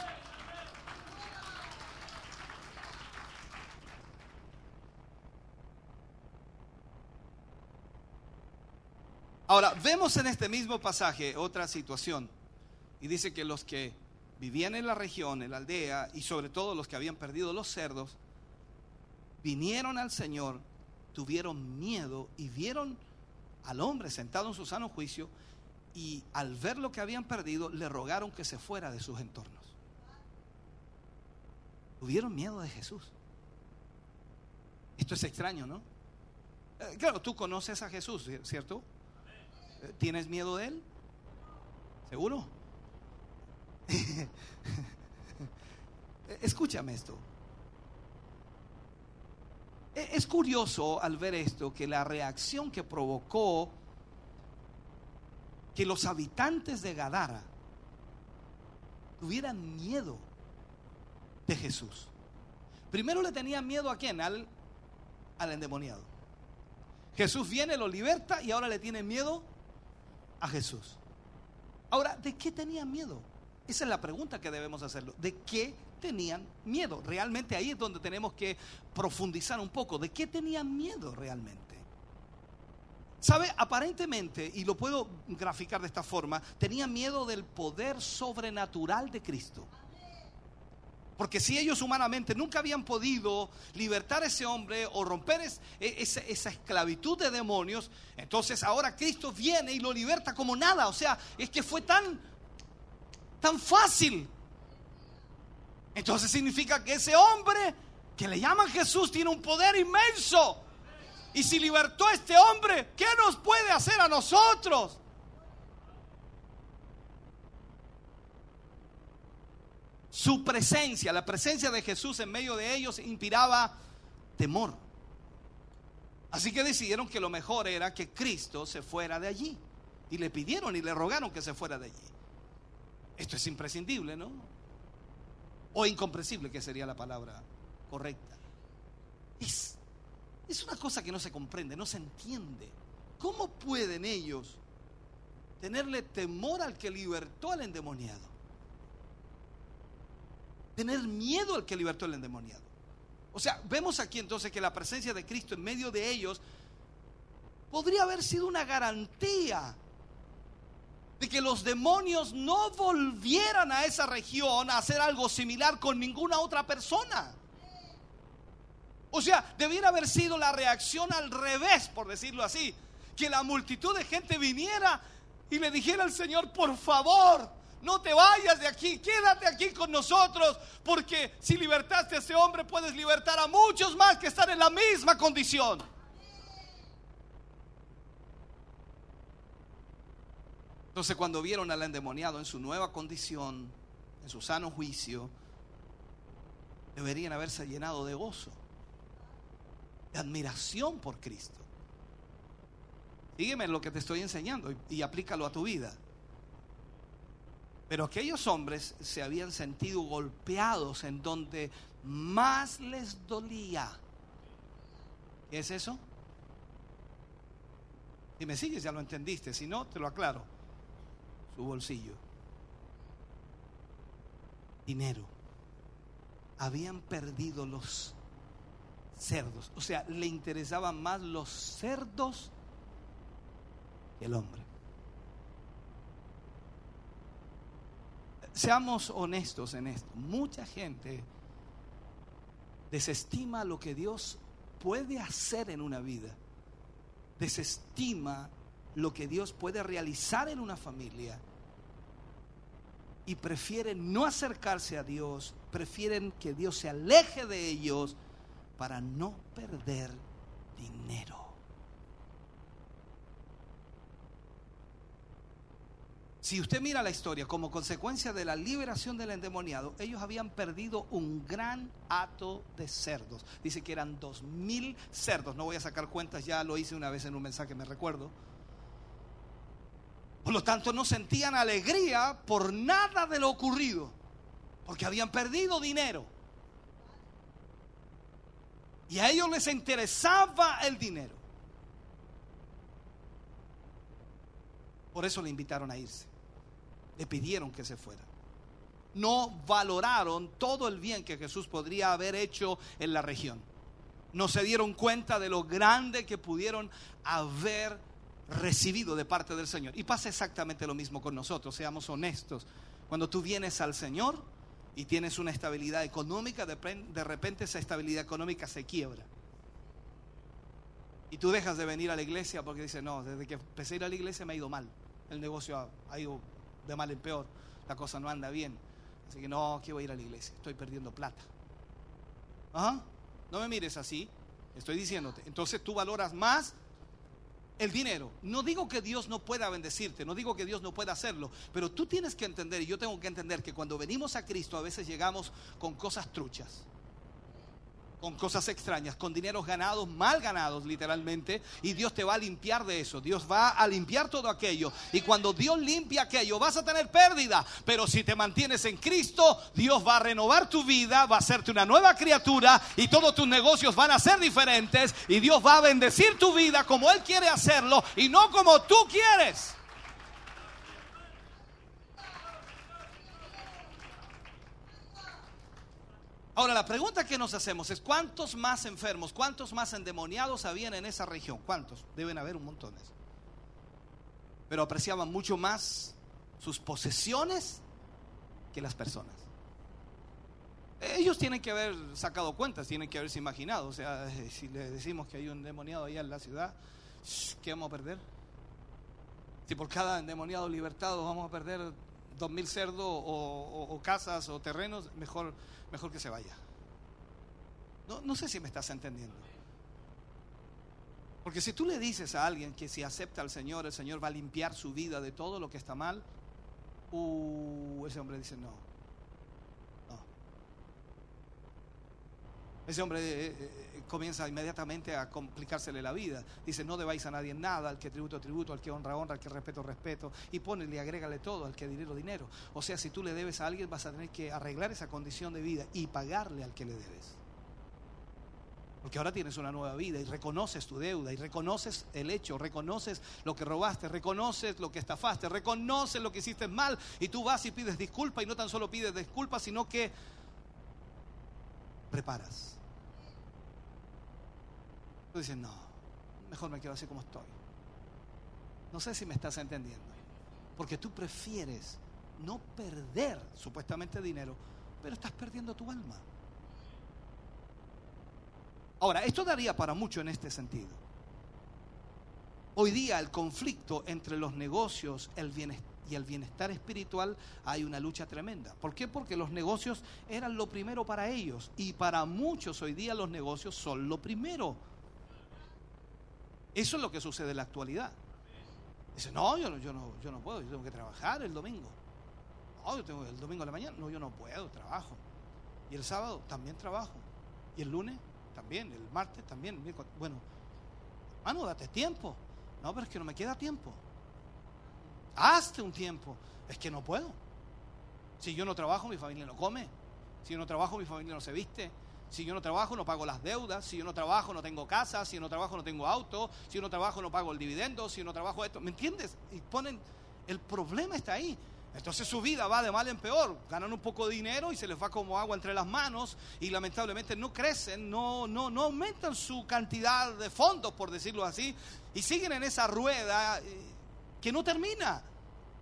Ahora, vemos en este mismo pasaje otra situación. Y dice que los que vivían en la región, en la aldea, y sobre todo los que habían perdido los cerdos, vinieron al Señor, tuvieron miedo y vieron al hombre sentado en su sano juicio y al ver lo que habían perdido le rogaron que se fuera de sus entornos. Tuvieron miedo de Jesús. Esto es extraño, ¿no? Eh, claro, tú conoces a Jesús, ¿cierto? ¿Tienes miedo de él? ¿Seguro? Escúchame esto. E-, es curioso al ver esto que la reacción que provocó que los habitantes de Gadara tuvieran miedo de Jesús. Primero le tenían miedo a quién? Al, al endemoniado. Jesús viene, lo liberta y ahora le tienen miedo a Jesús. Ahora, ¿de qué tenían miedo? Esa es la pregunta que debemos hacerlo. ¿De qué tenían miedo? Realmente ahí es donde tenemos que profundizar un poco. ¿De qué tenían miedo realmente? ¿Sabe? Aparentemente, y lo puedo graficar de esta forma, tenían miedo del poder sobrenatural de Cristo. Porque si ellos humanamente nunca habían podido libertar a ese hombre o romper e, esa, esa, esclavitud de demonios, entonces ahora Cristo viene y lo liberta como nada. O sea, es que fue tan, tan fácil. Entonces significa que ese hombre que le llaman Jesús tiene un poder inmenso. Y si libertó a este hombre, ¿qué nos puede hacer a nosotros? Su presencia, la presencia de Jesús en medio de ellos inspiraba temor. Así que decidieron que lo mejor era que Cristo se fuera de allí. Y le pidieron y le rogaron que se fuera de allí. Esto es imprescindible, ¿no? O incomprensible, que sería la palabra correcta. Es, es una cosa que no se comprende, no se entiende. ¿Cómo pueden ellos tenerle temor al que libertó al endemoniado? Tener miedo al que libertó al endemoniado. O sea, vemos aquí entonces que la presencia de Cristo en medio de ellos podría haber sido una garantía de que los demonios no volvieran a esa región a hacer algo similar con ninguna otra persona. O sea, debiera haber sido la reacción al revés, por decirlo así. Que la multitud de gente viniera y le dijera al Señor, por favor, no te vayas de aquí, quédate aquí con nosotros, porque si libertaste a ese hombre, puedes libertar a muchos más que están en la misma condición. Entonces cuando vieron al endemoniado en su nueva condición, en su sano juicio, deberían haberse llenado de gozo, de admiración por Cristo. Sígueme lo que te estoy enseñando y, y aplícalo a tu vida. Pero aquellos hombres se habían sentido golpeados en donde más les dolía. ¿Qué es eso? Si me sigues ya lo entendiste, si no, te lo aclaro. Su bolsillo. Dinero. Habían perdido los cerdos. O sea, le interesaban más los cerdos que el hombre. Seamos honestos en esto. Mucha gente desestima lo que Dios puede hacer en una vida. Desestima lo que Dios puede realizar en una familia. Y prefieren no acercarse a Dios, prefieren que Dios se aleje de ellos para no perder dinero. Si usted mira la historia, como consecuencia de la liberación del endemoniado, ellos habían perdido un gran hato de cerdos. Dice que eran dos mil cerdos. No voy a sacar cuentas, ya lo hice una vez en un mensaje, me recuerdo. Por lo tanto, no sentían alegría por nada de lo ocurrido, porque habían perdido dinero. Y a ellos les interesaba el dinero. Por eso le invitaron a irse. Le pidieron que se fuera. No valoraron todo el bien que Jesús podría haber hecho en la región. No se dieron cuenta de lo grande que pudieron haber recibido de parte del Señor. Y pasa exactamente lo mismo con nosotros, seamos honestos. Cuando tú vienes al Señor y tienes una estabilidad económica, de repente esa estabilidad económica se quiebra. Y tú dejas de venir a la iglesia porque dices, no, desde que empecé a ir a la iglesia me ha ido mal. El negocio ha, ha ido de mal en peor, la cosa no anda bien. Así que no, que voy a ir a la iglesia, estoy perdiendo plata. Ajá, no me mires así, estoy diciéndote. Entonces tú valoras más el dinero. No digo que Dios no pueda bendecirte, no digo que Dios no pueda hacerlo, pero tú tienes que entender, y yo tengo que entender que cuando venimos a Cristo a veces llegamos con cosas truchas con cosas extrañas, con dineros ganados, mal ganados literalmente, y Dios te va a limpiar de eso, Dios va a limpiar todo aquello, y cuando Dios limpia aquello vas a tener pérdida, pero si te mantienes en Cristo, Dios va a renovar tu vida, va a hacerte una nueva criatura, y todos tus negocios van a ser diferentes, y Dios va a bendecir tu vida como Él quiere hacerlo, y no como tú quieres. Ahora, la pregunta que nos hacemos es, ¿cuántos más enfermos, cuántos más endemoniados habían en esa región? ¿Cuántos? Deben haber un montón. Pero apreciaban mucho más sus posesiones que las personas. Ellos tienen que haber sacado cuentas, tienen que haberse imaginado. O sea, si le decimos que hay un endemoniado allá en la ciudad, ¿qué vamos a perder? Si por cada endemoniado libertado vamos a perder dos mil cerdos o, o, casas o terrenos, mejor, mejor que se vaya. No, no sé si me estás entendiendo. Porque si tú le dices a alguien que si acepta al Señor, el Señor va a limpiar su vida de todo lo que está mal, uh, ese hombre dice. No. Ese hombre eh, eh, comienza inmediatamente a complicársele la vida. Dice, no debáis a nadie nada, al que tributo, tributo, al que honra, honra, al que respeto, respeto. Y ponele, agrégale todo, al que dinero, dinero. O sea, si tú le debes a alguien, vas a tener que arreglar esa condición de vida y pagarle al que le debes. Porque ahora tienes una nueva vida y reconoces tu deuda y reconoces el hecho, reconoces lo que robaste, reconoces lo que estafaste, reconoces lo que hiciste mal y tú vas y pides disculpa y no tan solo pides disculpa, sino que preparas. Tú dices, no, mejor me quedo así como estoy. No sé si me estás entendiendo. Porque tú prefieres no perder supuestamente dinero, pero estás perdiendo tu alma. Ahora, esto daría para mucho en este sentido. Hoy día el conflicto entre los negocios, y el bienestar espiritual hay una lucha tremenda. ¿Por qué? Porque los negocios eran lo primero para ellos y para muchos hoy día los negocios son lo primero. Eso es lo que sucede en la actualidad. Dice, no, yo no, yo no, yo no puedo, yo tengo que trabajar el domingo. No, yo tengo el domingo a la mañana, no, yo no puedo, trabajo. Y el sábado también trabajo. Y el lunes también, el martes también. Bueno, hermano, date tiempo. No, pero es que no me queda tiempo. Hazte un tiempo. Es que no puedo. Si yo no trabajo, mi familia no come. Si yo no trabajo, mi familia no se viste. Si yo no trabajo, no pago las deudas. Si yo no trabajo, no tengo casa. Si yo no trabajo, no tengo auto. Si yo no trabajo, no pago el dividendo. Si yo no trabajo esto. ¿Me entiendes? Y ponen, el problema está ahí. Entonces su vida va de mal en peor. Ganan un poco de dinero y se les va como agua entre las manos y lamentablemente no crecen, no, no, no aumentan su cantidad de fondos, por decirlo así, y siguen en esa rueda eh, que no termina.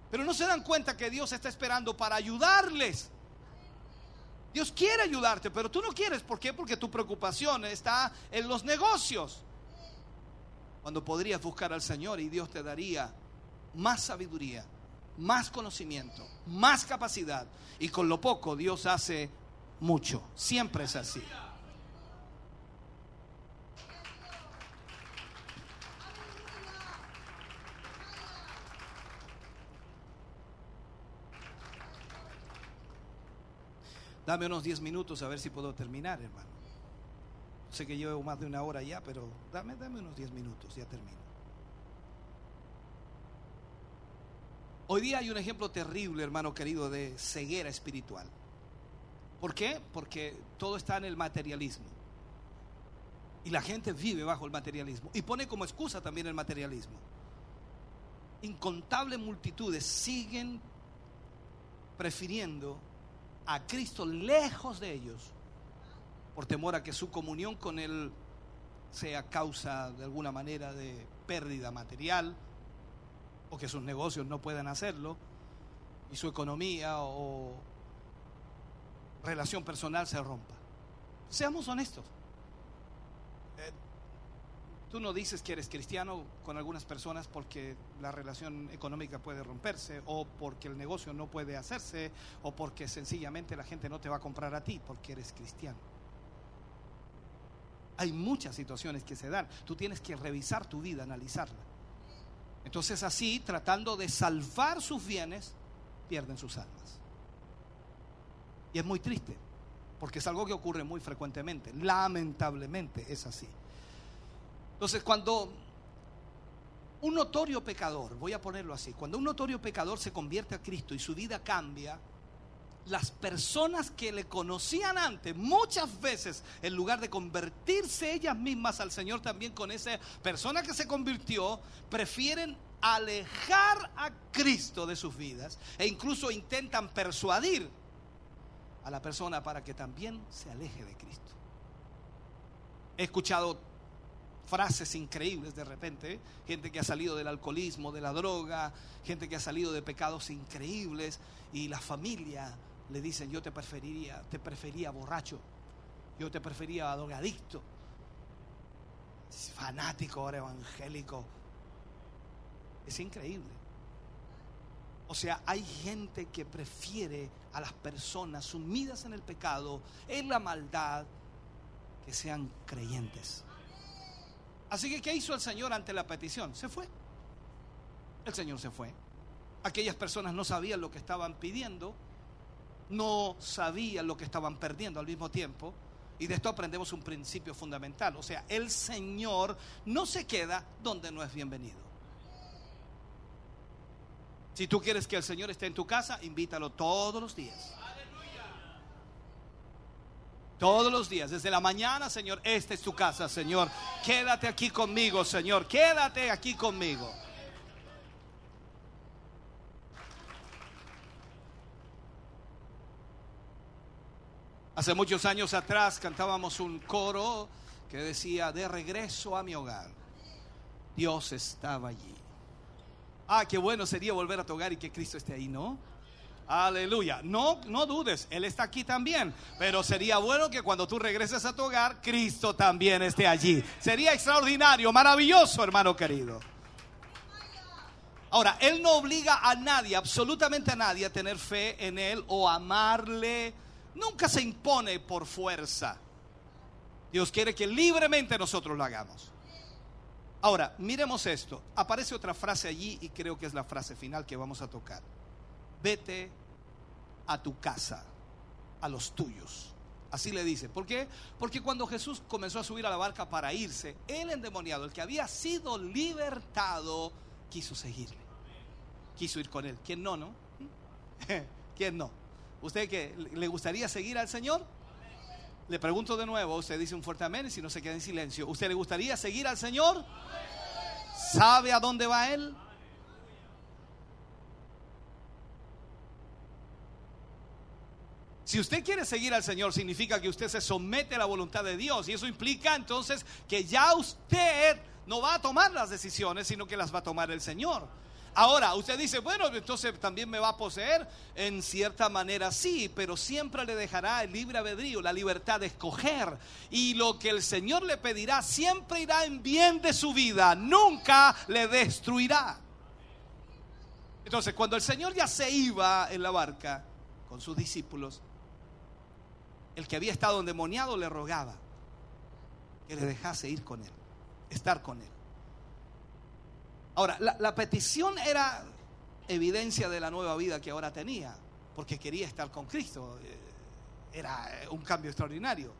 Pero no se dan cuenta que Dios está esperando para ayudarles. Dios quiere ayudarte, pero tú no quieres. ¿Por qué? Porque tu preocupación está en los negocios. Cuando podrías buscar al Señor y Dios te daría más sabiduría, más conocimiento, más capacidad. Y con lo poco Dios hace mucho. Siempre es así. Dame unos 10 minutos a ver si puedo terminar, hermano. Sé que llevo más de una hora ya, pero dame, dame unos 10 minutos, ya termino. Hoy día hay un ejemplo terrible, hermano querido, de ceguera espiritual. ¿Por qué? Porque todo está en el materialismo. Y la gente vive bajo el materialismo. Y pone como excusa también el materialismo. Incontables multitudes siguen prefiriendo a Cristo lejos de ellos por temor a que su comunión con Él sea causa de alguna manera de pérdida material o que sus negocios no puedan hacerlo y su economía o relación personal se rompa. Seamos honestos. Tú no dices que eres cristiano con algunas personas porque la relación económica puede romperse o porque el negocio no puede hacerse o porque sencillamente la gente no te va a comprar a ti porque eres cristiano. Hay muchas situaciones que se dan. Tú tienes que revisar tu vida, analizarla. Entonces así, tratando de salvar sus bienes, pierden sus almas. Y es muy triste, porque es algo que ocurre muy frecuentemente. Lamentablemente es así. Entonces cuando un notorio pecador, voy a ponerlo así, cuando un notorio pecador se convierte a Cristo y su vida cambia, las personas que le conocían antes, muchas veces, en lugar de convertirse ellas mismas al Señor también con esa persona que se convirtió, prefieren alejar a Cristo de sus vidas e incluso intentan persuadir a la persona para que también se aleje de Cristo. He escuchado frases increíbles de repente, gente que ha salido del alcoholismo, de la droga, gente que ha salido de pecados increíbles y la familia le dicen, yo te preferiría, te prefería borracho, yo te prefería drogadicto, fanático ahora evangélico. Es increíble. O sea, hay gente que prefiere a las personas sumidas en el pecado, en la maldad, que sean creyentes. Así que, ¿qué hizo el Señor ante la petición? Se fue. El Señor se fue. Aquellas personas no sabían lo que estaban pidiendo, no sabían lo que estaban perdiendo al mismo tiempo. Y de esto aprendemos un principio fundamental. O sea, el Señor no se queda donde no es bienvenido. Si tú quieres que el Señor esté en tu casa, invítalo todos los días. Todos los días, desde la mañana, Señor, esta es tu casa, Señor. Quédate aquí conmigo, Señor. Quédate aquí conmigo. Hace muchos años atrás cantábamos un coro que decía, de regreso a mi hogar, Dios estaba allí. Ah, qué bueno sería volver a tu hogar y que Cristo esté ahí, ¿no? Aleluya. No, no dudes, Él está aquí también. Pero sería bueno que cuando tú regreses a tu hogar, Cristo también esté allí. Sería extraordinario, maravilloso, hermano querido. Ahora, Él no obliga a nadie, absolutamente a nadie, a tener fe en Él o amarle. Nunca se impone por fuerza. Dios quiere que libremente nosotros lo hagamos. Ahora, miremos esto. Aparece otra frase allí y creo que es la frase final que vamos a tocar. Vete a tu casa, a los tuyos. Así le dice. ¿Por qué? Porque cuando Jesús comenzó a subir a la barca para irse, el endemoniado, el que había sido libertado, quiso seguirle. Quiso ir con él. ¿Quién no, no? ¿Quién no? ¿Usted que le gustaría seguir al Señor? Le pregunto de nuevo, usted dice un fuerte amén y si no se queda en silencio. ¿Usted le gustaría seguir al Señor? ¿Sabe a dónde va Él? Si usted quiere seguir al Señor, significa que usted se somete a la voluntad de Dios. Y eso implica entonces que ya usted no va a tomar las decisiones, sino que las va a tomar el Señor. Ahora, usted dice, bueno, entonces también me va a poseer. En cierta manera sí, pero siempre le dejará el libre albedrío, la libertad de escoger. Y lo que el Señor le pedirá siempre irá en bien de su vida, nunca le destruirá. Entonces, cuando el Señor ya se iba en la barca con sus discípulos, el que había estado endemoniado le rogaba que le dejase ir con él, estar con él. Ahora, la, petición era evidencia de la nueva vida que ahora tenía, porque quería estar con Cristo. Era un cambio extraordinario.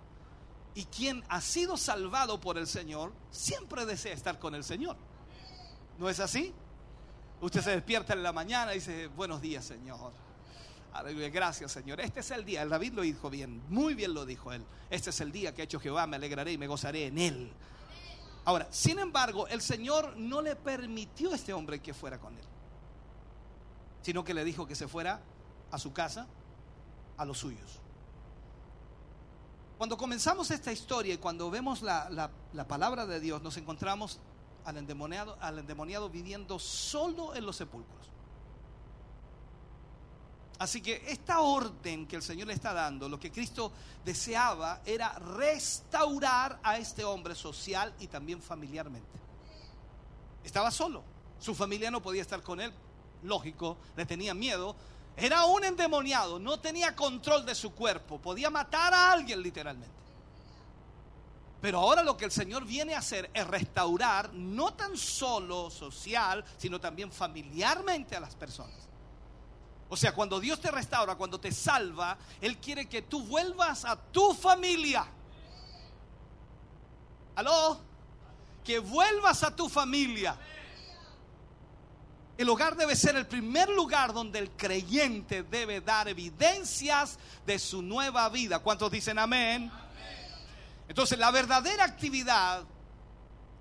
Y quien ha sido salvado por el Señor, siempre desea estar con el Señor. ¿No es así? Usted se despierta en la mañana y dice, buenos días, Señor. Gracias Señor. Este es el día, el David lo dijo bien, muy bien lo dijo él. Este es el día que ha hecho Jehová, me alegraré y me gozaré en él. Ahora, sin embargo, el Señor no le permitió a este hombre que fuera con él, sino que le dijo que se fuera a su casa, a los suyos. Cuando comenzamos esta historia y cuando vemos la, la, la palabra de Dios, nos encontramos al endemoniado, al endemoniado viviendo solo en los sepulcros. Así que esta orden que el Señor le está dando, lo que Cristo deseaba era restaurar a este hombre social y también familiarmente. Estaba solo, su familia no podía estar con él, lógico, le tenía miedo. Era un endemoniado, no tenía control de su cuerpo, podía matar a alguien literalmente. Pero ahora lo que el Señor viene a hacer es restaurar no tan solo social, sino también familiarmente a las personas. O sea, cuando Dios te restaura, cuando te salva, Él quiere que tú vuelvas a tu familia. ¿Aló? Que vuelvas a tu familia. El hogar debe ser el primer lugar donde el creyente debe dar evidencias de su nueva vida. ¿Cuántos dicen amén? Entonces, la verdadera actividad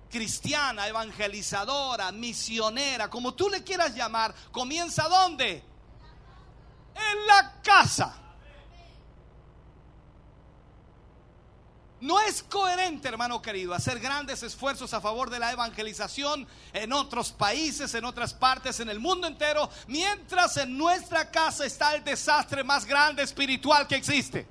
cristiana, evangelizadora, misionera, como tú le quieras llamar, comienza ¿dónde? En la casa. No es coherente, hermano querido, hacer grandes esfuerzos a favor de la evangelización en otros países, en otras partes, en el mundo entero, mientras en nuestra casa está el desastre más grande espiritual que existe.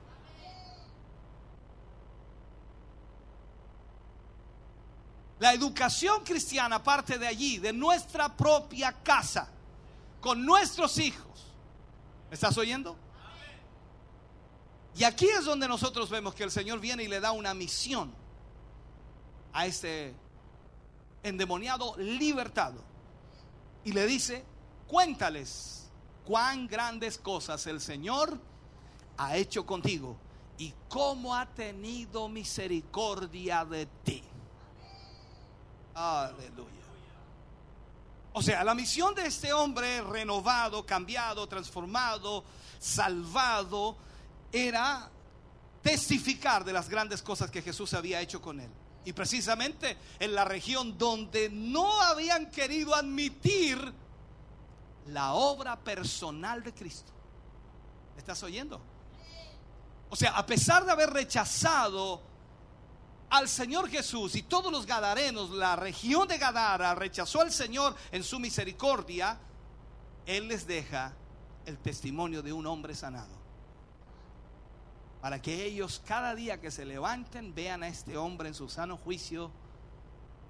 La educación cristiana parte de allí, de nuestra propia casa, con nuestros hijos. ¿Me estás oyendo? Y aquí es donde nosotros vemos que el Señor viene y le da una misión a este endemoniado libertado. Y le dice, cuéntales cuán grandes cosas el Señor ha hecho contigo y cómo ha tenido misericordia de ti. Aleluya. O sea, la misión de este hombre renovado, cambiado, transformado, salvado, era testificar de las grandes cosas que Jesús había hecho con él. Y precisamente en la región donde no habían querido admitir la obra personal de Cristo. ¿Estás oyendo? O sea, a pesar de haber rechazado al Señor Jesús y todos los gadarenos, la región de Gadara rechazó al Señor en su misericordia, Él les deja el testimonio de un hombre sanado. Para que ellos cada día que se levanten vean a este hombre en su sano juicio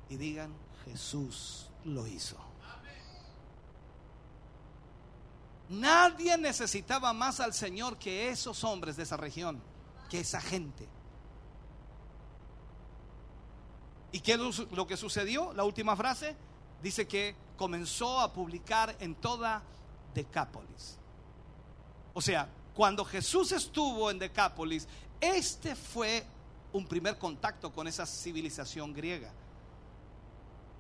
y digan, Jesús lo hizo. Nadie necesitaba más al Señor que esos hombres de esa región, que esa gente. ¿Y qué es lo que sucedió? La última frase dice que comenzó a publicar en toda Decápolis. O sea, cuando Jesús estuvo en Decápolis, este fue un primer contacto con esa civilización griega.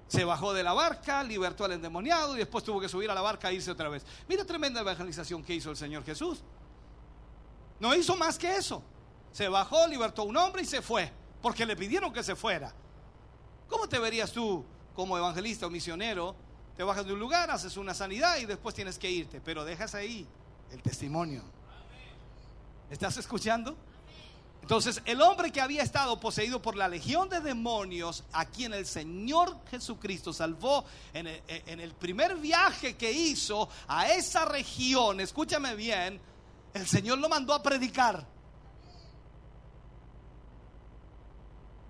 Se bajó de la barca, libertó al endemoniado y después tuvo que subir a la barca e irse otra vez. Mira tremenda evangelización que hizo el Señor Jesús. No hizo más que eso. Se bajó, libertó a un hombre y se fue, porque le pidieron que se fuera. ¿Cómo te verías tú como evangelista o misionero? Te bajas de un lugar, haces una sanidad y después tienes que irte, pero dejas ahí el testimonio. ¿Estás escuchando? Entonces, el hombre que había estado poseído por la legión de demonios, a quien el Señor Jesucristo salvó en el, en el, primer viaje que hizo a esa región, escúchame bien, el Señor lo mandó a predicar.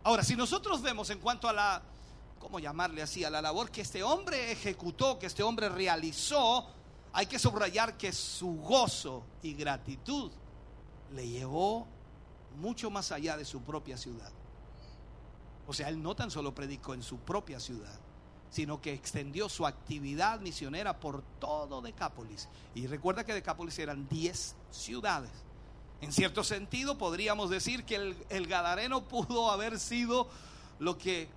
Ahora, si nosotros vemos en cuanto a la, ¿cómo llamarle así? A la labor que este hombre ejecutó, que este hombre realizó, hay que subrayar que su gozo y gratitud le llevó mucho más allá de su propia ciudad. O sea, él no tan solo predicó en su propia ciudad, sino que extendió su actividad misionera por todo Decápolis. Y recuerda que Decápolis eran 10 ciudades. En cierto sentido, podríamos decir que el, el, Gadareno pudo haber sido lo que,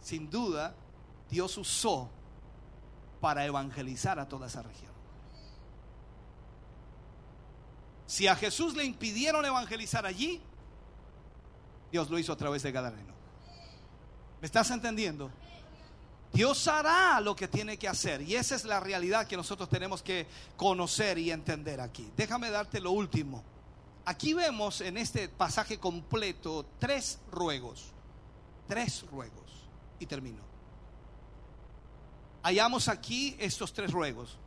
sin duda, Dios usó para evangelizar a toda esa región. Si a Jesús le impidieron evangelizar allí, Dios lo hizo a través de Gadareno. ¿Me estás entendiendo? Dios hará lo que tiene que hacer y esa es la realidad que nosotros tenemos que conocer y entender aquí. Déjame darte lo último. Aquí vemos en este pasaje completo tres ruegos. Tres ruegos. Y termino. Hallamos aquí estos tres ruegos.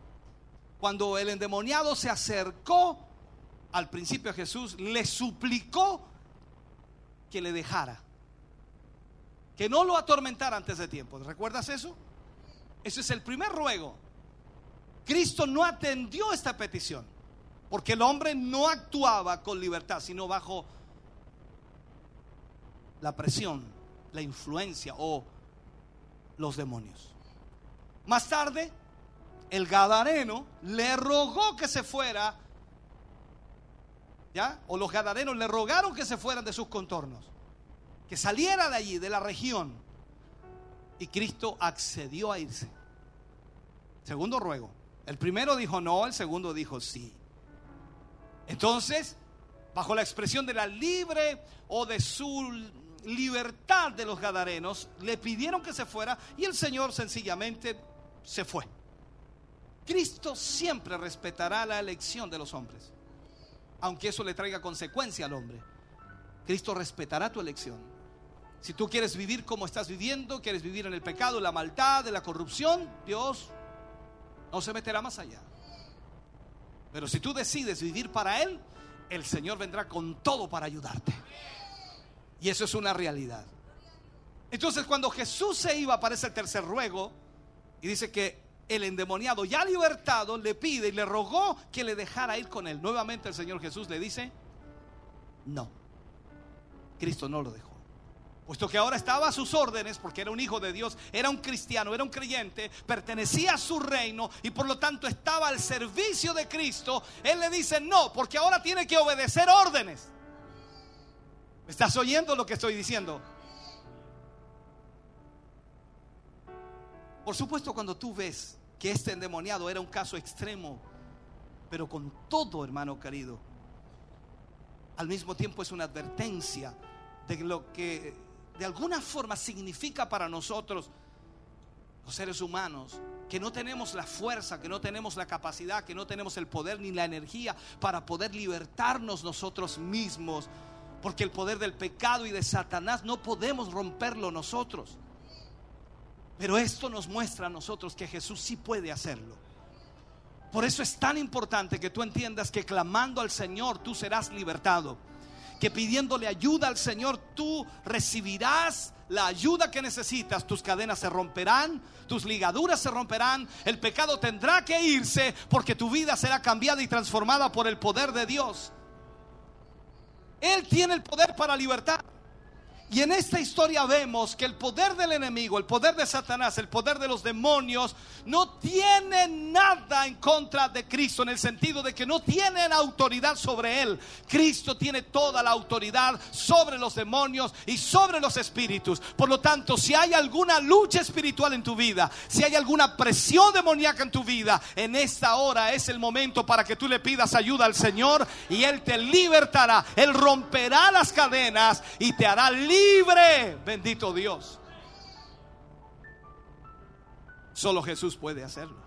Cuando el endemoniado se acercó al principio a Jesús, le suplicó que le dejara. Que no lo atormentara antes de tiempo. ¿Recuerdas eso? Ese es el primer ruego. Cristo no atendió esta petición. Porque el hombre no actuaba con libertad, sino bajo la presión, la influencia o los demonios. Más tarde, el Gadareno le rogó que se fuera, ¿ya? O los Gadarenos le rogaron que se fueran de sus contornos, que saliera de allí, de la región. Y Cristo accedió a irse. Segundo ruego. El primero dijo no, el segundo dijo sí. Entonces, bajo la expresión de la libre o de su libertad de los gadarenos, le pidieron que se fuera y el Señor sencillamente se fue. Cristo siempre respetará la elección de los hombres, aunque eso le traiga consecuencia al hombre. Cristo respetará tu elección. Si tú quieres vivir como estás viviendo, quieres vivir en el pecado, la maldad, de la corrupción, Dios no se meterá más allá. Pero si tú decides vivir para Él, el Señor vendrá con todo para ayudarte. Y eso es una realidad. Entonces cuando Jesús se iba para ese tercer ruego, y dice que el endemoniado ya libertado le pide y le rogó que le dejara ir con él. Nuevamente el Señor Jesús le dice, no. Cristo no lo dejó. Puesto que ahora estaba a sus órdenes, porque era un hijo de Dios, era un cristiano, era un creyente, pertenecía a su reino y por lo tanto estaba al servicio de Cristo, Él le dice no, porque ahora tiene que obedecer órdenes. ¿Estás oyendo lo que estoy diciendo? Por supuesto, cuando tú ves que este endemoniado era un caso extremo, pero con todo, hermano querido, al mismo tiempo es una advertencia de lo que de alguna forma significa para nosotros, los seres humanos, que no tenemos la fuerza, que no tenemos la capacidad, que no tenemos el poder ni la energía para poder libertarnos nosotros mismos. Porque el poder del pecado y de Satanás no podemos romperlo nosotros. Pero esto nos muestra a nosotros que Jesús sí puede hacerlo. Por eso es tan importante que tú entiendas que clamando al Señor tú serás libertado que pidiéndole ayuda al Señor tú recibirás la ayuda que necesitas. Tus cadenas se romperán, tus ligaduras se romperán, el pecado tendrá que irse porque tu vida será cambiada y transformada por el poder de Dios. Él tiene el poder para libertar. Y en esta historia vemos que el poder del enemigo, el poder de Satanás, el poder de los demonios, no tiene nada en contra de Cristo en el sentido de que no tienen autoridad sobre él. Cristo tiene toda la autoridad sobre los demonios y sobre los espíritus. Por lo tanto, si hay alguna lucha espiritual en tu vida, si hay alguna presión demoníaca en tu vida, en esta hora es el momento para que tú le pidas ayuda al Señor y Él te libertará. Él romperá las cadenas y te hará libre libre. Bendito Dios. Solo Jesús puede hacerlo.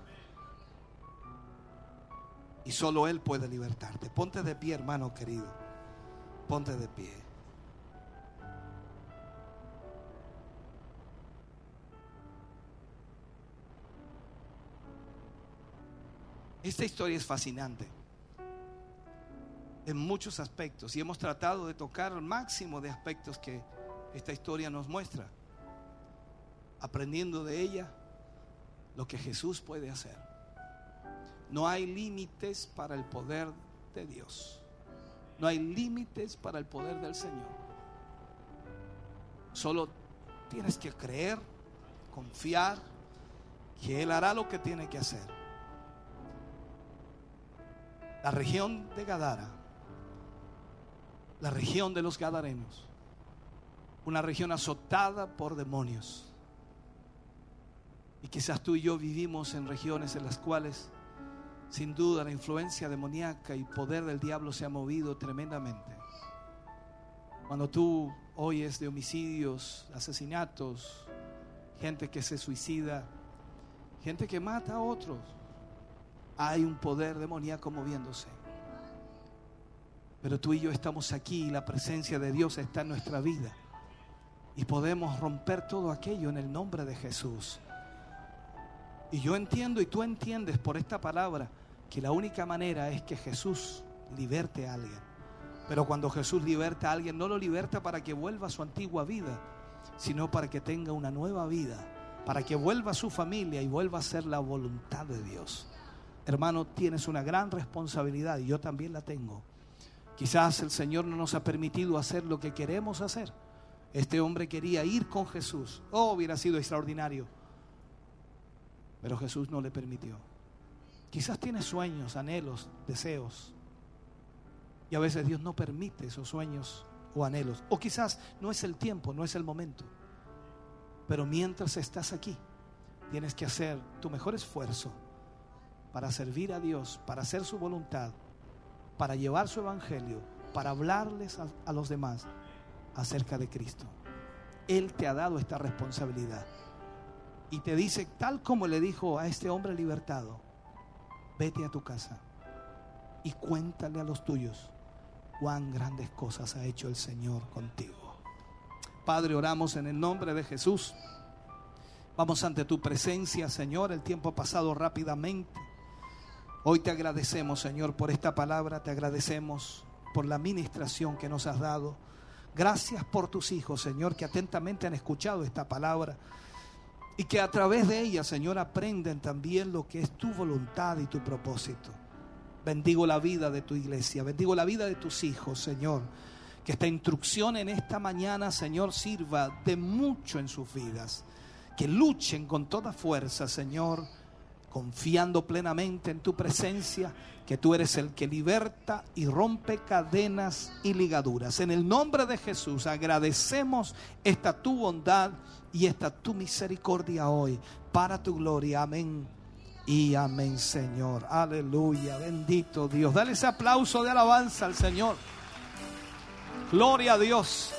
Y solo Él puede libertarte. Ponte de pie, hermano querido. Ponte de pie. Esta historia es fascinante en muchos aspectos y hemos tratado de tocar el máximo de aspectos que esta historia nos muestra, aprendiendo de ella lo que Jesús puede hacer. No hay límites para el poder de Dios. No hay límites para el poder del Señor. Solo tienes que creer, confiar que Él hará lo que tiene que hacer. La región de Gadara, la región de los Gadarenos, una región azotada por demonios. Y quizás tú y yo vivimos en regiones en las cuales sin duda la influencia demoníaca y poder del diablo se ha movido tremendamente. Cuando tú oyes de homicidios, asesinatos, gente que se suicida, gente que mata a otros, hay un poder demoníaco moviéndose. Pero tú y yo estamos aquí y la presencia de Dios está en nuestra vida. Y podemos romper todo aquello en el nombre de Jesús. Y yo entiendo y tú entiendes por esta palabra que la única manera es que Jesús liberte a alguien. Pero cuando Jesús liberta a alguien, no lo liberta para que vuelva a su antigua vida, sino para que tenga una nueva vida, para que vuelva a su familia y vuelva a ser la voluntad de Dios. Hermano, tienes una gran responsabilidad y yo también la tengo. Quizás el Señor no nos ha permitido hacer lo que queremos hacer este hombre quería ir con Jesús. Oh, hubiera sido extraordinario. Pero Jesús no le permitió. Quizás tiene sueños, anhelos, deseos. Y a veces Dios no permite esos sueños o anhelos. O quizás no es el tiempo, no es el momento. Pero mientras estás aquí, tienes que hacer tu mejor esfuerzo para servir a Dios, para hacer su voluntad, para llevar su evangelio, para hablarles a, a los demás acerca de Cristo. Él te ha dado esta responsabilidad. Y te dice, tal como le dijo a este hombre libertado, vete a tu casa y cuéntale a los tuyos cuán grandes cosas ha hecho el Señor contigo. Padre, oramos en el nombre de Jesús. Vamos ante tu presencia, Señor. El tiempo ha pasado rápidamente. Hoy te agradecemos, Señor, por esta palabra. Te agradecemos por la ministración que nos has dado. Gracias por tus hijos, Señor, que atentamente han escuchado esta palabra y que a través de ella, Señor, aprenden también lo que es tu voluntad y tu propósito. Bendigo la vida de tu iglesia, bendigo la vida de tus hijos, Señor. Que esta instrucción en esta mañana, Señor, sirva de mucho en sus vidas. Que luchen con toda fuerza, Señor, confiando plenamente en tu presencia que tú eres el que liberta y rompe cadenas y ligaduras. En el nombre de Jesús agradecemos esta tu bondad y esta tu misericordia hoy para tu gloria. Amén. Y amén, Señor. Aleluya. Bendito Dios. Dale ese aplauso de alabanza al Señor. Gloria a Dios.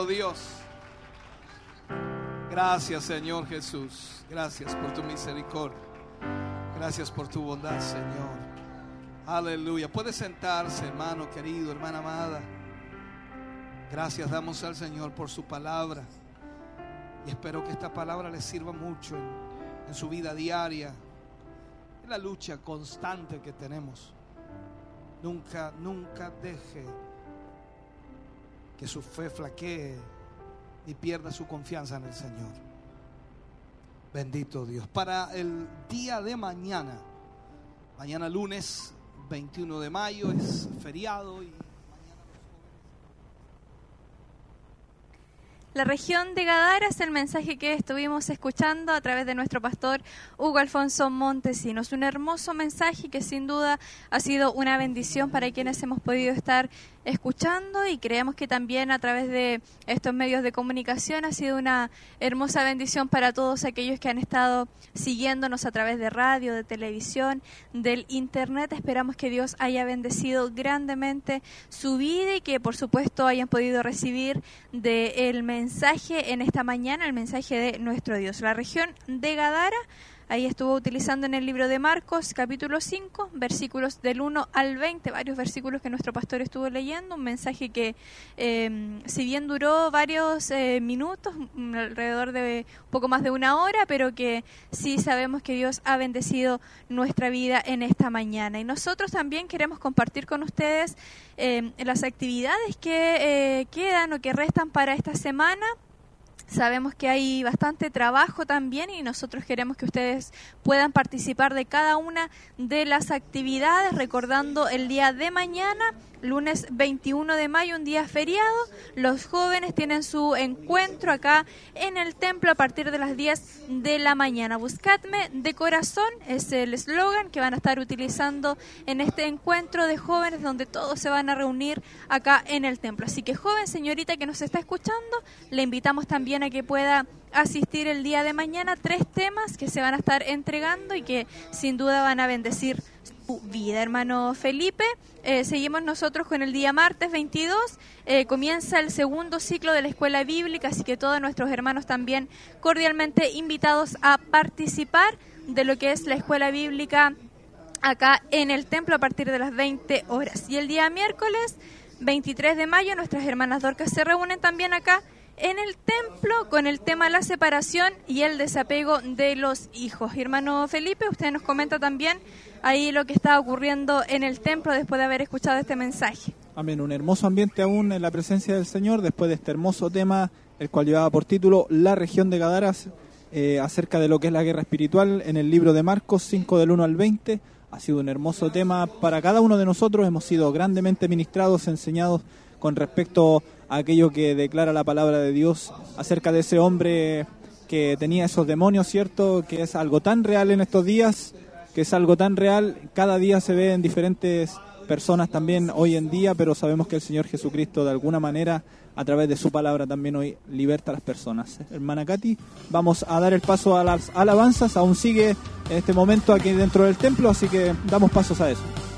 Dios. Gracias Señor Jesús. Gracias por tu misericordia. Gracias por tu bondad Señor. Aleluya. Puede sentarse hermano querido, hermana amada. Gracias damos al Señor por su palabra. Y espero que esta palabra le sirva mucho en, en su vida diaria. En la lucha constante que tenemos. Nunca, nunca deje que su fe flaquee ni pierda su confianza en el Señor. Bendito Dios. Para el día de mañana, mañana lunes 21 de mayo es feriado y La región de Gadara es el mensaje que estuvimos escuchando a través de nuestro pastor Hugo Alfonso Montesinos. Un hermoso mensaje que sin duda ha sido una bendición para quienes hemos podido estar escuchando y creemos que también a través de estos medios de comunicación ha sido una hermosa bendición para todos aquellos que han estado siguiéndonos a través de radio, de televisión, del internet. Esperamos que Dios haya bendecido grandemente su vida y que por supuesto hayan podido recibir del mensaje en esta mañana, el mensaje de nuestro Dios. La región de Gadara Ahí estuvo utilizando en el libro de Marcos, capítulo 5, versículos del 1 al 20, varios versículos que nuestro pastor estuvo leyendo, un mensaje que, eh, si bien duró varios eh, minutos, mm, alrededor de un poco más de una hora, pero que sí sabemos que Dios ha bendecido nuestra vida en esta mañana. Y nosotros también queremos compartir con ustedes eh, las actividades que quedan o que restan para esta semana. Sabemos que hay bastante trabajo también y nosotros queremos que ustedes puedan participar de cada una de las actividades, recordando el día de mañana lunes 21 de mayo, un día feriado. Los jóvenes tienen su encuentro acá en el templo a partir de las 10 de la mañana. Buscadme de corazón es el eslogan que van a estar utilizando en este encuentro de jóvenes donde todos se van a reunir acá en el templo. Así que joven señorita que nos está escuchando, le invitamos también a que pueda asistir el día de mañana tres temas que se van a estar entregando y que sin duda van a bendecir vida, hermano Felipe. Eh, seguimos nosotros con el día martes 22. Eh, comienza el segundo ciclo de la escuela bíblica, así que todos nuestros hermanos también cordialmente invitados a participar de lo que es la escuela bíblica acá en el templo a partir de las 20 horas. Y el día miércoles 23 de mayo nuestras hermanas Dorcas se reúnen también acá en el templo con el tema la separación y el desapego de los hijos. Hermano Felipe, usted nos comenta también ahí lo que está ocurriendo en el templo después de haber escuchado este mensaje. Amén, un hermoso ambiente aún en la presencia del Señor después de este hermoso tema, el cual llevaba por título La región de Gadaras, eh, acerca de lo que es la guerra espiritual en el libro de Marcos 5 del 1 al 20. Ha sido un hermoso tema para cada uno de nosotros, hemos sido grandemente ministrados, enseñados con respecto a aquello que declara la palabra de Dios acerca de ese hombre que tenía esos demonios, ¿cierto? Que es algo tan real en estos días que es algo tan real, cada día se ve en diferentes personas también hoy en día, pero sabemos que el Señor Jesucristo de alguna manera a través de su palabra también hoy liberta a las personas. Hermana Katy, vamos a dar el paso a las alabanzas, aún sigue en este momento aquí dentro del templo, así que damos pasos a eso.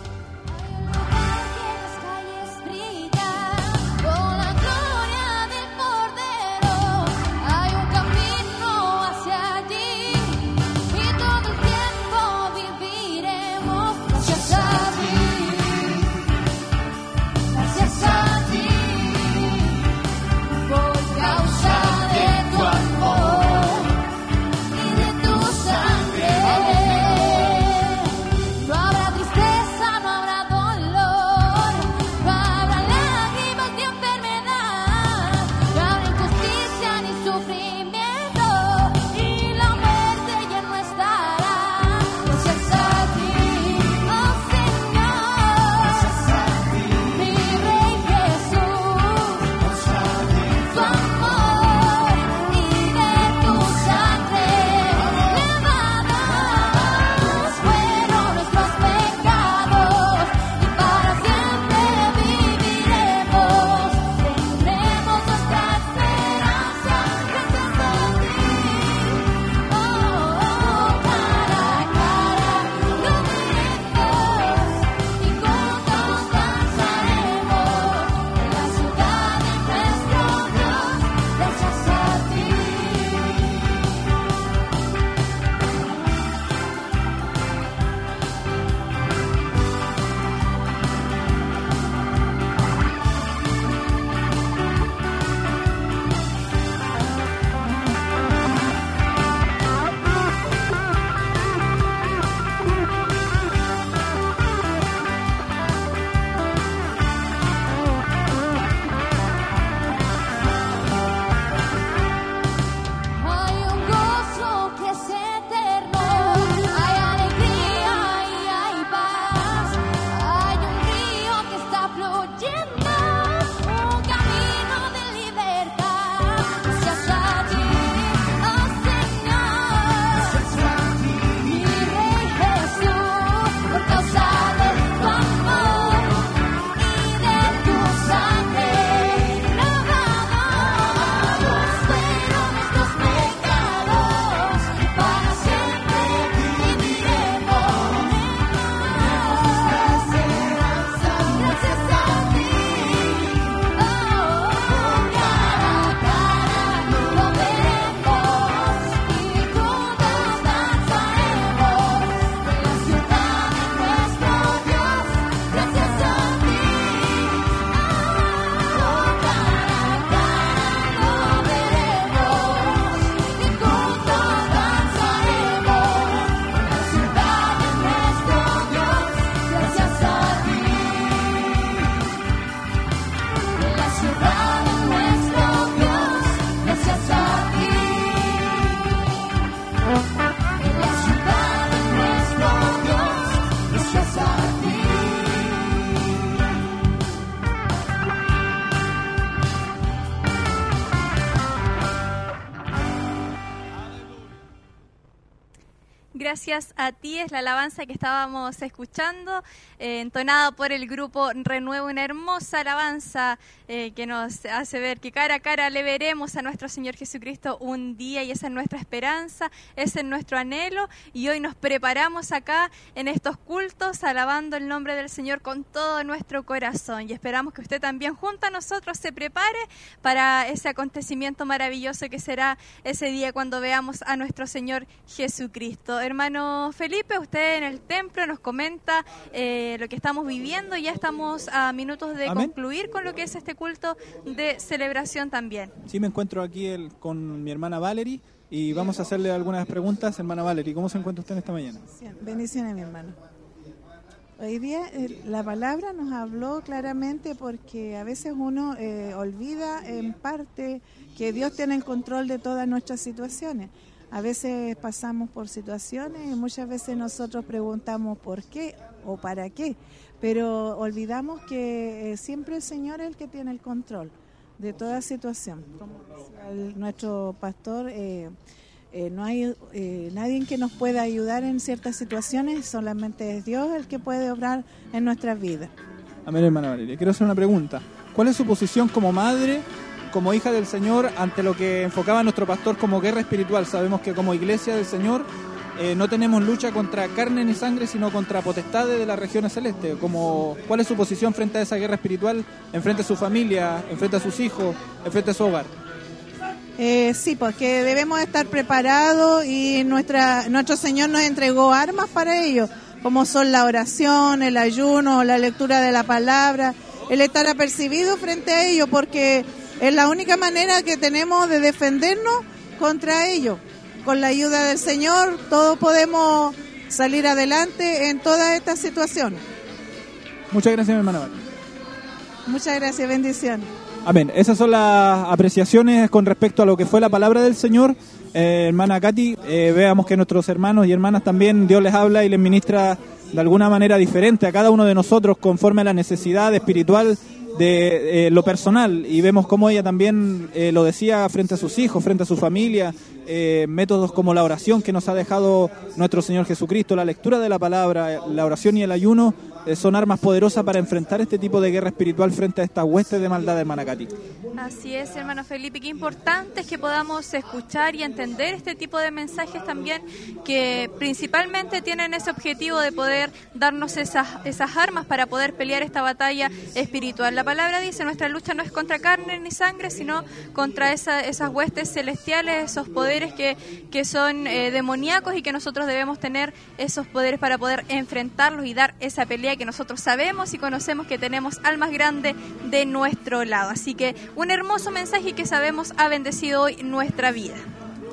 Gracias a ti es la alabanza que estábamos escuchando, eh, entonada por el grupo Renuevo, una hermosa alabanza eh, que nos hace ver que cara a cara le veremos a nuestro Señor Jesucristo un día y esa es nuestra esperanza, ese es nuestro anhelo y hoy nos preparamos acá en estos cultos alabando el nombre del Señor con todo nuestro corazón y esperamos que usted también junto a nosotros se prepare para ese acontecimiento maravilloso que será ese día cuando veamos a nuestro Señor Jesucristo. Hermano Felipe, usted en el templo nos comenta eh, lo que estamos viviendo, ya estamos a minutos de Amén. concluir con lo que es este culto de celebración también. Sí, me encuentro aquí el- con mi hermana Valerie y vamos a hacerle algunas preguntas. Hermana Valerie, ¿cómo se encuentra usted en esta mañana? Bendiciones, mi hermano. Hoy día eh, la palabra nos habló claramente porque a veces uno eh, olvida en parte que Dios tiene el control de todas nuestras situaciones. A veces pasamos por situaciones y muchas veces nosotros preguntamos por qué o para qué, pero olvidamos que eh, siempre el Señor es el que tiene el control de toda situación. Como decía el- nuestro pastor, eh, eh, no hay eh, nadie que nos pueda ayudar en ciertas situaciones, solamente es Dios el que puede obrar en nuestras vidas. Amén, hermana Valeria. Quiero hacer una pregunta. ¿Cuál es su posición como madre, como hija del Señor, ante lo que enfocaba nuestro pastor como guerra espiritual? Sabemos que como iglesia del Señor eh, no tenemos lucha contra carne ni sangre, sino contra potestades de las regiones celestes. Como, ¿Cuál es su posición frente a esa guerra espiritual, en frente a su familia, en frente a sus hijos, en frente a su hogar? Eh, sí, porque debemos estar preparados y nuestra, nuestro Señor nos entregó armas para ello, como son la oración, el ayuno, la lectura de la palabra, el estar apercibido frente a ello, porque es la única manera que tenemos de defendernos contra ello. Con la ayuda del Señor, todos podemos salir adelante en toda esta situación. Muchas gracias, hermana Valeria. Muchas gracias, bendiciones. Amén. Esas son las apreciaciones con respecto a lo que fue la palabra del Señor. Eh, hermana Katy, eh, veamos que nuestros hermanos y hermanas también Dios les habla y les ministra de alguna manera diferente a cada uno de nosotros conforme a la necesidad espiritual de eh, lo personal y vemos cómo ella también eh, lo decía frente a sus hijos, frente a su familia, eh, métodos como la oración que nos ha dejado nuestro Señor Jesucristo, la lectura de la palabra, la oración y el ayuno eh, son armas poderosas para enfrentar este tipo de guerra espiritual frente a estas huestes de maldad, hermana Katy. Así es, hermano Felipe, qué importante es que podamos escuchar y entender este tipo de mensajes también que principalmente tienen ese objetivo de poder darnos esas, esas armas para poder pelear esta batalla espiritual. La palabra dice, nuestra lucha no es contra carne ni sangre, sino contra esa- esas huestes celestiales, esos poderes que, que son eh, demoníacos y que nosotros debemos tener esos poderes para poder enfrentarlos y dar esa pelea que nosotros sabemos y conocemos que tenemos al más grande de nuestro lado. Así que un hermoso mensaje que sabemos ha bendecido hoy nuestra vida.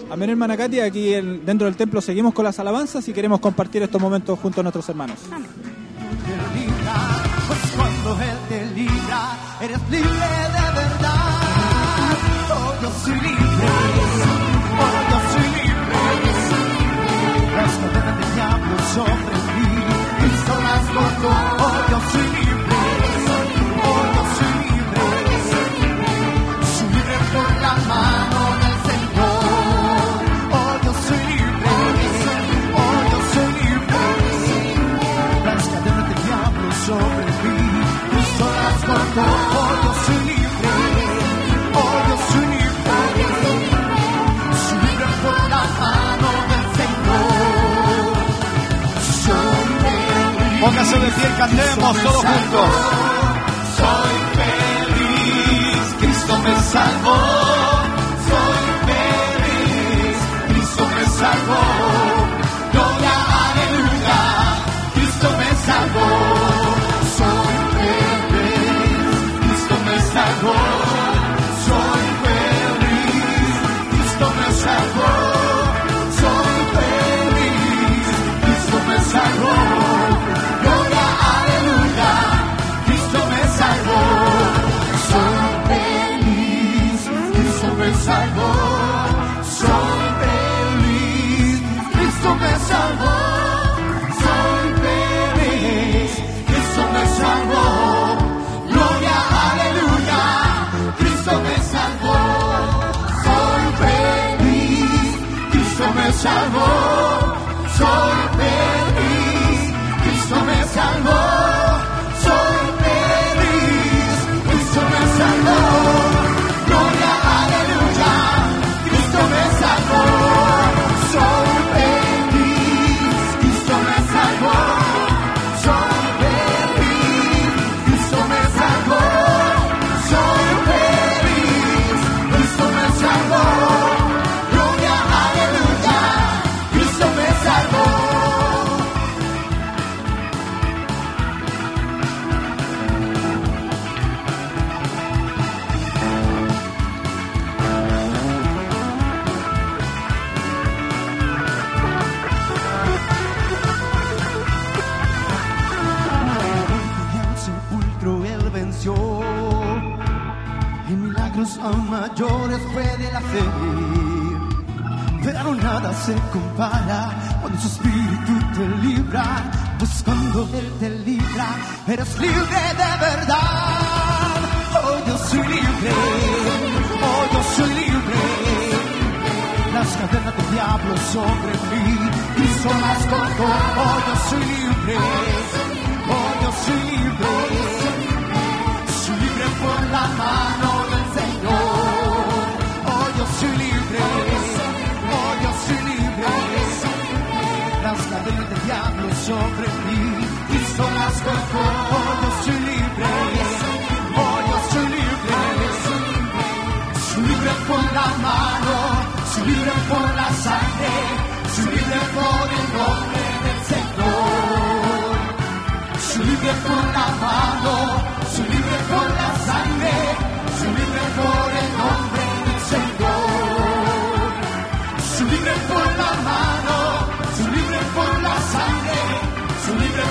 Amén, hermana Katy. Aquí en- dentro del templo seguimos con las alabanzas y queremos compartir estos momentos junto a nuestros hermanos. te libra, pues cuando Él te libra, eres libre de sobre mí, Cristo Póngase de pie, cantemos todos juntos. Soy feliz, Cristo me salvó. Soy feliz, aún mayores puede hacer. Pero nada se compara cuando su espíritu te libra, cuando él te libra, eres libre de verdad. Oh, yo soy libre, oh, yo soy libre. Las cadenas del diablo sobre mí, Cristo las cortó. Oh, yo soy libre, oh, yo soy libre. Soy libre por la mano diablo sobre mí, Cristo las cortó. Oh, yo soy libre, oh, yo soy libre. Soy libre por la mano, soy libre por la sangre, soy libre por el nombre del Señor. Soy libre por la mano, soy libre por la sangre, soy libre por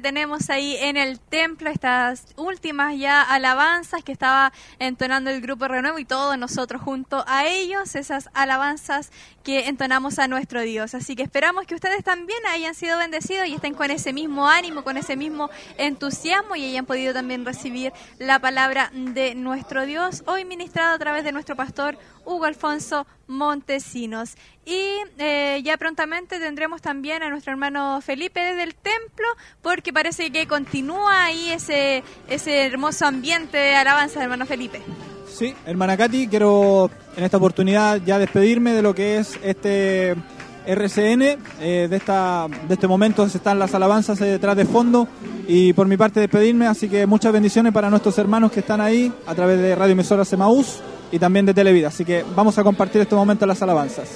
tenemos ahí en el templo, estas últimas ya alabanzas que estaba entonando el grupo Renuevo y todos nosotros junto a ellos, esas alabanzas que entonamos a nuestro Dios. Así que esperamos que ustedes también hayan sido bendecidos y estén con ese mismo ánimo, con ese mismo entusiasmo y hayan podido también recibir la palabra de nuestro Dios, hoy ministrado a través de nuestro pastor Hugo Alfonso Montesinos. Y eh, ya prontamente tendremos también a nuestro hermano Felipe desde el templo, porque parece que continúa ahí ese, ese hermoso ambiente de alabanza, hermano Felipe. Sí, hermana Katy, quiero en esta oportunidad ya despedirme de lo que es este RCN, eh, de, esta, de este momento están las alabanzas eh, detrás de fondo y por mi parte despedirme, así que muchas bendiciones para nuestros hermanos que están ahí a través de Radio Emisora Semaús y también de Televida, así que vamos a compartir este momento las alabanzas.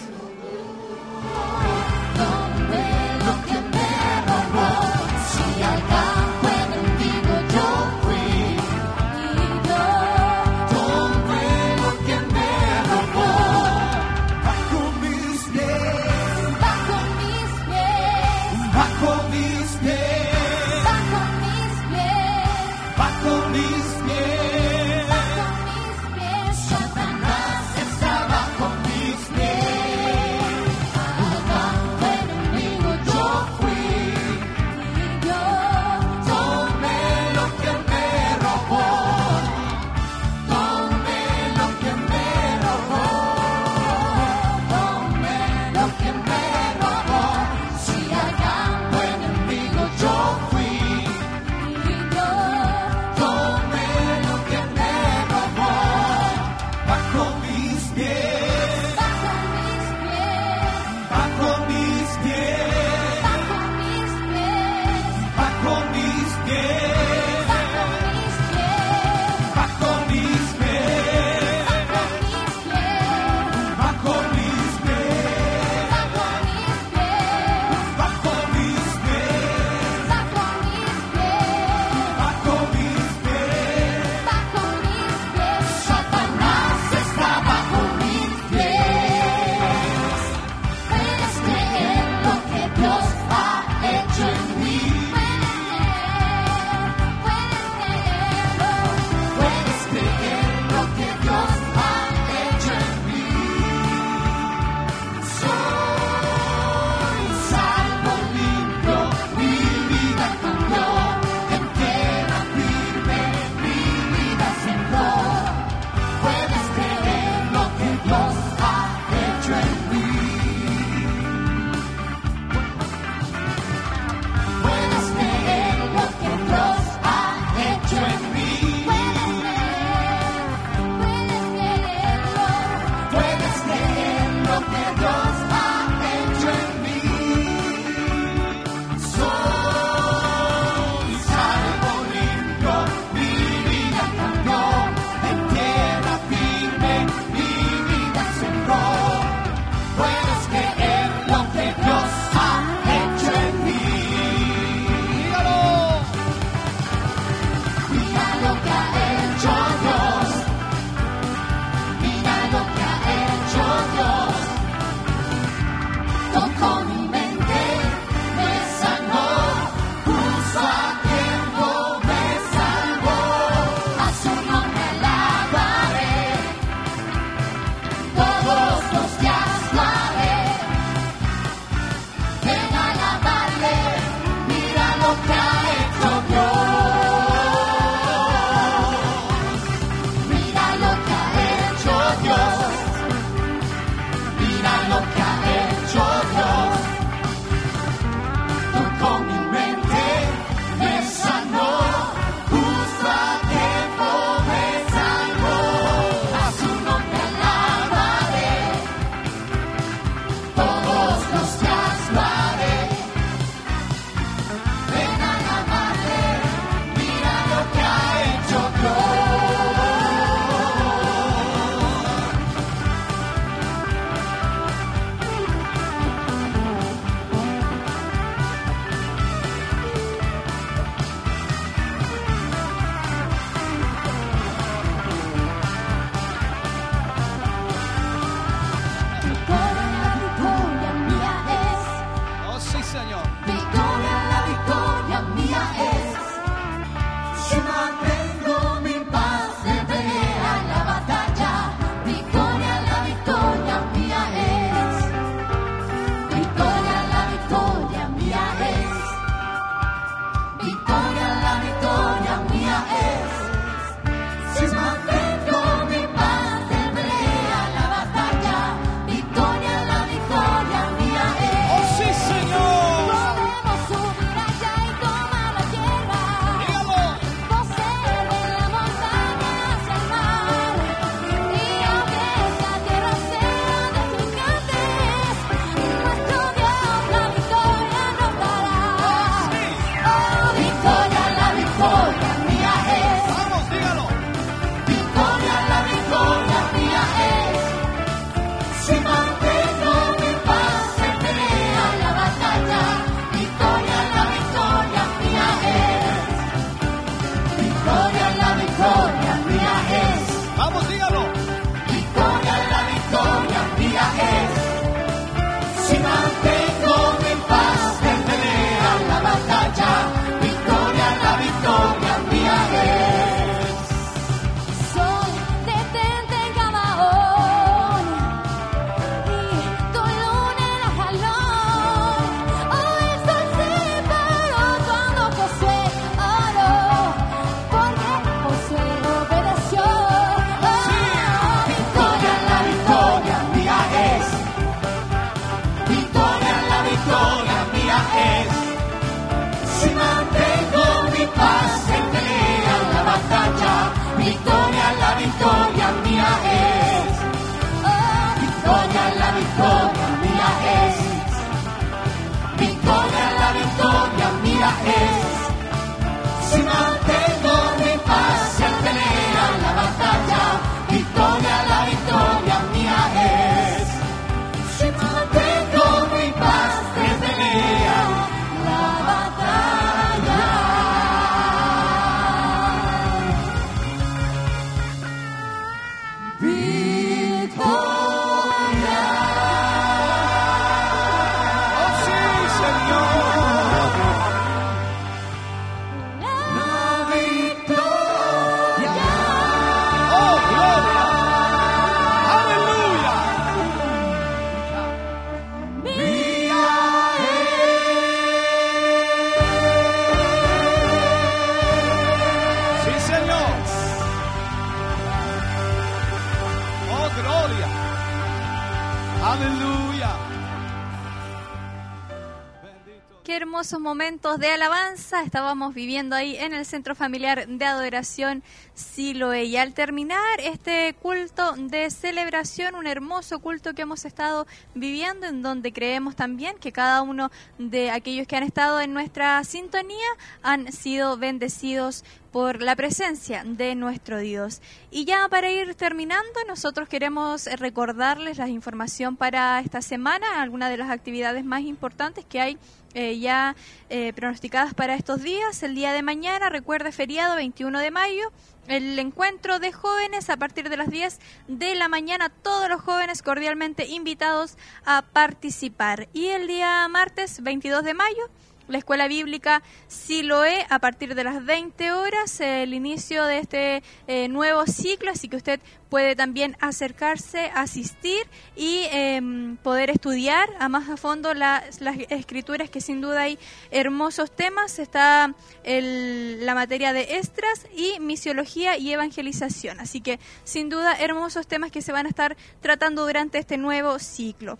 De alabanza. Estábamos viviendo ahí en el Centro Familiar de Adoración Siloe. Y al terminar este culto de celebración, un hermoso culto que hemos estado viviendo, en donde creemos también que cada uno de aquellos que han estado en nuestra sintonía han sido bendecidos por la presencia de nuestro Dios. Y ya para ir terminando, nosotros queremos recordarles la información para esta semana, algunas de las actividades más importantes que hay eh, ya eh, pronosticadas para estos días. El día de mañana, recuerde, feriado 21 de mayo, el encuentro de jóvenes a partir de las 10 de la mañana, todos los jóvenes cordialmente invitados a participar. Y el día martes 22 de mayo, la escuela bíblica Siloé a partir de las 20 horas, el inicio de este eh, nuevo ciclo, así que usted puede también acercarse, asistir y em, poder estudiar a más a fondo las escrituras, que sin duda hay hermosos temas. Está la materia de estras y misiología y evangelización, así que sin duda hermosos temas que se van a estar tratando durante este nuevo ciclo.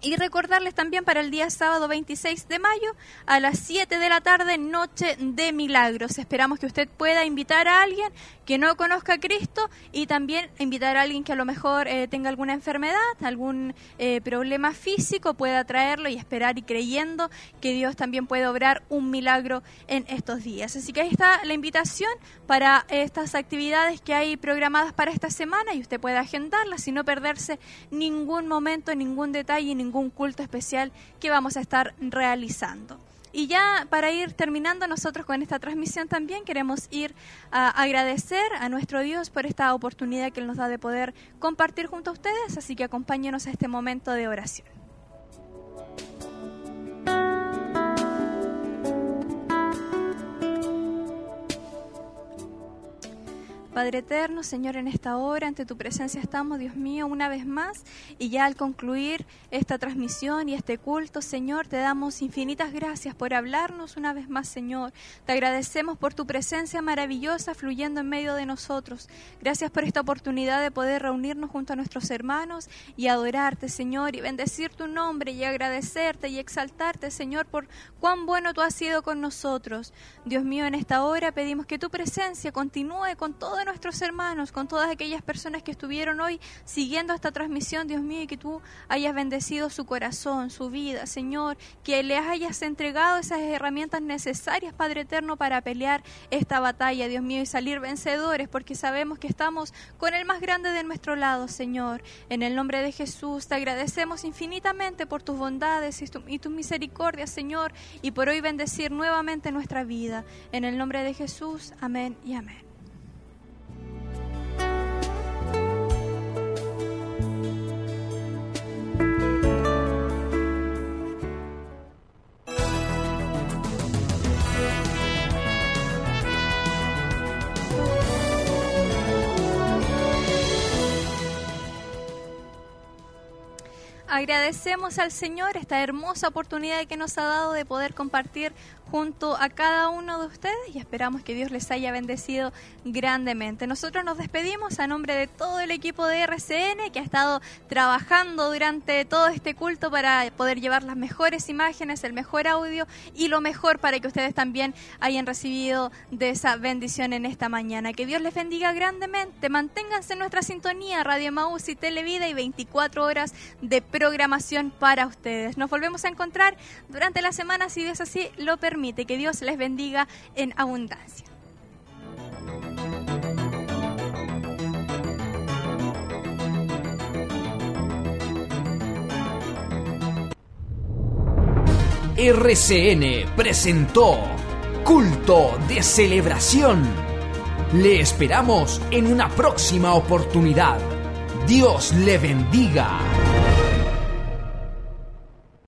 Y recordarles también para el día sábado 26 de mayo a las 7 de la tarde, Noche de Milagros. Esperamos que usted pueda invitar a alguien que no conozca a Cristo y también invitar a alguien que a lo mejor eh, tenga alguna enfermedad, algún eh, problema físico, pueda traerlo y esperar y creyendo que Dios también puede obrar un milagro en estos días. Así que ahí está la invitación para estas actividades que hay programadas para esta semana y usted puede agendarlas y no perderse ningún momento, ningún detalle, ningún ningún culto especial que vamos a estar realizando. Y ya para ir terminando nosotros con esta transmisión también queremos ir a agradecer a nuestro Dios por esta oportunidad que Él nos da de poder compartir junto a ustedes, así que acompáñenos a este momento de oración. Padre eterno, Señor, en esta hora, ante tu presencia estamos, Dios mío, una vez más. Y ya al concluir esta transmisión y este culto, Señor, te damos infinitas gracias por hablarnos una vez más, Señor. Te agradecemos por tu presencia maravillosa fluyendo en medio de nosotros. Gracias por esta oportunidad de poder reunirnos junto a nuestros hermanos y adorarte, Señor, y bendecir tu nombre y agradecerte y exaltarte, Señor, por cuán bueno tú has sido con nosotros. Dios mío, en esta hora pedimos que tu presencia continúe con todo nuestros hermanos, con todas aquellas personas que estuvieron hoy siguiendo esta transmisión, Dios mío, y que tú hayas bendecido su corazón, su vida, Señor, que les hayas entregado esas herramientas necesarias, Padre Eterno, para pelear esta batalla, Dios mío, y salir vencedores, porque sabemos que estamos con el más grande de nuestro lado, Señor. En el nombre de Jesús, te agradecemos infinitamente por tus bondades y, y tus misericordias, Señor, y por hoy bendecir nuevamente nuestra vida. En el nombre de Jesús, amén y amén. Agradecemos al Señor esta hermosa oportunidad que nos ha dado de poder compartir junto a cada uno de ustedes y esperamos que Dios les haya bendecido grandemente. Nosotros nos despedimos a nombre de todo el equipo de RCN que ha estado trabajando durante todo este culto para poder llevar las mejores imágenes, el mejor audio y lo mejor para que ustedes también hayan recibido de esa bendición en esta mañana. Que Dios les bendiga grandemente. Manténganse en nuestra sintonía Radio Maús y Televida y 24 horas de programación para ustedes. Nos volvemos a encontrar durante la semana si Dios así lo permite que Dios les bendiga en abundancia. RCN presentó Culto de Celebración. Le esperamos en una próxima oportunidad. Dios le bendiga.